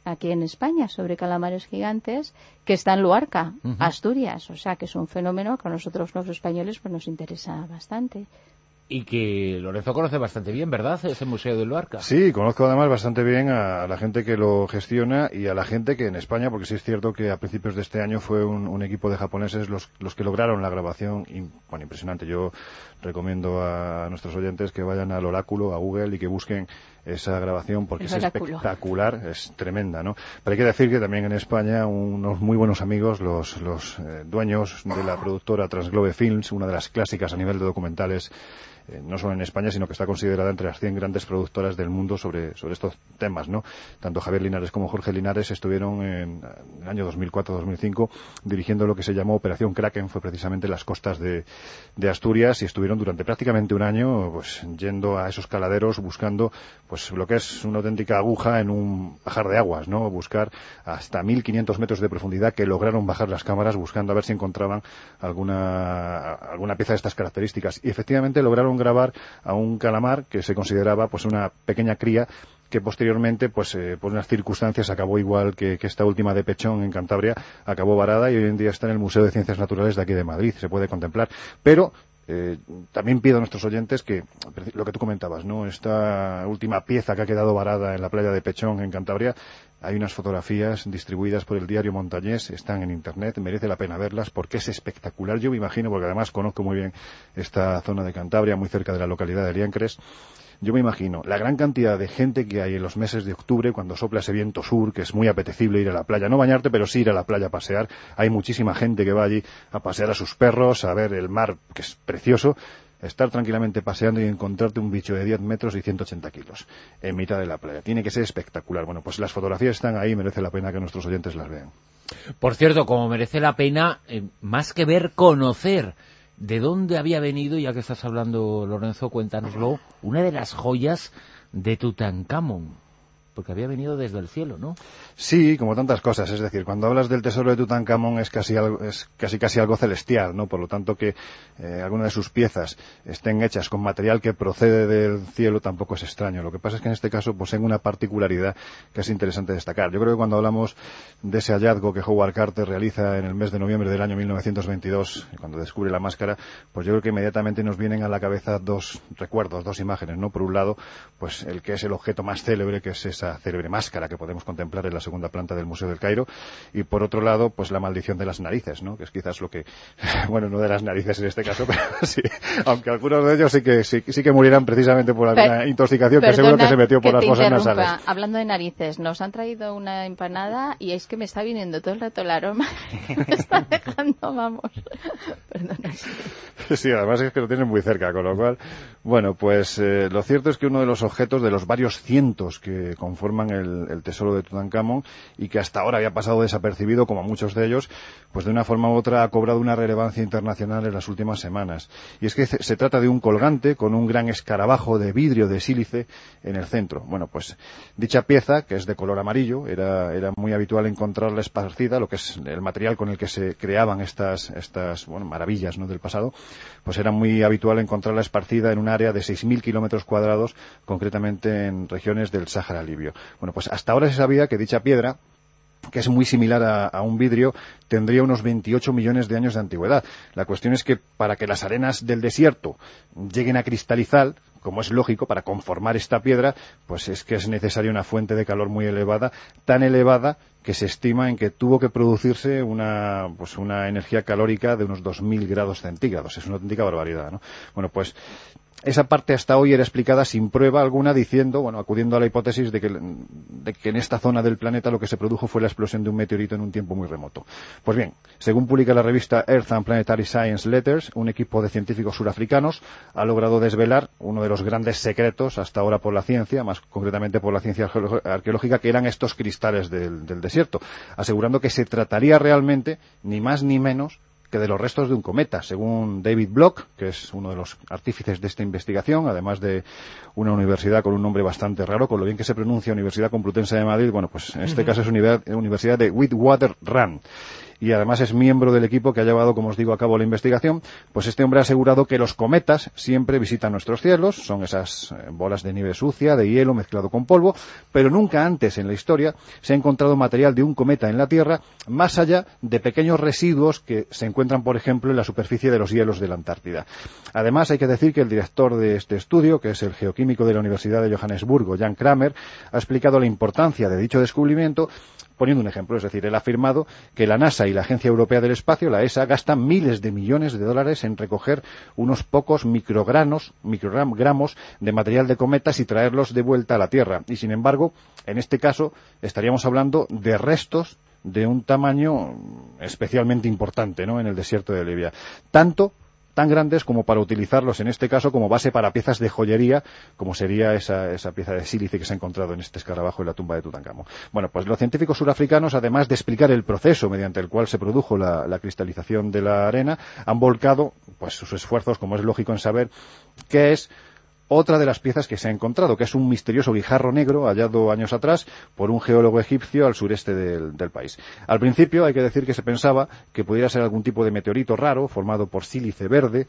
aquí en España sobre calamares gigantes que está en Luarca, Asturias. O sea, que es un fenómeno que a nosotros los españoles pues nos interesa bastante y que Lorenzo conoce bastante bien, ¿verdad? Ese Museo de Luarca. Sí, conozco además bastante bien a la gente que lo gestiona y a la gente que en España, porque sí es cierto que a principios de este año fue un, equipo de japoneses los, los, que lograron la grabación, bueno, impresionante. Yo recomiendo a nuestros oyentes que vayan al oráculo, a Google y que busquen esa grabación porque es espectacular, es tremenda, ¿no? Pero hay que decir que también en España unos muy buenos amigos, los, los eh, dueños de la productora Transglobe Films, una de las clásicas a nivel de documentales eh, no solo en España, sino que está considerada entre las 100 grandes productoras del mundo sobre, sobre estos temas, ¿no? Tanto Javier Linares como Jorge Linares estuvieron en, el año 2004-2005 dirigiendo lo que se llamó Operación Kraken, fue precisamente las costas de, de, Asturias y estuvieron durante prácticamente un año, pues, yendo a esos caladeros buscando, pues, lo que es una auténtica aguja en un bajar de aguas, ¿no? Buscar hasta 1500 metros de profundidad que lograron bajar las cámaras buscando a ver si encontraban alguna, alguna pieza de estas características. Y efectivamente lograron grabar a un calamar que se consideraba pues una pequeña cría que posteriormente, pues eh, por unas circunstancias, acabó igual que, esta última de Pechón en Cantabria, acabó varada y hoy en día está en el Museo de Ciencias Naturales de aquí de Madrid, se puede contemplar. Pero eh, también pido a nuestros oyentes que, lo que tú comentabas, ¿no? Esta última pieza que ha quedado varada en la playa de Pechón, en Cantabria, hay unas fotografías distribuidas por el diario Montañés, están en internet, merece la pena verlas porque es espectacular. Yo me imagino, porque además conozco muy bien esta zona de Cantabria, muy cerca de la localidad de Liancres, yo me imagino la gran cantidad de gente que hay en los meses de octubre cuando sopla ese viento sur, que es muy apetecible ir a la playa, no bañarte, pero sí ir a la playa a pasear. Hay muchísima gente que va allí a pasear a sus perros, a ver el mar, que es precioso, estar tranquilamente paseando y encontrarte un bicho de 10 metros y 180 kilos en mitad de la playa. Tiene que ser espectacular. Bueno, pues las fotografías están ahí, merece la pena que nuestros oyentes las vean. Por cierto, como merece la pena, eh, más que ver, conocer de dónde había venido, ya que estás hablando, Lorenzo, cuéntanoslo, una de las joyas de Tutankamón porque había venido desde el cielo, ¿no? Sí, como tantas cosas. Es decir, cuando hablas del tesoro de Tutankamón es casi, algo, es casi, casi algo celestial, ¿no? Por lo tanto, que eh, alguna de sus piezas estén hechas con material que procede del cielo tampoco es extraño. Lo que pasa es que en este caso poseen una particularidad que es interesante destacar. Yo creo que cuando hablamos de ese hallazgo que Howard Carter realiza en el mes de noviembre del año 1922, cuando descubre la máscara, pues yo creo que inmediatamente nos vienen a la cabeza dos recuerdos, dos imágenes, ¿no? Por un lado, pues el que es el objeto más célebre, que es esa célebre máscara que podemos contemplar en la segunda planta del Museo del Cairo. Y por otro lado pues la maldición de las narices ¿no? que es quizás lo que [LAUGHS] bueno no de las narices en este caso [LAUGHS] pero sí aunque algunos de ellos sí que sí, que murieran precisamente por alguna intoxicación que seguro que se metió por las fosas nasales. Hablando de narices nos han traído una empanada y es que me está viniendo todo el rato el aroma. [LAUGHS] Me está dejando vamos. Perdona. sí además es que lo tienen muy cerca con lo cual bueno pues eh, lo cierto es que uno de los objetos de los varios cientos que forman el, tesoro de Tutankamón y que hasta ahora había pasado desapercibido, como muchos de ellos, pues de una forma u otra ha cobrado una relevancia internacional en las últimas semanas. Y es que se trata de un colgante con un gran escarabajo de vidrio de sílice en el centro. Bueno, pues dicha pieza, que es de color amarillo, era, era muy habitual encontrarla esparcida, lo que es el material con el que se creaban estas, estas bueno, maravillas ¿no? del pasado, pues era muy habitual encontrarla esparcida en un área de 6.000 kilómetros cuadrados, concretamente en regiones del Sáhara Libio. Bueno, pues hasta ahora se sabía que dicha piedra que es muy similar a, un vidrio, tendría unos 28 millones de años de antigüedad. La cuestión es que para que las arenas del desierto lleguen a cristalizar, como es lógico, para conformar esta piedra, pues es que es necesaria una fuente de calor muy elevada, tan elevada que se estima en que tuvo que producirse una, pues una energía calórica de unos 2.000 grados centígrados. Es una auténtica barbaridad, ¿no? Bueno, pues esa parte hasta hoy era explicada sin prueba alguna diciendo, bueno, acudiendo a la hipótesis de que, en esta zona del planeta lo que se produjo fue la explosión de un meteorito en un tiempo muy remoto. Pues bien, según publica la revista Earth and Planetary Science Letters, un equipo de científicos surafricanos ha logrado desvelar uno de los grandes secretos hasta ahora por la ciencia, más concretamente por la ciencia arqueológica, que eran estos cristales del desierto, asegurando que se trataría realmente, ni más ni menos, que de los restos de un cometa, según David Block, que es uno de los artífices de esta investigación, además de una universidad con un nombre bastante raro, con lo bien que se pronuncia Universidad Complutense de Madrid, bueno, pues en este caso es Universidad de Witwater Run y además es miembro del equipo que ha llevado, como os digo, a cabo la investigación, pues este hombre ha asegurado que los cometas siempre visitan nuestros cielos, son esas eh, bolas de nieve sucia, de hielo mezclado con polvo, pero nunca antes en la historia se ha encontrado material de un cometa en la Tierra más allá de pequeños residuos que se encuentran, por ejemplo, en la superficie de los hielos de la Antártida. Además, hay que decir que el director de este estudio, que es el geoquímico de la Universidad de Johannesburgo, Jan Kramer, ha explicado la importancia de dicho descubrimiento poniendo un ejemplo, es decir, él ha afirmado que la NASA y la Agencia Europea del Espacio, la ESA, gastan miles de millones de dólares en recoger unos pocos microgranos, microgramos de material de cometas y traerlos de vuelta a la Tierra. Y sin embargo, en este caso, estaríamos hablando de restos de un tamaño especialmente importante ¿no? en el desierto de Libia. Tanto tan grandes como para utilizarlos en este caso como base para piezas de joyería, como sería esa, esa pieza de sílice que se ha encontrado en este escarabajo en la tumba de Tutankamón. Bueno, pues los científicos surafricanos, además de explicar el proceso mediante el cual se produjo la, la cristalización de la arena, han volcado pues sus esfuerzos, como es lógico en saber, qué es otra de las piezas que se ha encontrado, que es un misterioso guijarro negro hallado años atrás por un geólogo egipcio al sureste del, del, país. Al principio hay que decir que se pensaba que pudiera ser algún tipo de meteorito raro formado por sílice verde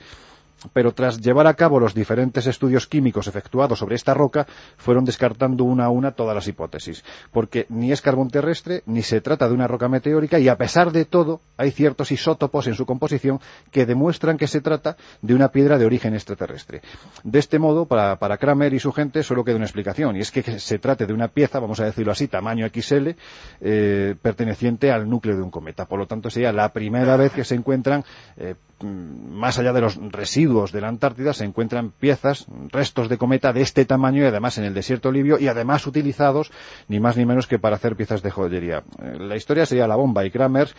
pero tras llevar a cabo los diferentes estudios químicos efectuados sobre esta roca, fueron descartando una a una todas las hipótesis, porque ni es carbón terrestre, ni se trata de una roca meteórica, y a pesar de todo, hay ciertos isótopos en su composición que demuestran que se trata de una piedra de origen extraterrestre. De este modo, para, Kramer y su gente solo queda una explicación, y es que se trate de una pieza, vamos a decirlo así, tamaño XL, eh, perteneciente al núcleo de un cometa. Por lo tanto, sería la primera vez que se encuentran eh, más allá de los residuos de la Antártida se encuentran piezas, restos de cometa de este tamaño y además en el desierto libio y además utilizados ni más ni menos que para hacer piezas de joyería. Eh, la historia sería la bomba y Kramer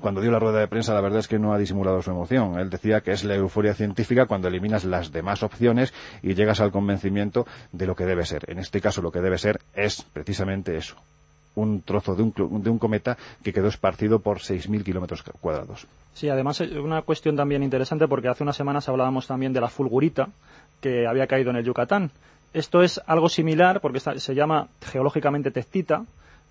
cuando dio la rueda de prensa, la verdad es que no ha disimulado su emoción. Él decía que es la euforia científica cuando eliminas las demás opciones y llegas al convencimiento de lo que debe ser. En este caso, lo que debe ser es precisamente eso. Un trozo de un, de un cometa que quedó esparcido por 6.000 kilómetros cuadrados. Sí, además, una cuestión también interesante porque hace unas semanas hablábamos también de la fulgurita que había caído en el Yucatán. Esto es algo similar porque se llama geológicamente tectita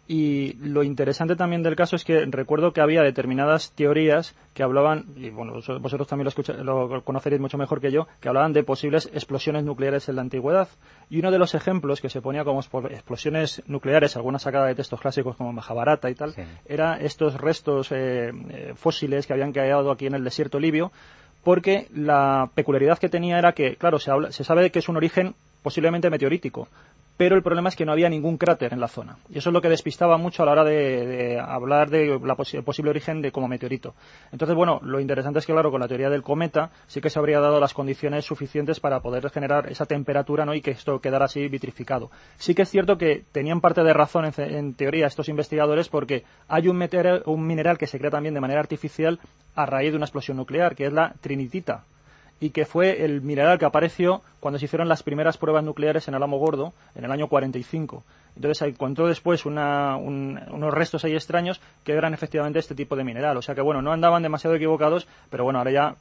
y lo interesante también del caso es que recuerdo que había determinadas teorías que hablaban, y bueno, vosotros también lo, lo, conoceréis mucho mejor que yo, que hablaban de posibles explosiones nucleares en la antigüedad. Y uno de los ejemplos que se ponía como explosiones nucleares, algunas sacadas de textos clásicos como Mahabharata y tal, era estos restos eh, eh, fósiles que habían quedado aquí en el desierto libio, porque la peculiaridad que tenía era que, claro, se, habla, se sabe que es un origen posiblemente meteorítico, pero el problema es que no había ningún cráter en la zona. Y eso es lo que despistaba mucho a la hora de, hablar de posible origen de como meteorito. Entonces, bueno, lo interesante es que, claro, con la teoría del cometa sí que se habría dado las condiciones suficientes para poder generar esa temperatura ¿no? y que esto quedara así vitrificado. Sí que es cierto que tenían parte de razón en, teoría estos investigadores porque hay un, un mineral que se crea también de manera artificial a raíz de una explosión nuclear, que es la trinitita y que fue el mineral que apareció cuando se hicieron las primeras pruebas nucleares en Alamo Gordo en el año 45. Entonces se encontró después unos restos ahí extraños que eran efectivamente este tipo de mineral. O sea que bueno, no andaban demasiado equivocados, pero bueno, ahora ya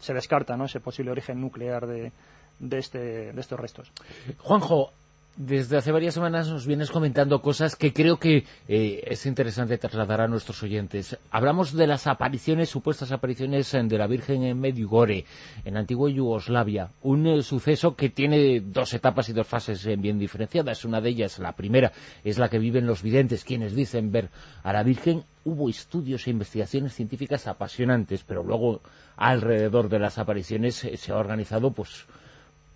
se, descarta ¿no? ese posible origen nuclear de, de, este, de estos restos. Juanjo, desde hace varias semanas nos vienes comentando cosas que creo que eh, es interesante trasladar a nuestros oyentes. Hablamos de las apariciones, supuestas apariciones eh, de la Virgen en Medjugorje, en antigua Yugoslavia. Un eh, suceso que tiene dos etapas y dos fases bien diferenciadas. Una de ellas, la primera, es la que viven los videntes, quienes dicen ver a la Virgen. Hubo estudios e investigaciones científicas apasionantes, pero luego alrededor de las apariciones se ha organizado pues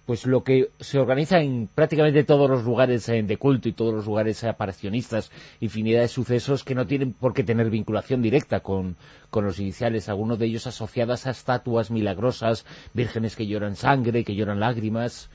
pues lo que se organiza en prácticamente todos los lugares eh, de culto y todos los lugares aparicionistas, infinidad de sucesos que no tienen por qué tener vinculación directa con, con los iniciales, algunos de ellos asociadas a estatuas milagrosas, vírgenes que lloran sangre, que lloran lágrimas,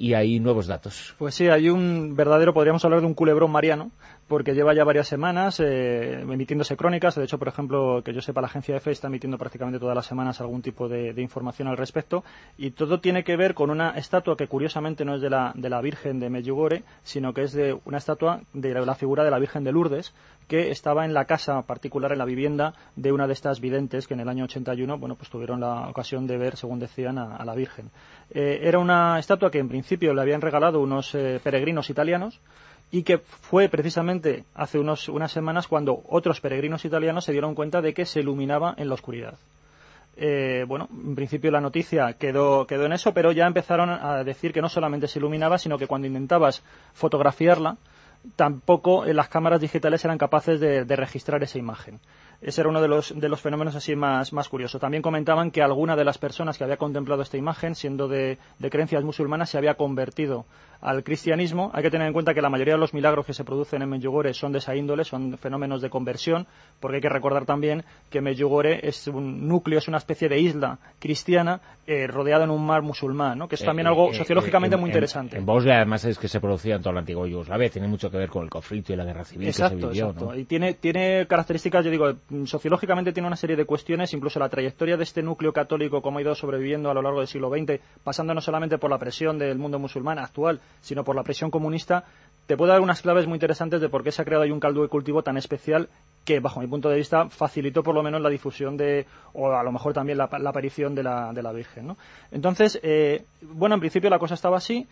y hay nuevos datos. Pues sí, hay un verdadero, podríamos hablar de un culebrón mariano, porque lleva ya varias semanas eh, emitiéndose crónicas. De hecho, por ejemplo, que yo sepa, la agencia EFE está emitiendo prácticamente todas las semanas algún tipo de, información al respecto. Y todo tiene que ver con una estatua que curiosamente no es de la, de la Virgen de Medjugorje, sino que es de una estatua de la, figura de la Virgen de Lourdes, que estaba en la casa particular, en la vivienda de una de estas videntes que en el año 81 bueno, pues tuvieron la ocasión de ver, según decían, a, la Virgen. Eh, era una estatua que en principio le habían regalado unos eh, peregrinos italianos y que fue precisamente hace unos, unas semanas cuando otros peregrinos italianos se dieron cuenta de que se iluminaba en la oscuridad. Eh, bueno, en principio la noticia quedó, quedó en eso, pero ya empezaron a decir que no solamente se iluminaba, sino que cuando intentabas fotografiarla, tampoco las cámaras digitales eran capaces de registrar esa imagen. Ese era uno de los, de los fenómenos así más, más curiosos. También comentaban que alguna de las personas que había contemplado esta imagen, siendo de, de creencias musulmanas, se había convertido al cristianismo. Hay que tener en cuenta que la mayoría de los milagros que se producen en Medjugorje son de esa índole, son fenómenos de conversión, porque hay que recordar también que Medjugorje es un núcleo, es una especie de isla cristiana eh, rodeada en un mar musulmán, ¿no? que es también eh, algo eh, sociológicamente muy interesante. En, Bosnia además es que se producía en toda la antigua Yugoslavia, tiene mucho que ver con el conflicto y la guerra civil exacto, que se vivió. Exacto. Y tiene, tiene características, yo digo, sociológicamente tiene una serie de cuestiones, incluso la trayectoria de este núcleo católico, como ha ido sobreviviendo a lo largo del siglo XX, pasando no solamente por la presión del mundo musulmán actual, sino por la presión comunista, te puede dar unas claves muy interesantes de por qué se ha creado ahí un caldo de cultivo tan especial que, bajo mi punto de vista, facilitó por lo menos la difusión de, o a lo mejor también la, aparición de la, de la Virgen. Entonces, eh, bueno, en principio la cosa estaba así.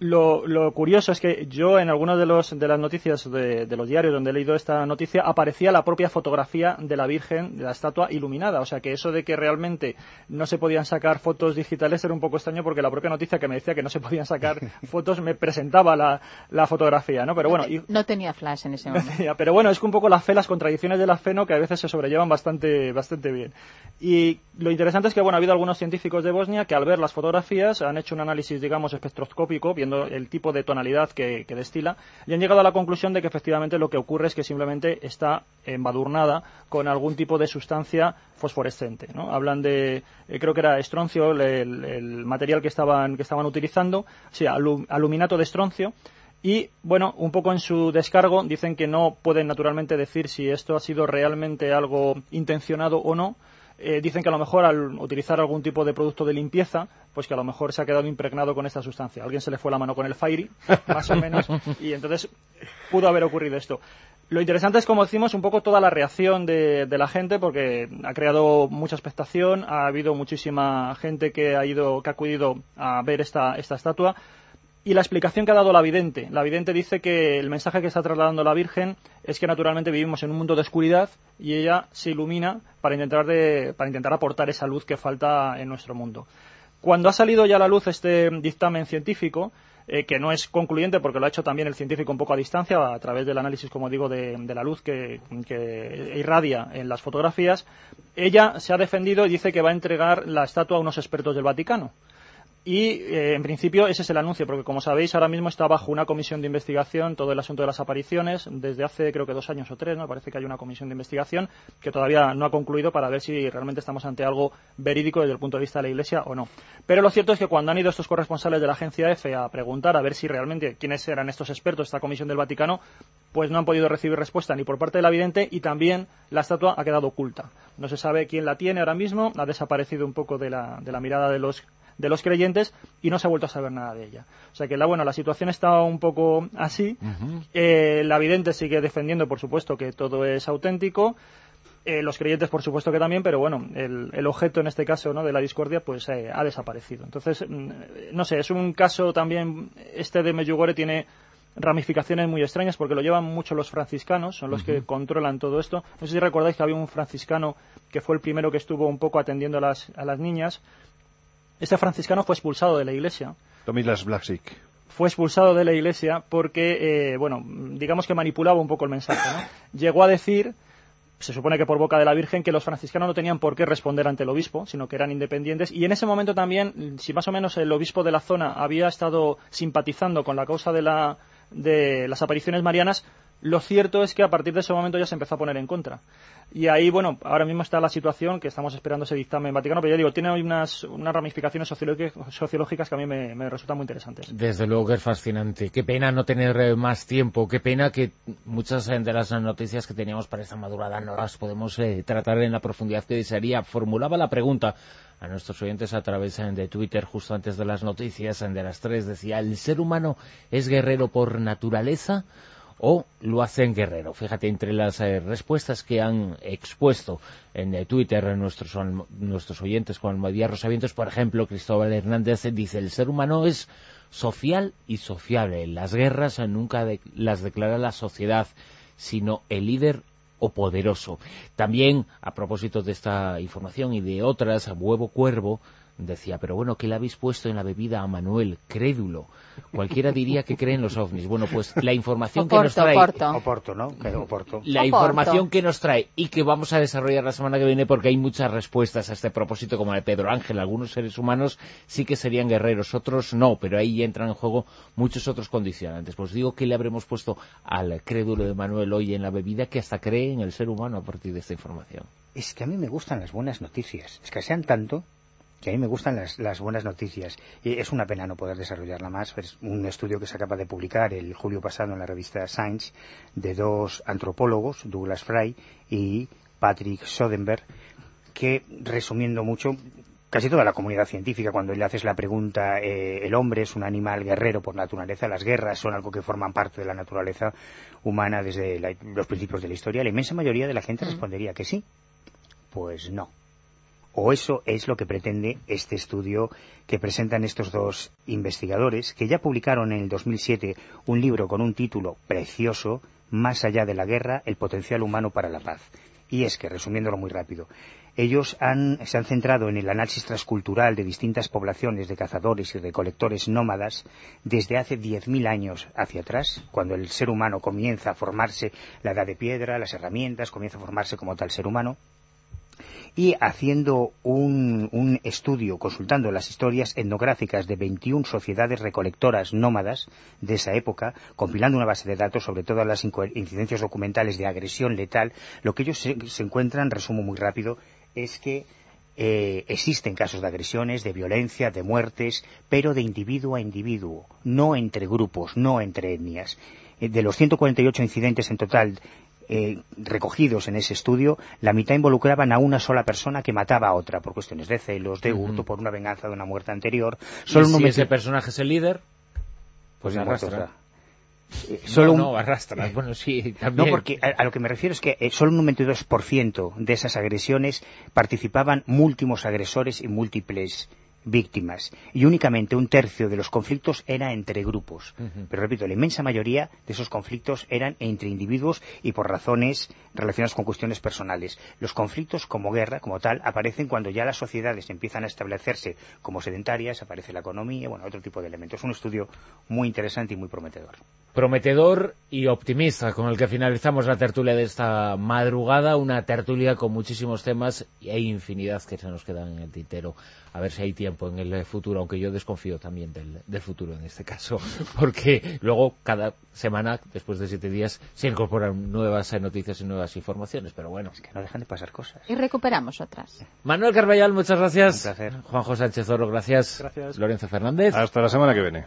Lo, curioso es que yo en algunas de, los, de las noticias de, los diarios donde he leído esta noticia aparecía la propia fotografía de la Virgen, de la estatua iluminada. O sea que eso de que realmente no se podían sacar fotos digitales era un poco extraño porque la propia noticia que me decía que no se podían sacar [LAUGHS] fotos me presentaba la, fotografía, ¿no? Pero bueno... no tenía flash en ese [LAUGHS] momento. pero bueno, es que un poco la fe, las contradicciones de la fe, ¿no? Que a veces se sobrellevan bastante, bastante bien. Y lo interesante es que, bueno, ha habido algunos científicos de Bosnia que al ver las fotografías han hecho un análisis, digamos, espectroscópico, bien el tipo de tonalidad que, destila, y han llegado a la conclusión de que efectivamente lo que ocurre es que simplemente está embadurnada con algún tipo de sustancia fosforescente. Hablan de, eh, creo que era estroncio, el, material que estaban, que estaban utilizando, sí, aluminato de estroncio, y, bueno, un poco en su descargo dicen que no pueden naturalmente decir si esto ha sido realmente algo intencionado o no. Eh, dicen que a lo mejor al utilizar algún tipo de producto de limpieza, pues que a lo mejor se ha quedado impregnado con esta sustancia. alguien se le fue la mano con el Fairy, más o menos, [LAUGHS] y entonces pudo haber ocurrido esto. Lo interesante es, como decimos, un poco toda la reacción de, de, la gente, porque ha creado mucha expectación, ha habido muchísima gente que ha ido, que ha acudido a ver esta, esta estatua y la explicación que ha dado la vidente. La vidente dice que el mensaje que está trasladando la Virgen es que naturalmente vivimos en un mundo de oscuridad y ella se ilumina para intentar, para intentar aportar esa luz que falta en nuestro mundo. Cuando ha salido ya a la luz este dictamen científico, eh, que no es concluyente porque lo ha hecho también el científico un poco a distancia a través del análisis, como digo, de, la luz que, irradia en las fotografías, ella se ha defendido y dice que va a entregar la estatua a unos expertos del Vaticano. Y eh, en principio ese es el anuncio, porque como sabéis ahora mismo está bajo una comisión de investigación todo el asunto de las apariciones desde hace creo que dos años o tres, ¿no? Parece que hay una comisión de investigación que todavía no ha concluido para ver si realmente estamos ante algo verídico desde el punto de vista de la Iglesia o no. Pero lo cierto es que cuando han ido estos corresponsales de la agencia EFE a preguntar a ver si realmente quiénes eran estos expertos, esta comisión del Vaticano, pues no han podido recibir respuesta ni por parte de la vidente y también la estatua ha quedado oculta. No se sabe quién la tiene ahora mismo, ha desaparecido un poco de la, de la mirada de los de los creyentes y no se ha vuelto a saber nada de ella. O sea que la, bueno, la situación está un poco así. Eh, la vidente sigue defendiendo, por supuesto, que todo es auténtico. Eh, los creyentes, por supuesto que también, pero bueno, el, objeto en este caso ¿no? de la discordia pues eh, ha desaparecido. Entonces, mm, no sé, es un caso también, este de Medjugorje tiene ramificaciones muy extrañas porque lo llevan mucho los franciscanos, son los que controlan todo esto. No sé si recordáis que había un franciscano que fue el primero que estuvo un poco atendiendo a las, a las niñas este franciscano fue expulsado de la iglesia. Blacksik. Fue expulsado de la iglesia porque, eh, bueno, digamos que manipulaba un poco el mensaje, ¿no? [LAUGHS] Llegó a decir se supone que por boca de la Virgen, que los franciscanos no tenían por qué responder ante el obispo, sino que eran independientes. Y en ese momento también, si más o menos el obispo de la zona había estado simpatizando con la causa de, la, de las apariciones marianas, lo cierto es que a partir de ese momento ya se empezó a poner en contra. Y ahí, bueno, ahora mismo está la situación que estamos esperando ese dictamen Vaticano, pero ya digo, tiene unas, ramificaciones sociológicas que a mí me, resultan muy interesantes. Desde luego que es fascinante. Qué pena no tener eh, más tiempo, qué pena que muchas eh, de las noticias que teníamos para esta madurada no las podemos eh, tratar en la profundidad que desearía. Formulaba la pregunta a nuestros oyentes a través de Twitter justo antes de las noticias, de las tres, decía, ¿el ser humano es guerrero por naturaleza? O lo hacen guerrero. Fíjate, entre las eh, respuestas que han expuesto en eh, Twitter nuestros, nuestros oyentes con Almadía Rosavientos, por ejemplo, Cristóbal Hernández dice, el ser humano es social y sociable. Las guerras nunca las declara la sociedad, sino el líder o poderoso. También, a propósito de esta información y de otras, Huevo Cuervo decía, pero bueno, ¿qué le habéis puesto en la bebida a Manuel? Crédulo. Cualquiera diría que cree en los ovnis. Bueno, pues la información que nos trae... Oporto. ¿no? La información que nos trae y que vamos a desarrollar la semana que viene porque hay muchas respuestas a este propósito, como la de Pedro Ángel. Algunos seres humanos sí que serían guerreros, otros no, pero ahí entran en juego muchos otros condicionantes. Pues digo que le habremos puesto al crédulo de Manuel hoy en la bebida que hasta cree en el ser humano a partir de esta información. Es que a mí me gustan las buenas noticias. Es que sean tanto que a mí me gustan las, buenas noticias. Y es una pena no poder desarrollarla más. Es un estudio que se acaba de publicar el julio pasado en la revista Science de dos antropólogos, Douglas Fry y Patrick Sodenberg, que, resumiendo mucho, casi toda la comunidad científica, cuando le haces la pregunta, eh, el hombre es un animal guerrero por naturaleza, las guerras son algo que forman parte de la naturaleza humana desde los principios de la historia, la inmensa mayoría de la gente respondería que sí. Pues no o eso es lo que pretende este estudio que presentan estos dos investigadores, que ya publicaron en el 2007 un libro con un título precioso, Más allá de la guerra, el potencial humano para la paz. Y es que, resumiéndolo muy rápido, ellos se han centrado en el análisis transcultural de distintas poblaciones de cazadores y recolectores nómadas desde hace 10.000 años hacia atrás, cuando el ser humano comienza a formarse la edad de piedra, las herramientas, comienza a formarse como tal ser humano, y haciendo un, estudio, consultando las historias etnográficas de 21 sociedades recolectoras nómadas de esa época, compilando una base de datos sobre todas las incidencias documentales de agresión letal, lo que ellos se, se encuentran, resumo muy rápido, es que eh, existen casos de agresiones, de violencia, de muertes, pero de individuo a individuo, no entre grupos, no entre etnias. Eh, de los 148 incidentes en total eh, recogidos en ese estudio, la mitad involucraban a una sola persona que mataba a otra por cuestiones de celos, de hurto, por una venganza de una muerte anterior. Solo ¿Y si ese personaje es el líder? Pues, pues arrastra. Solo no, no, [LAUGHS] Bueno, sí, también. No, porque a, lo que me refiero es que eh, solo un 92% de esas agresiones participaban múltiples agresores y múltiples víctimas y únicamente un tercio de los conflictos era entre grupos. Pero repito, la inmensa mayoría de esos conflictos eran entre individuos y por razones relacionadas con cuestiones personales. Los conflictos como guerra, como tal, aparecen cuando ya las sociedades empiezan a establecerse como sedentarias, aparece la economía, bueno, otro tipo de elementos. Es un estudio muy interesante y muy prometedor. Prometedor y optimista, con el que finalizamos la tertulia de esta madrugada, una tertulia con muchísimos temas e infinidad que se nos quedan en el tintero. A ver si hay tiempo en el futuro, aunque yo desconfío también del, futuro en este caso, [LAUGHS] porque luego cada semana, después de siete días, se incorporan nuevas noticias y nuevas informaciones, pero bueno. Es que no dejan de pasar cosas. Y recuperamos otras. Manuel Carballal, muchas gracias. Un placer. Juanjo Sánchez Oro, gracias. Gracias. Lorenzo Fernández. Hasta la semana que viene.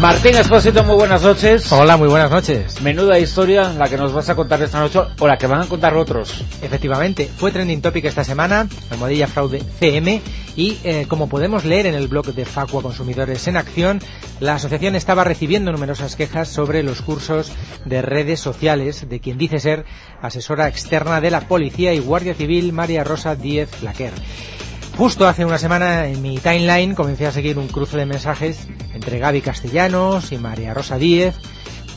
Martín Espósito, muy buenas noches. Hola, muy buenas noches. Menuda historia la que nos vas a contar esta noche o la que van a contar otros. Efectivamente, fue trending topic esta semana, almohadilla fraude CM, y eh, como podemos leer en el blog de Facua Consumidores en Acción, la asociación estaba recibiendo numerosas quejas sobre los cursos de redes sociales de quien dice ser asesora externa de la Policía y Guardia Civil María Rosa Díez Flaquer. Justo hace una semana en mi timeline comencé a seguir un cruce de mensajes entre Gaby Castellanos y María Rosa Díez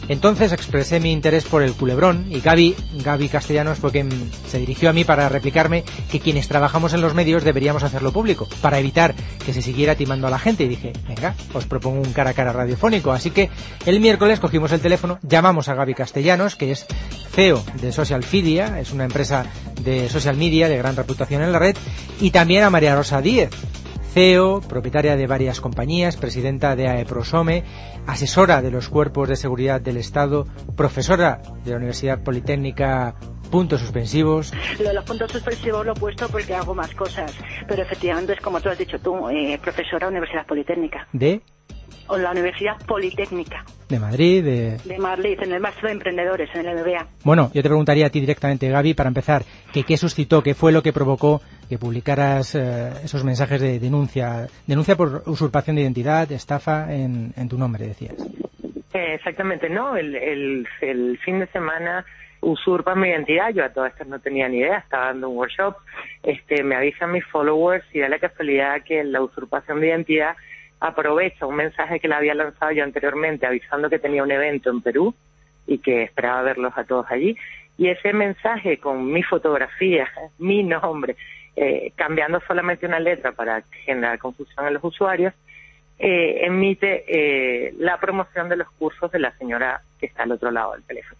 entonces expresé mi interés por el culebrón y Gaby, Gaby Castellanos fue quien se dirigió a mí para replicarme que quienes trabajamos en los medios deberíamos hacerlo público, para evitar que se siguiera timando a la gente. Y dije, venga, os propongo un cara a cara radiofónico. Así que el miércoles cogimos el teléfono, llamamos a Gaby Castellanos, que es CEO de Social Media, es una empresa de social media de gran reputación en la red, y también a María Rosa Díez, CEO, propietaria de varias compañías, presidenta de AEPROSOME, asesora de los cuerpos de seguridad del Estado, profesora de la Universidad Politécnica puntos suspensivos. Lo de los puntos suspensivos lo he puesto porque hago más cosas, pero efectivamente es como tú has dicho tú, eh, profesora de Universidad Politécnica. ¿De? O la Universidad Politécnica. ¿De Madrid? De... de Madrid, en el Máster de Emprendedores, en el MBA. Bueno, yo te preguntaría a ti directamente, Gaby, para empezar, que qué suscitó, qué fue lo que provocó que publicaras eh, esos mensajes de denuncia, denuncia por usurpación de identidad, estafa en, tu nombre, decías. Eh, exactamente, no, el, el, fin de semana usurpa mi identidad, yo a todas estas no tenía ni idea, estaba dando un workshop, este, me avisan mis followers y da la casualidad que la usurpación de identidad aprovecha un mensaje que le había lanzado yo anteriormente avisando que tenía un evento en Perú y que esperaba verlos a todos allí. Y ese mensaje con mi fotografía, [LAUGHS] mi nombre, eh, cambiando solamente una letra para generar confusión a los usuarios, eh, emite eh, la promoción de los cursos de la señora que está al otro lado del teléfono.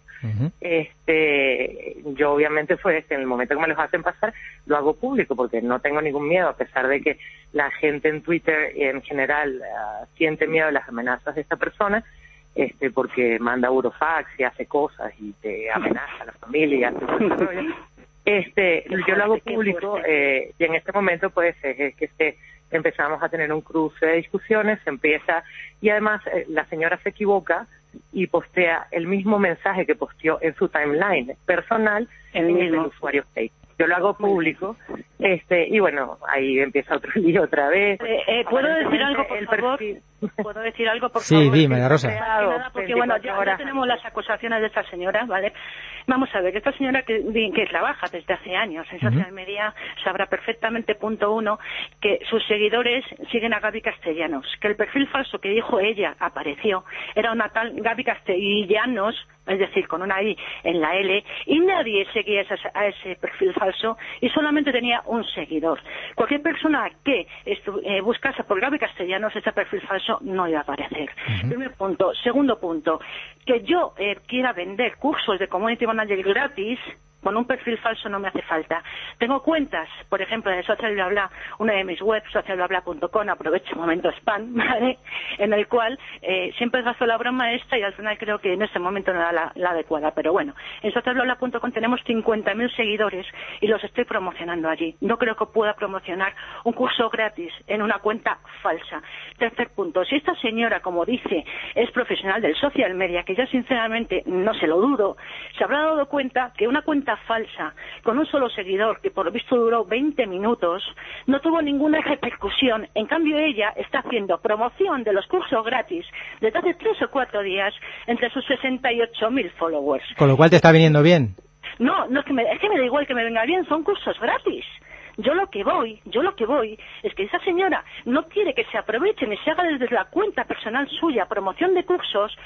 Este, yo obviamente fue en el momento que me los hacen pasar lo hago público porque no tengo ningún miedo a pesar de que la gente en Twitter en general ah, siente miedo de las amenazas de esta persona este porque manda Eurofax y hace cosas y te [LAUGHS] amenaza a la familia [LAUGHS] Este, yo lo hago público eh, y en este momento pues es que este, empezamos a tener un cruce de discusiones, se empieza y además eh, la señora se equivoca y postea el mismo mensaje que posteó en su timeline personal en el, usuario Facebook. Yo lo hago público, este y bueno, ahí empieza otro [LAUGHS] lío otra vez. Eh, eh, ¿Puedo decir algo, por favor? ¿Puedo decir algo, por sí, favor? Sí, dime, Rosa. porque bueno, ya, tenemos las acusaciones de esta señora, ¿vale? Vamos a ver, esta señora que, que trabaja desde hace años en social media sabrá perfectamente, punto uno, que sus seguidores siguen a Gaby Castellanos, que el perfil falso que dijo ella apareció era una tal Gaby Castellanos, es decir, con una I en la L, y nadie seguía a ese perfil falso y solamente tenía un seguidor. Cualquier persona que eh, buscase por Gaby Castellanos, ese perfil falso no iba a aparecer. Primer punto. Segundo punto, que yo eh, quiera vender cursos de Community Manager gratis, con un perfil falso no me hace falta. Tengo cuentas, por ejemplo, de Social Bla una de mis webs, socialblabla.com, aprovecho un momento spam, [LAUGHS] ¿vale? En el cual eh, siempre gasto la broma esta y al final creo que en este momento no era la, adecuada. Pero bueno, en socialblabla.com tenemos 50.000 seguidores y los estoy promocionando allí. No creo que pueda promocionar un curso gratis en una cuenta falsa. Tercer punto, si esta señora, como dice, es profesional del social media, que ya sinceramente no se lo dudo, se habrá dado cuenta que una cuenta falsa con un solo seguidor que por lo visto duró 20 minutos no tuvo ninguna repercusión. En cambio ella está haciendo promoción de los cursos gratis desde hace tres o cuatro días entre sus 68.000 followers. Con lo cual te está viniendo bien. No, no es que, me, es que me da igual que me venga bien, son cursos gratis. Yo lo que voy, yo lo que voy es que esa señora no quiere que se aproveche ni se haga desde la cuenta personal suya promoción de cursos,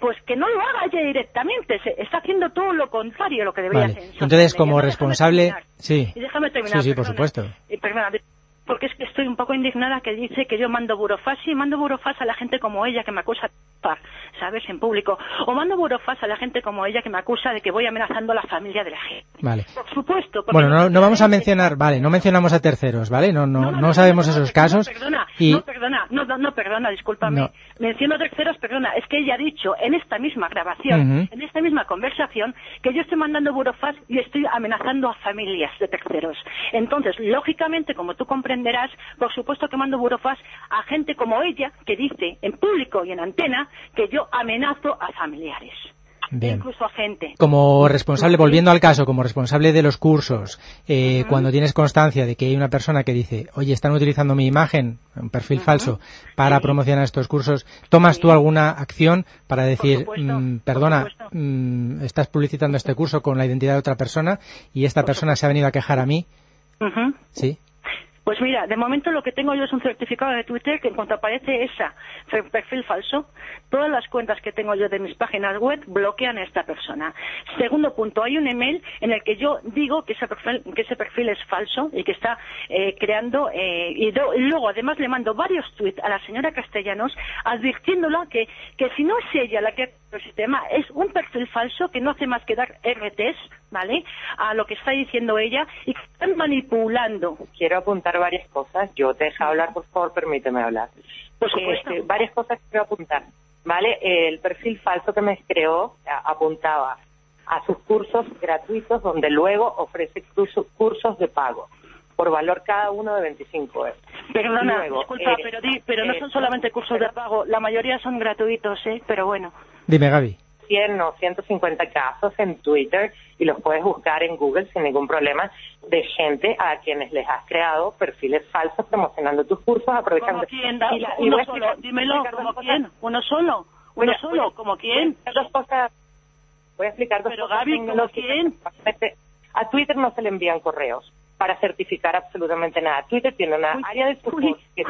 pues que no lo haga ella directamente. Se está haciendo todo lo contrario a lo que debería hacer. Entonces, como responsable, sí. déjame terminar. Sí, sí, por supuesto porque es que estoy un poco indignada que dice que yo mando burofás y mando burofás a la gente como ella que me acusa de ¿sabes? En público. O mando burofás a la gente como ella que me acusa de que voy amenazando a la familia de la gente. Vale. Por supuesto. Bueno, no, no vamos a mencionar, vale, no mencionamos a terceros, ¿vale? No, no, no, sabemos esos casos. Perdona, no, perdona, no, no, perdona, discúlpame. Menciono terceros, perdona, es que ella ha dicho en esta misma grabación, en esta misma conversación, que yo estoy mandando burofás y estoy amenazando a familias de terceros. Entonces, lógicamente, como tú comprendes, por supuesto que mando burofás a gente como ella, que dice en público y en antena que yo amenazo a familiares. incluso a gente. Como responsable, volviendo al caso, como responsable de los cursos, eh, cuando tienes constancia de que hay una persona que dice, oye, están utilizando mi imagen, un perfil falso, para promocionar estos cursos, ¿tomas tú alguna acción para decir, mm, perdona, mm, estás publicitando este curso con la identidad de otra persona y esta persona se ha venido a quejar a mí? Sí. Pues mira, de momento lo que tengo yo es un certificado de Twitter que en cuanto aparece esa perfil falso, todas las cuentas que tengo yo de mis páginas web bloquean a esta persona. Segundo punto, hay un email en el que yo digo que ese perfil, que ese perfil es falso y que está eh, creando, eh, y, luego además le mando varios tweets a la señora Castellanos advirtiéndola que, que si no es ella la que el sistema es un perfil falso que no hace más que dar RTs, ¿vale? A lo que está diciendo ella y que están manipulando. Quiero apuntar varias cosas. Yo te dejo hablar, por favor, permíteme hablar. Por supuesto. Este, varias cosas que quiero apuntar. ¿Vale? El perfil falso que me creó apuntaba a sus cursos gratuitos donde luego ofrece cursos de pago por valor cada uno de 25 euros. Perdona, disculpa, eh, pero, pero no eh, son solamente cursos de pago, la mayoría son gratuitos, ¿eh? Pero bueno. Dime, Gaby. 100 o 150 casos en Twitter y los puedes buscar en Google sin ningún problema de gente a quienes les has creado perfiles falsos promocionando tus cursos aprovechando. ¿Como quién? uno solo, dímelo, ¿como quién? ¿Uno solo? ¿Uno solo? ¿Como quién? Dos cosas. Voy a explicar dos Pero Gaby, ¿como quién? A Twitter no se le envían correos para certificar absolutamente nada. Twitter tiene una área de support que es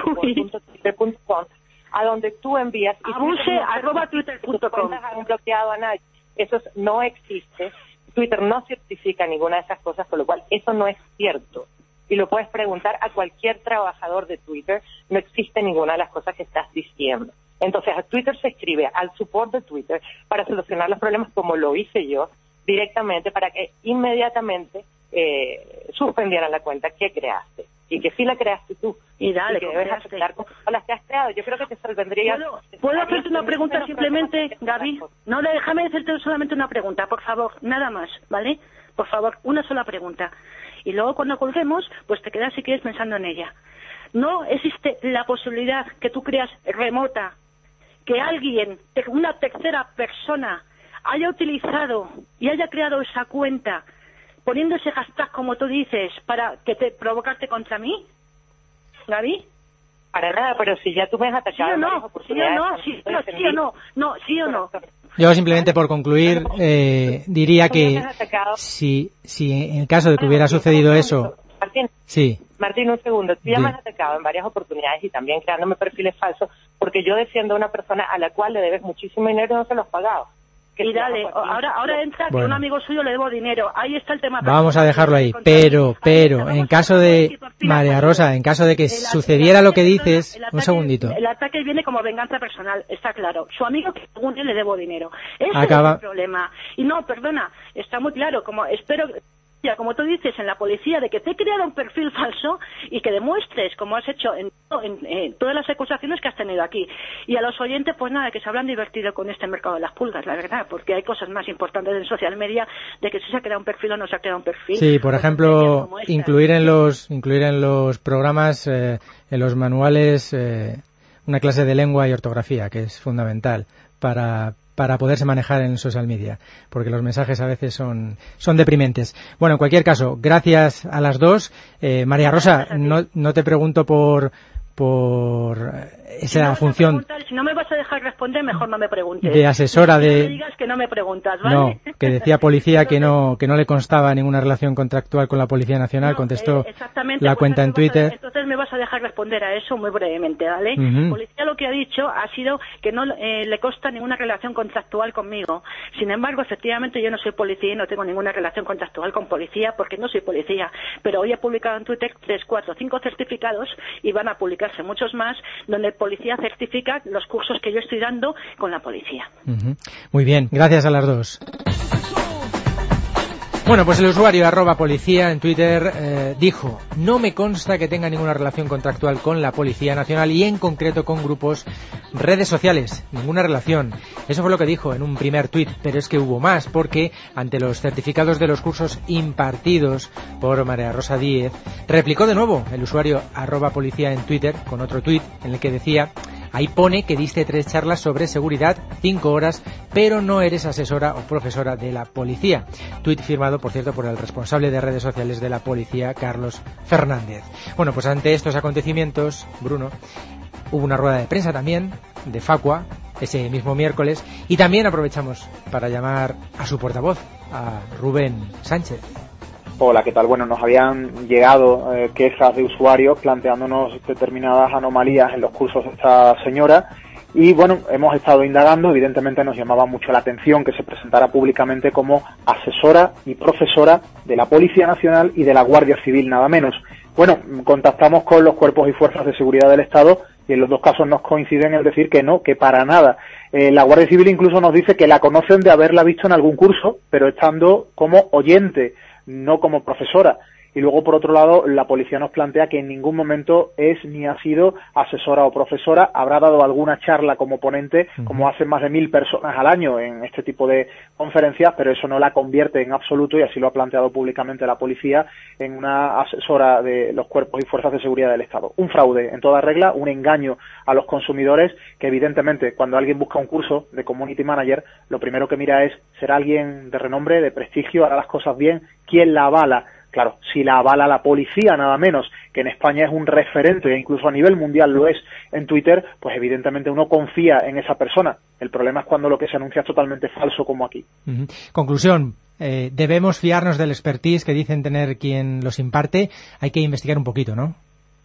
a donde tú envías y abuse arroba twitter.com han bloqueado a nadie. Eso no existe. Twitter no certifica ninguna de esas cosas, con lo cual eso no es cierto. Y lo puedes preguntar a cualquier trabajador de Twitter, no existe ninguna de las cosas que estás diciendo. Entonces a Twitter se escribe al support de Twitter para solucionar los problemas como lo hice yo directamente para que inmediatamente eh, suspendieran la cuenta que creaste y que sí la creaste tú. Y dale que debes aceptar con las que has creado. Yo creo que te saldría ¿Puedo, hacerte una pregunta simplemente Gaby? no déjame hacerte solamente una pregunta por favor nada más ¿vale? por favor una sola pregunta. Y luego cuando colguemos pues te quedas si quieres pensando en ella. No existe la posibilidad que tú creas remota que alguien una tercera persona haya utilizado y haya creado esa cuenta poniendo ese hashtag como tú dices para que te provocarte contra mí, Gaby. Para nada, pero si ya tú me has atacado. Sí o no, sí o no, sí, o no, no, sí o no. Yo simplemente por concluir eh, diría que si, si en el caso de que hubiera sucedido eso... Martín, sí. Martín, un segundo. Tú ya me has atacado en varias oportunidades y también creándome perfiles falsos porque yo defiendo a una persona a la cual le debes muchísimo dinero y no se lo has pagado. Y dale, ahora, ahora entra que un amigo suyo le debo dinero. Ahí está el tema. Vamos a dejarlo ahí. Pero, pero, en caso de, María Rosa, en caso de que sucediera lo que dices, un segundito. El ataque viene como venganza personal, está claro. Su amigo que según él le debo dinero. Ese Acaba... es el problema. Y no, perdona, está muy claro, como espero como tú dices, en la policía, de que te he creado un perfil falso y que demuestres, como has hecho en, todas las acusaciones que has tenido aquí. Y a los oyentes, pues nada, que se habrán divertido con este mercado de las pulgas, la verdad, porque hay cosas más importantes en social media de que si se ha creado un perfil o no se ha creado un perfil. Sí, por ejemplo, incluir en los, incluir en los programas, eh, en los manuales, eh, una clase de lengua y ortografía, que es fundamental para, para poderse manejar en social media, porque los mensajes a veces son, son deprimentes. Bueno, en cualquier caso, gracias a las dos. Eh, María Rosa, no, no te pregunto por, por esa función si no me vas a dejar responder mejor no me preguntes. de asesora de no me digas que no me preguntas ¿vale? no que decía policía que no que no le constaba ninguna relación contractual con la policía nacional contestó eh, la pues cuenta en Twitter. entonces me vas a dejar responder a eso muy brevemente vale policía lo que ha dicho ha sido que no eh, le consta ninguna relación contractual conmigo. Sin embargo efectivamente yo no soy policía y no tengo ninguna relación contractual con policía porque no soy policía. Pero hoy he publicado en Twitter tres cuatro cinco certificados y van a publicarse muchos más donde el policía certifica los cursos que yo estoy dando con la policía. Muy bien, gracias a las dos. Bueno, pues el usuario arroba policía en Twitter eh, dijo, no me consta que tenga ninguna relación contractual con la Policía Nacional y en concreto con grupos redes sociales, ninguna relación. Eso fue lo que dijo en un primer tuit, pero es que hubo más porque ante los certificados de los cursos impartidos por María Rosa Díez, replicó de nuevo el usuario arroba policía en Twitter con otro tuit en el que decía Ahí pone que diste tres charlas sobre seguridad, cinco horas, pero no eres asesora o profesora de la policía. Tweet firmado, por cierto, por el responsable de redes sociales de la policía, Carlos Fernández. Bueno, pues ante estos acontecimientos, Bruno, hubo una rueda de prensa también de Facua ese mismo miércoles y también aprovechamos para llamar a su portavoz, a Rubén Sánchez. Hola, ¿qué tal? Bueno, nos habían llegado eh, quejas de usuarios planteándonos determinadas anomalías en los cursos de esta señora y bueno, hemos estado indagando, evidentemente nos llamaba mucho la atención que se presentara públicamente como asesora y profesora de la Policía Nacional y de la Guardia Civil, nada menos. Bueno, contactamos con los cuerpos y fuerzas de seguridad del Estado y en los dos casos nos coinciden en decir que no, que para nada. Eh, la Guardia Civil incluso nos dice que la conocen de haberla visto en algún curso, pero estando como oyente no como profesora. Y luego, por otro lado, la policía nos plantea que en ningún momento es ni ha sido asesora o profesora. Habrá dado alguna charla como ponente, como hacen más de mil personas al año en este tipo de conferencias, pero eso no la convierte en absoluto, y así lo ha planteado públicamente la policía, en una asesora de los cuerpos y fuerzas de seguridad del Estado. Un fraude, en toda regla, un engaño a los consumidores, que evidentemente, cuando alguien busca un curso de Community Manager, lo primero que mira es, ¿será alguien de renombre, de prestigio, hará las cosas bien? ¿Quién la avala? Claro, si la avala la policía, nada menos, que en España es un referente e incluso a nivel mundial lo es en Twitter, pues evidentemente uno confía en esa persona. El problema es cuando lo que se anuncia es totalmente falso como aquí. Conclusión. Eh, debemos fiarnos del expertise que dicen tener quien los imparte. Hay que investigar un poquito, ¿no?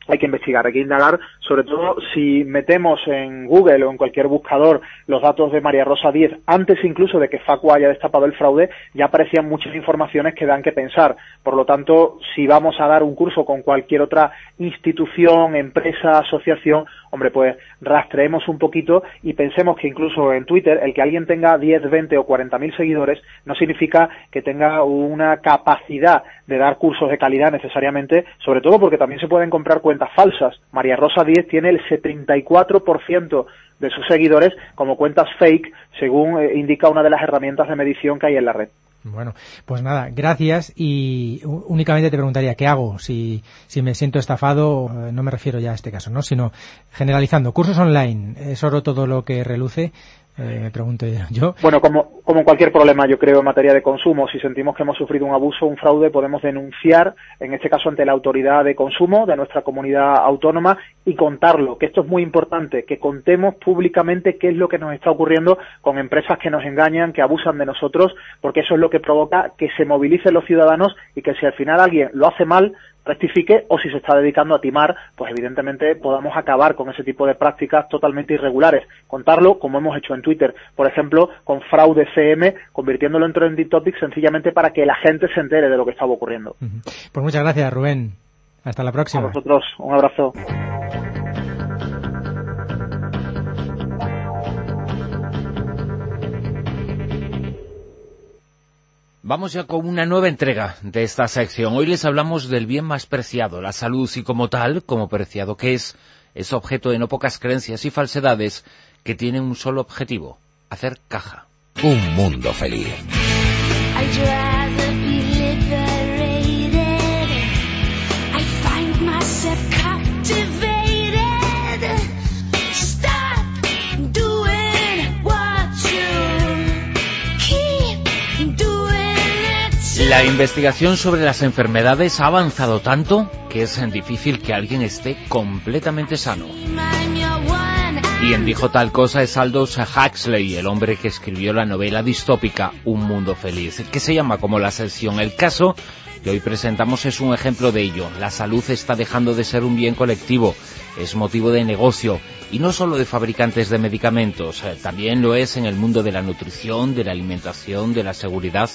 Hay que investigar, hay que indagar, sobre todo si metemos en Google o en cualquier buscador los datos de María Rosa 10, antes incluso de que Facua haya destapado el fraude, ya aparecían muchas informaciones que dan que pensar. Por lo tanto, si vamos a dar un curso con cualquier otra institución, empresa, asociación, hombre, pues rastreemos un poquito y pensemos que incluso en Twitter el que alguien tenga 10, 20 o 40 mil seguidores no significa que tenga una capacidad de dar cursos de calidad necesariamente, sobre todo porque también se pueden comprar cuentas falsas. María Rosa 10 tiene el 74% de sus seguidores como cuentas fake, según eh, indica una de las herramientas de medición que hay en la red. Bueno, pues nada, gracias y únicamente te preguntaría qué hago si, si me siento estafado, eh, no me refiero ya a este caso, ¿no? sino generalizando, cursos online, es oro todo lo que reluce, eh, me [LAUGHS] yo. Bueno, como, como cualquier problema, yo creo, en materia de consumo, si sentimos que hemos sufrido un abuso, un fraude, podemos denunciar, en este caso ante la autoridad de consumo de nuestra comunidad autónoma y contarlo, que esto es muy importante, que contemos públicamente qué es lo que nos está ocurriendo con empresas que nos engañan, que abusan de nosotros, porque eso es lo que provoca que se movilicen los ciudadanos y que si al final alguien lo hace mal, rectifique o si se está dedicando a timar, pues evidentemente podamos acabar con ese tipo de prácticas totalmente irregulares. Contarlo como hemos hecho en Twitter, por ejemplo, con fraude CM, convirtiéndolo en trending topic sencillamente para que la gente se entere de lo que estaba ocurriendo. Pues muchas gracias, Rubén. Hasta la próxima. A vosotros, un abrazo. Vamos ya con una nueva entrega de esta sección. Hoy les hablamos del bien más preciado, la salud, y como tal, como preciado que es, es objeto de no pocas creencias y falsedades que tienen un solo objetivo, hacer caja. Un mundo feliz. La investigación sobre las enfermedades ha avanzado tanto que es difícil que alguien esté completamente sano. Quien dijo tal cosa es Aldous Huxley, el hombre que escribió la novela distópica Un Mundo Feliz, que se llama como la sección. El caso que hoy presentamos es un ejemplo de ello. La salud está dejando de ser un bien colectivo, es motivo de negocio, y no solo de fabricantes de medicamentos, eh, también lo es en el mundo de la nutrición, de la alimentación, de la seguridad.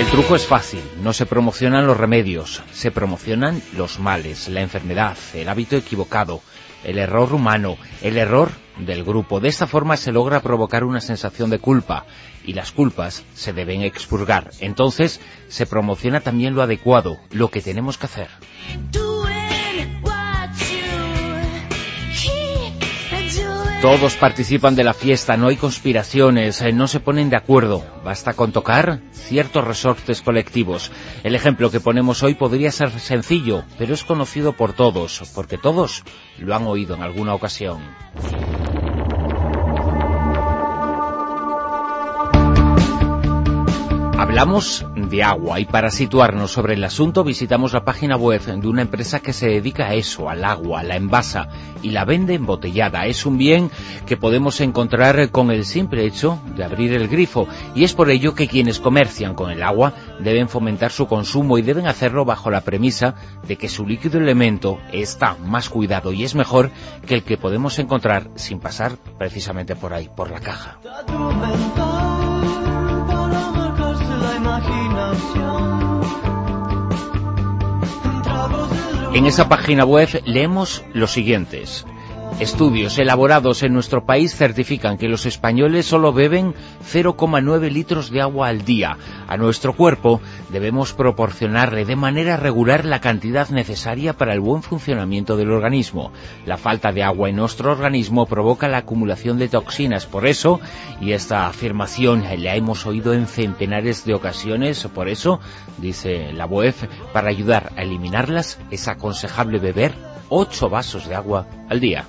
El truco es fácil, no se promocionan los remedios, se promocionan los males, la enfermedad, el hábito equivocado, el error humano, el error del grupo. De esta forma se logra provocar una sensación de culpa y las culpas se deben expurgar. Entonces se promociona también lo adecuado, lo que tenemos que hacer. Todos participan de la fiesta, no hay conspiraciones, eh, no se ponen de acuerdo. Basta con tocar ciertos resortes colectivos. El ejemplo que ponemos hoy podría ser sencillo, pero es conocido por todos, porque todos lo han oído en alguna ocasión. Hablamos de agua y para situarnos sobre el asunto visitamos la página web de una empresa que se dedica a eso, al agua, la envasa y la vende embotellada. Es un bien que podemos encontrar con el simple hecho de abrir el grifo y es por ello que quienes comercian con el agua deben fomentar su consumo y deben hacerlo bajo la premisa de que su líquido elemento está más cuidado y es mejor que el que podemos encontrar sin pasar precisamente por ahí, por la caja. En esa página web leemos los siguientes. Estudios elaborados en nuestro país certifican que los españoles solo beben 0,9 litros de agua al día. A nuestro cuerpo debemos proporcionarle de manera regular la cantidad necesaria para el buen funcionamiento del organismo. La falta de agua en nuestro organismo provoca la acumulación de toxinas. Por eso, y esta afirmación la hemos oído en centenares de ocasiones, por eso, dice la UEF, para ayudar a eliminarlas es aconsejable beber 8 vasos de agua al día.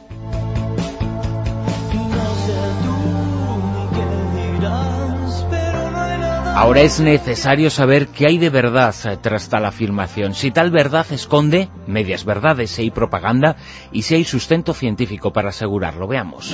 Ahora es necesario saber qué hay de verdad tras tal afirmación, si tal verdad esconde medias verdades, si hay propaganda y si hay sustento científico para asegurarlo. Veamos.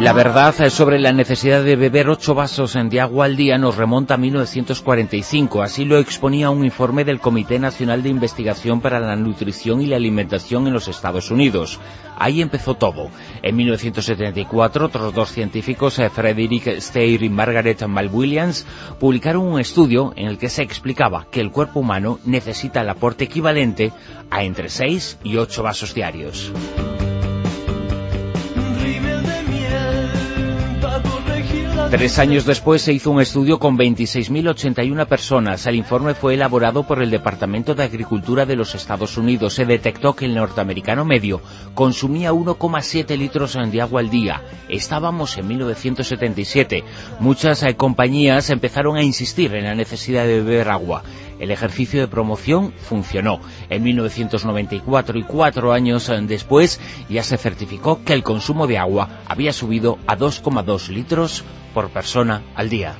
La verdad sobre la necesidad de beber ocho vasos de agua al día nos remonta a 1945. Así lo exponía un informe del Comité Nacional de Investigación para la Nutrición y la Alimentación en los Estados Unidos. Ahí empezó todo. En 1974, otros dos científicos, eh, Frederick Steyr y Margaret Williams, publicaron un estudio en el que se explicaba que el cuerpo humano necesita el aporte equivalente a entre 6 y 8 vasos diarios. Tres años después se hizo un estudio con 26.081 personas. El informe fue elaborado por el Departamento de Agricultura de los Estados Unidos. Se detectó que el norteamericano medio consumía 1,7 litros de agua al día. Estábamos en 1977. Muchas eh, compañías empezaron a insistir en la necesidad de beber agua. El ejercicio de promoción funcionó. En 1994 y cuatro años después ya se certificó que el consumo de agua había subido a 2,2 litros por persona al día.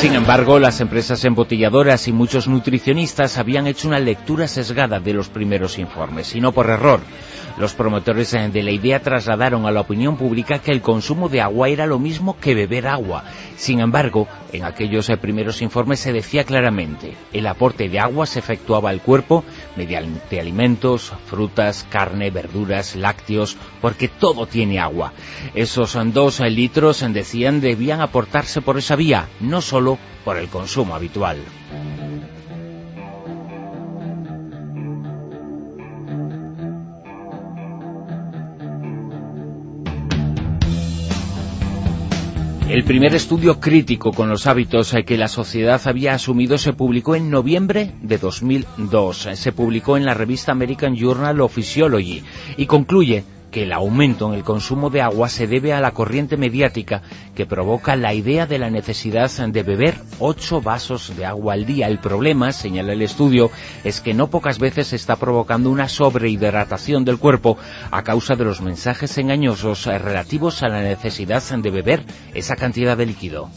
Sin embargo, las empresas embotelladoras y muchos nutricionistas habían hecho una lectura sesgada de los primeros informes, y no por error. Los promotores eh, de la idea trasladaron a la opinión pública que el consumo de agua era lo mismo que beber agua. Sin embargo, en aquellos eh, primeros informes se decía claramente, el aporte de agua se efectuaba al cuerpo mediante alimentos, frutas, carne, verduras, lácteos, porque todo tiene agua. Esos dos litros, decían, debían aportarse por esa vía, no solo por el consumo habitual. El primer estudio crítico con los hábitos que la sociedad había asumido se publicó en noviembre de 2002. Se publicó en la revista American Journal of Physiology y concluye que el aumento en el consumo de agua se debe a la corriente mediática que provoca la idea de la necesidad de beber 8 vasos de agua al día. El problema, señala el estudio, es que no pocas veces está provocando una sobrehidratación del cuerpo a causa de los mensajes engañosos relativos a la necesidad de beber esa cantidad de líquido.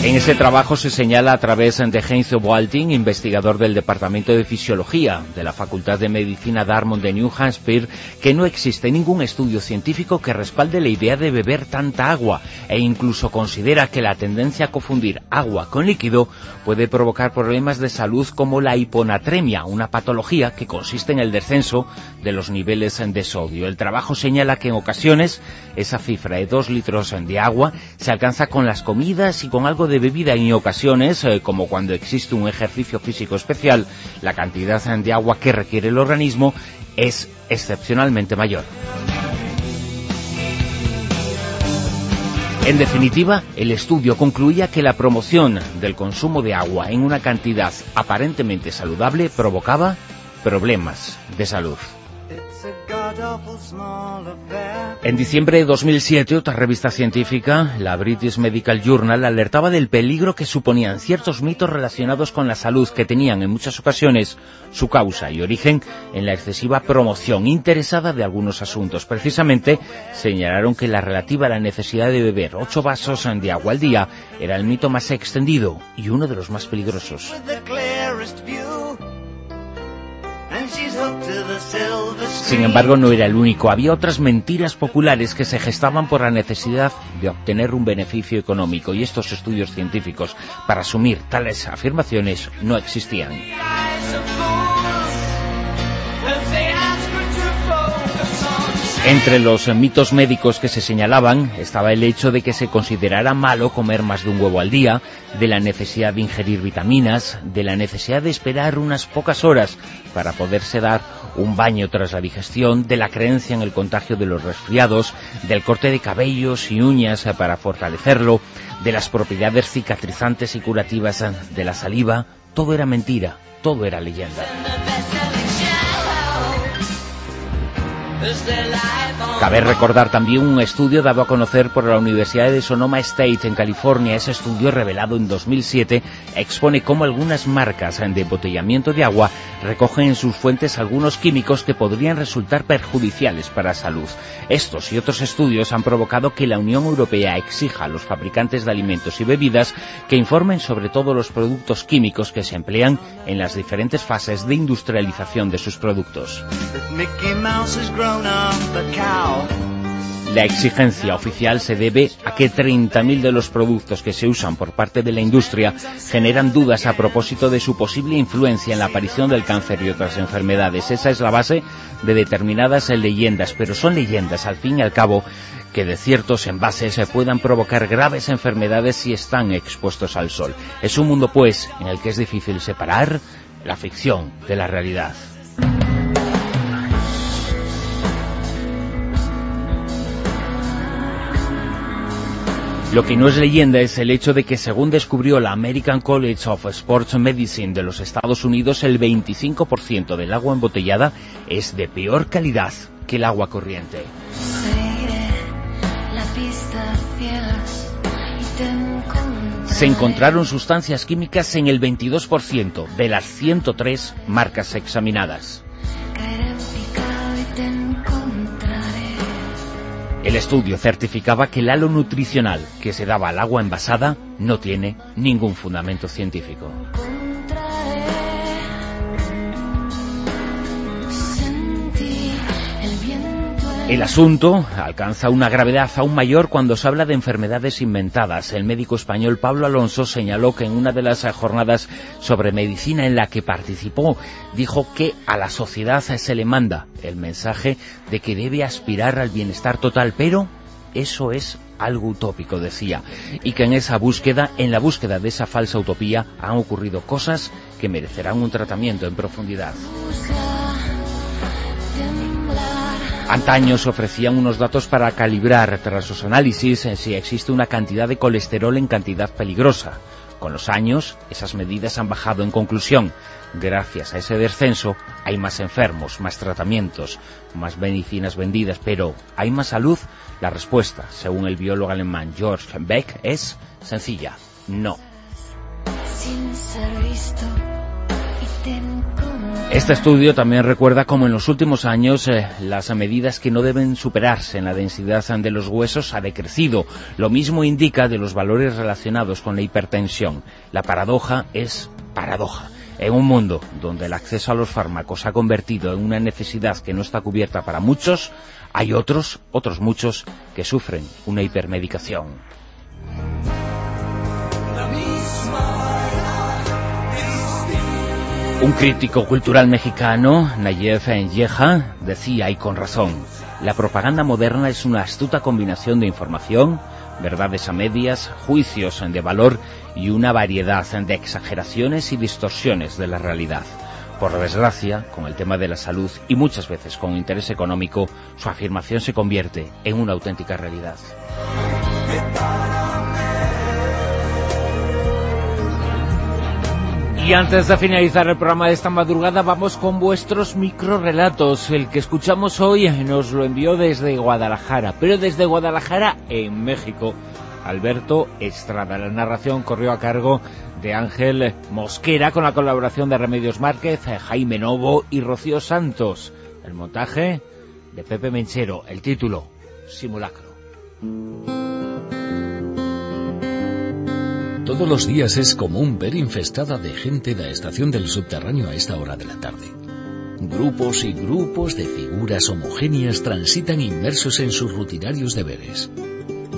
En ese trabajo se señala a través de Heinz Walting, investigador del Departamento de Fisiología de la Facultad de Medicina Dartmouth de New Hampshire, que no existe ningún estudio científico que respalde la idea de beber tanta agua e incluso considera que la tendencia a confundir agua con líquido puede provocar problemas de salud como la hiponatremia, una patología que consiste en el descenso de los niveles de sodio. El trabajo señala que en ocasiones esa cifra de dos litros de agua se alcanza con las comidas y con algo de bebida en ocasiones, eh, como cuando existe un ejercicio físico especial, la cantidad de agua que requiere el organismo es excepcionalmente mayor. En definitiva, el estudio concluía que la promoción del consumo de agua en una cantidad aparentemente saludable provocaba problemas de salud. En diciembre de 2007, otra revista científica, la British Medical Journal, alertaba del peligro que suponían ciertos mitos relacionados con la salud que tenían en muchas ocasiones su causa y origen en la excesiva promoción interesada de algunos asuntos. Precisamente señalaron que la relativa a la necesidad de beber ocho vasos de agua al día era el mito más extendido y uno de los más peligrosos. Sin embargo, no era el único. Había otras mentiras populares que se gestaban por la necesidad de obtener un beneficio económico y estos estudios científicos para asumir tales afirmaciones no existían. Entre los mitos médicos que se señalaban estaba el hecho de que se considerara malo comer más de un huevo al día, de la necesidad de ingerir vitaminas, de la necesidad de esperar unas pocas horas para poderse dar un baño tras la digestión, de la creencia en el contagio de los resfriados, del corte de cabellos y uñas para fortalecerlo, de las propiedades cicatrizantes y curativas de la saliva, todo era mentira, todo era leyenda. Cabe recordar también un estudio dado a conocer por la Universidad de Sonoma State en California. Ese estudio, revelado en 2007, expone cómo algunas marcas de embotellamiento de agua recogen en sus fuentes algunos químicos que podrían resultar perjudiciales para la salud. Estos y otros estudios han provocado que la Unión Europea exija a los fabricantes de alimentos y bebidas que informen sobre todos los productos químicos que se emplean en las diferentes fases de industrialización de sus productos. La exigencia oficial se debe a que 30.000 de los productos que se usan por parte de la industria generan dudas a propósito de su posible influencia en la aparición del cáncer y otras enfermedades. Esa es la base de determinadas leyendas, pero son leyendas al fin y al cabo que de ciertos envases se puedan provocar graves enfermedades si están expuestos al sol. Es un mundo, pues, en el que es difícil separar la ficción de la realidad. Lo que no es leyenda es el hecho de que según descubrió la American College of Sports Medicine de los Estados Unidos, el 25% del agua embotellada es de peor calidad que el agua corriente. Se encontraron sustancias químicas en el 22% de las 103 marcas examinadas. El estudio certificaba que el halo nutricional que se daba al agua envasada no tiene ningún fundamento científico. El asunto alcanza una gravedad aún mayor cuando se habla de enfermedades inventadas. El médico español Pablo Alonso señaló que en una de las jornadas sobre medicina en la que participó, dijo que a la sociedad se le manda el mensaje de que debe aspirar al bienestar total, pero eso es algo utópico, decía, y que en esa búsqueda, en la búsqueda de esa falsa utopía, han ocurrido cosas que merecerán un tratamiento en profundidad. Antaño se ofrecían unos datos para calibrar tras sus análisis en si existe una cantidad de colesterol en cantidad peligrosa. Con los años, esas medidas han bajado en conclusión. Gracias a ese descenso, hay más enfermos, más tratamientos, más medicinas vendidas, pero ¿hay más salud? La respuesta, según el biólogo alemán George Beck, es sencilla, no. Este estudio también recuerda cómo en los últimos años eh, las medidas que no deben superarse en la densidad de los huesos ha decrecido. Lo mismo indica de los valores relacionados con la hipertensión. La paradoja es paradoja. En un mundo donde el acceso a los fármacos ha convertido en una necesidad que no está cubierta para muchos, hay otros, otros muchos, que sufren una hipermedicación. Un crítico cultural mexicano, Nayef Yeja, decía, y con razón, la propaganda moderna es una astuta combinación de información, verdades a medias, juicios de valor y una variedad de exageraciones y distorsiones de la realidad. Por desgracia, con el tema de la salud y muchas veces con interés económico, su afirmación se convierte en una auténtica realidad. Y antes de finalizar el programa de esta madrugada vamos con vuestros microrelatos. El que escuchamos hoy nos lo envió desde Guadalajara, pero desde Guadalajara en México. Alberto Estrada. La narración corrió a cargo de Ángel Mosquera con la colaboración de Remedios Márquez, Jaime Novo y Rocío Santos. El montaje de Pepe Menchero. El título, Simulacro. Todos los días es común ver infestada de gente la estación del subterráneo a esta hora de la tarde. Grupos y grupos de figuras homogéneas transitan inmersos en sus rutinarios deberes.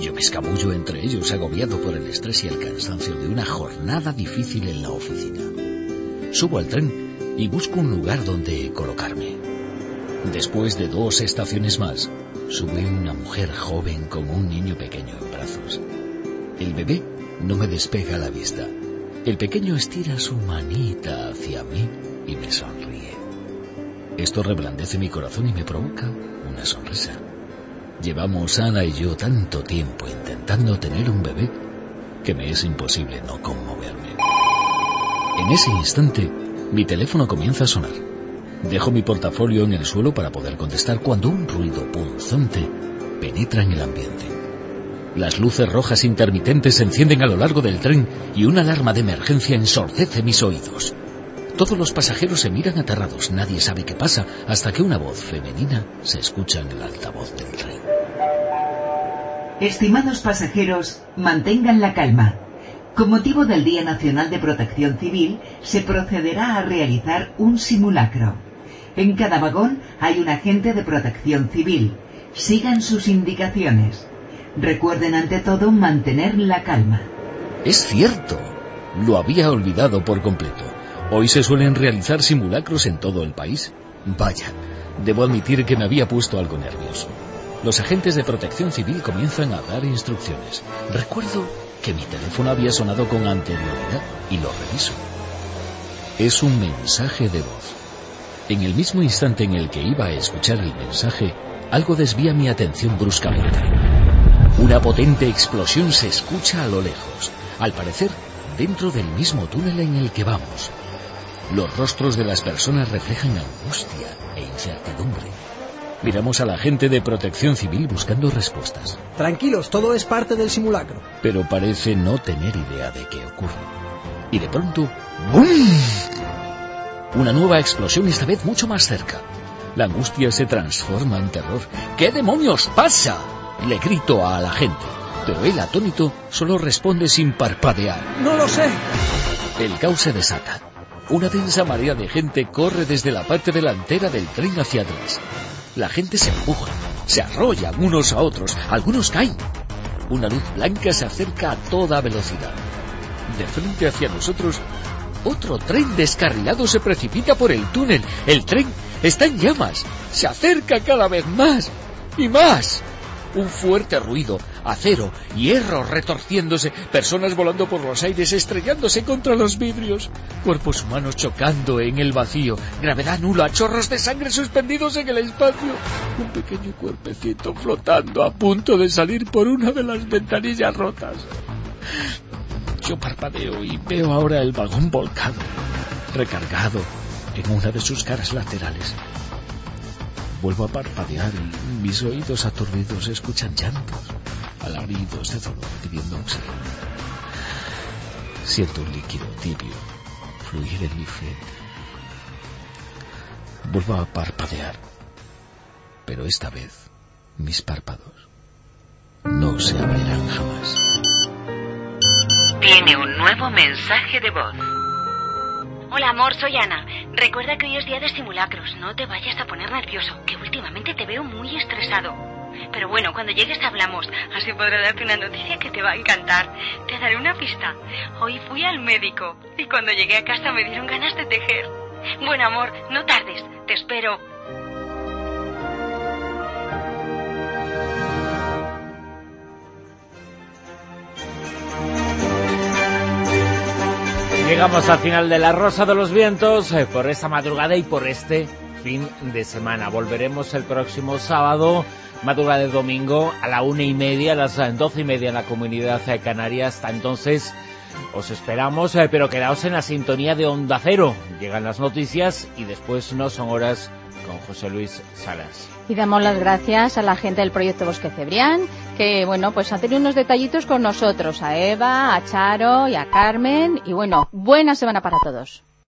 Yo me escabullo entre ellos agobiado por el estrés y el cansancio de una jornada difícil en la oficina. Subo al tren y busco un lugar donde colocarme. Después de dos estaciones más, sube una mujer joven con un niño pequeño en brazos. El bebé no me despega la vista. El pequeño estira su manita hacia mí y me sonríe. Esto reblandece mi corazón y me provoca una sonrisa. Llevamos Ana y yo tanto tiempo intentando tener un bebé que me es imposible no conmoverme. En ese instante, mi teléfono comienza a sonar. Dejo mi portafolio en el suelo para poder contestar cuando un ruido punzante penetra en el ambiente. Las luces rojas intermitentes se encienden a lo largo del tren y una alarma de emergencia ensordece mis oídos. Todos los pasajeros se miran aterrados, nadie sabe qué pasa, hasta que una voz femenina se escucha en el altavoz del tren. Estimados pasajeros, mantengan la calma. Con motivo del Día Nacional de Protección Civil, se procederá a realizar un simulacro. En cada vagón hay un agente de protección civil. Sigan sus indicaciones. Recuerden ante todo mantener la calma. Es cierto. Lo había olvidado por completo. Hoy se suelen realizar simulacros en todo el país. Vaya, debo admitir que me había puesto algo nervioso. Los agentes de protección civil comienzan a dar instrucciones. Recuerdo que mi teléfono había sonado con anterioridad y lo reviso. Es un mensaje de voz. En el mismo instante en el que iba a escuchar el mensaje, algo desvía mi atención bruscamente. Una potente explosión se escucha a lo lejos, al parecer dentro del mismo túnel en el que vamos. Los rostros de las personas reflejan angustia e incertidumbre. Miramos a la gente de protección civil buscando respuestas. Tranquilos, todo es parte del simulacro. Pero parece no tener idea de qué ocurre. Y de pronto, ¡bum! Una nueva explosión, esta vez mucho más cerca. La angustia se transforma en terror. ¿Qué demonios pasa? Le grito a la gente. Pero él, atónito, solo responde sin parpadear. No lo sé. El caos se desata. Una densa marea de gente corre desde la parte delantera del tren hacia atrás. La gente se empuja, se arrollan unos a otros, algunos caen. Una luz blanca se acerca a toda velocidad. De frente hacia nosotros, otro tren descarrilado se precipita por el túnel. El tren está en llamas. Se acerca cada vez más y más. Un fuerte ruido, acero, hierro retorciéndose, personas volando por los aires, estrellándose contra los vidrios, cuerpos humanos chocando en el vacío, gravedad nula, chorros de sangre suspendidos en el espacio, un pequeño cuerpecito flotando a punto de salir por una de las ventanillas rotas. Yo parpadeo y veo ahora el vagón volcán, recargado en una de sus caras laterales. Vuelvo a parpadear y mis oídos aturdidos escuchan llantos, alaridos de dolor pidiendo oxígeno. Siento un líquido tibio fluir en mi frente. Vuelvo a parpadear, pero esta vez mis párpados no se abrirán jamás. Tiene un nuevo mensaje de voz. Hola amor, soy Ana. Recuerda que hoy es día de simulacros. No te vayas a poner nervioso, que últimamente te veo muy estresado. Pero bueno, cuando llegues hablamos. Así podré darte una noticia que te va a encantar. Te daré una pista. Hoy fui al médico y cuando llegué a casa me dieron ganas de tejer. Bueno amor, no tardes. Te espero. Llegamos al final de La Rosa de los Vientos eh, por esta madrugada y por este fin de semana. Volveremos el próximo sábado, madrugada de domingo, a la una y media, a las doce y media en la comunidad de Canarias. Hasta entonces os esperamos, eh, pero quedaos en la sintonía de Onda Cero. Llegan las noticias y después no son horas con José Luis Salas. Y damos las gracias a la gente del proyecto Bosque Cebrián, que bueno, pues ha tenido unos detallitos con nosotros, a Eva, a Charo y a Carmen. Y bueno, buena semana para todos.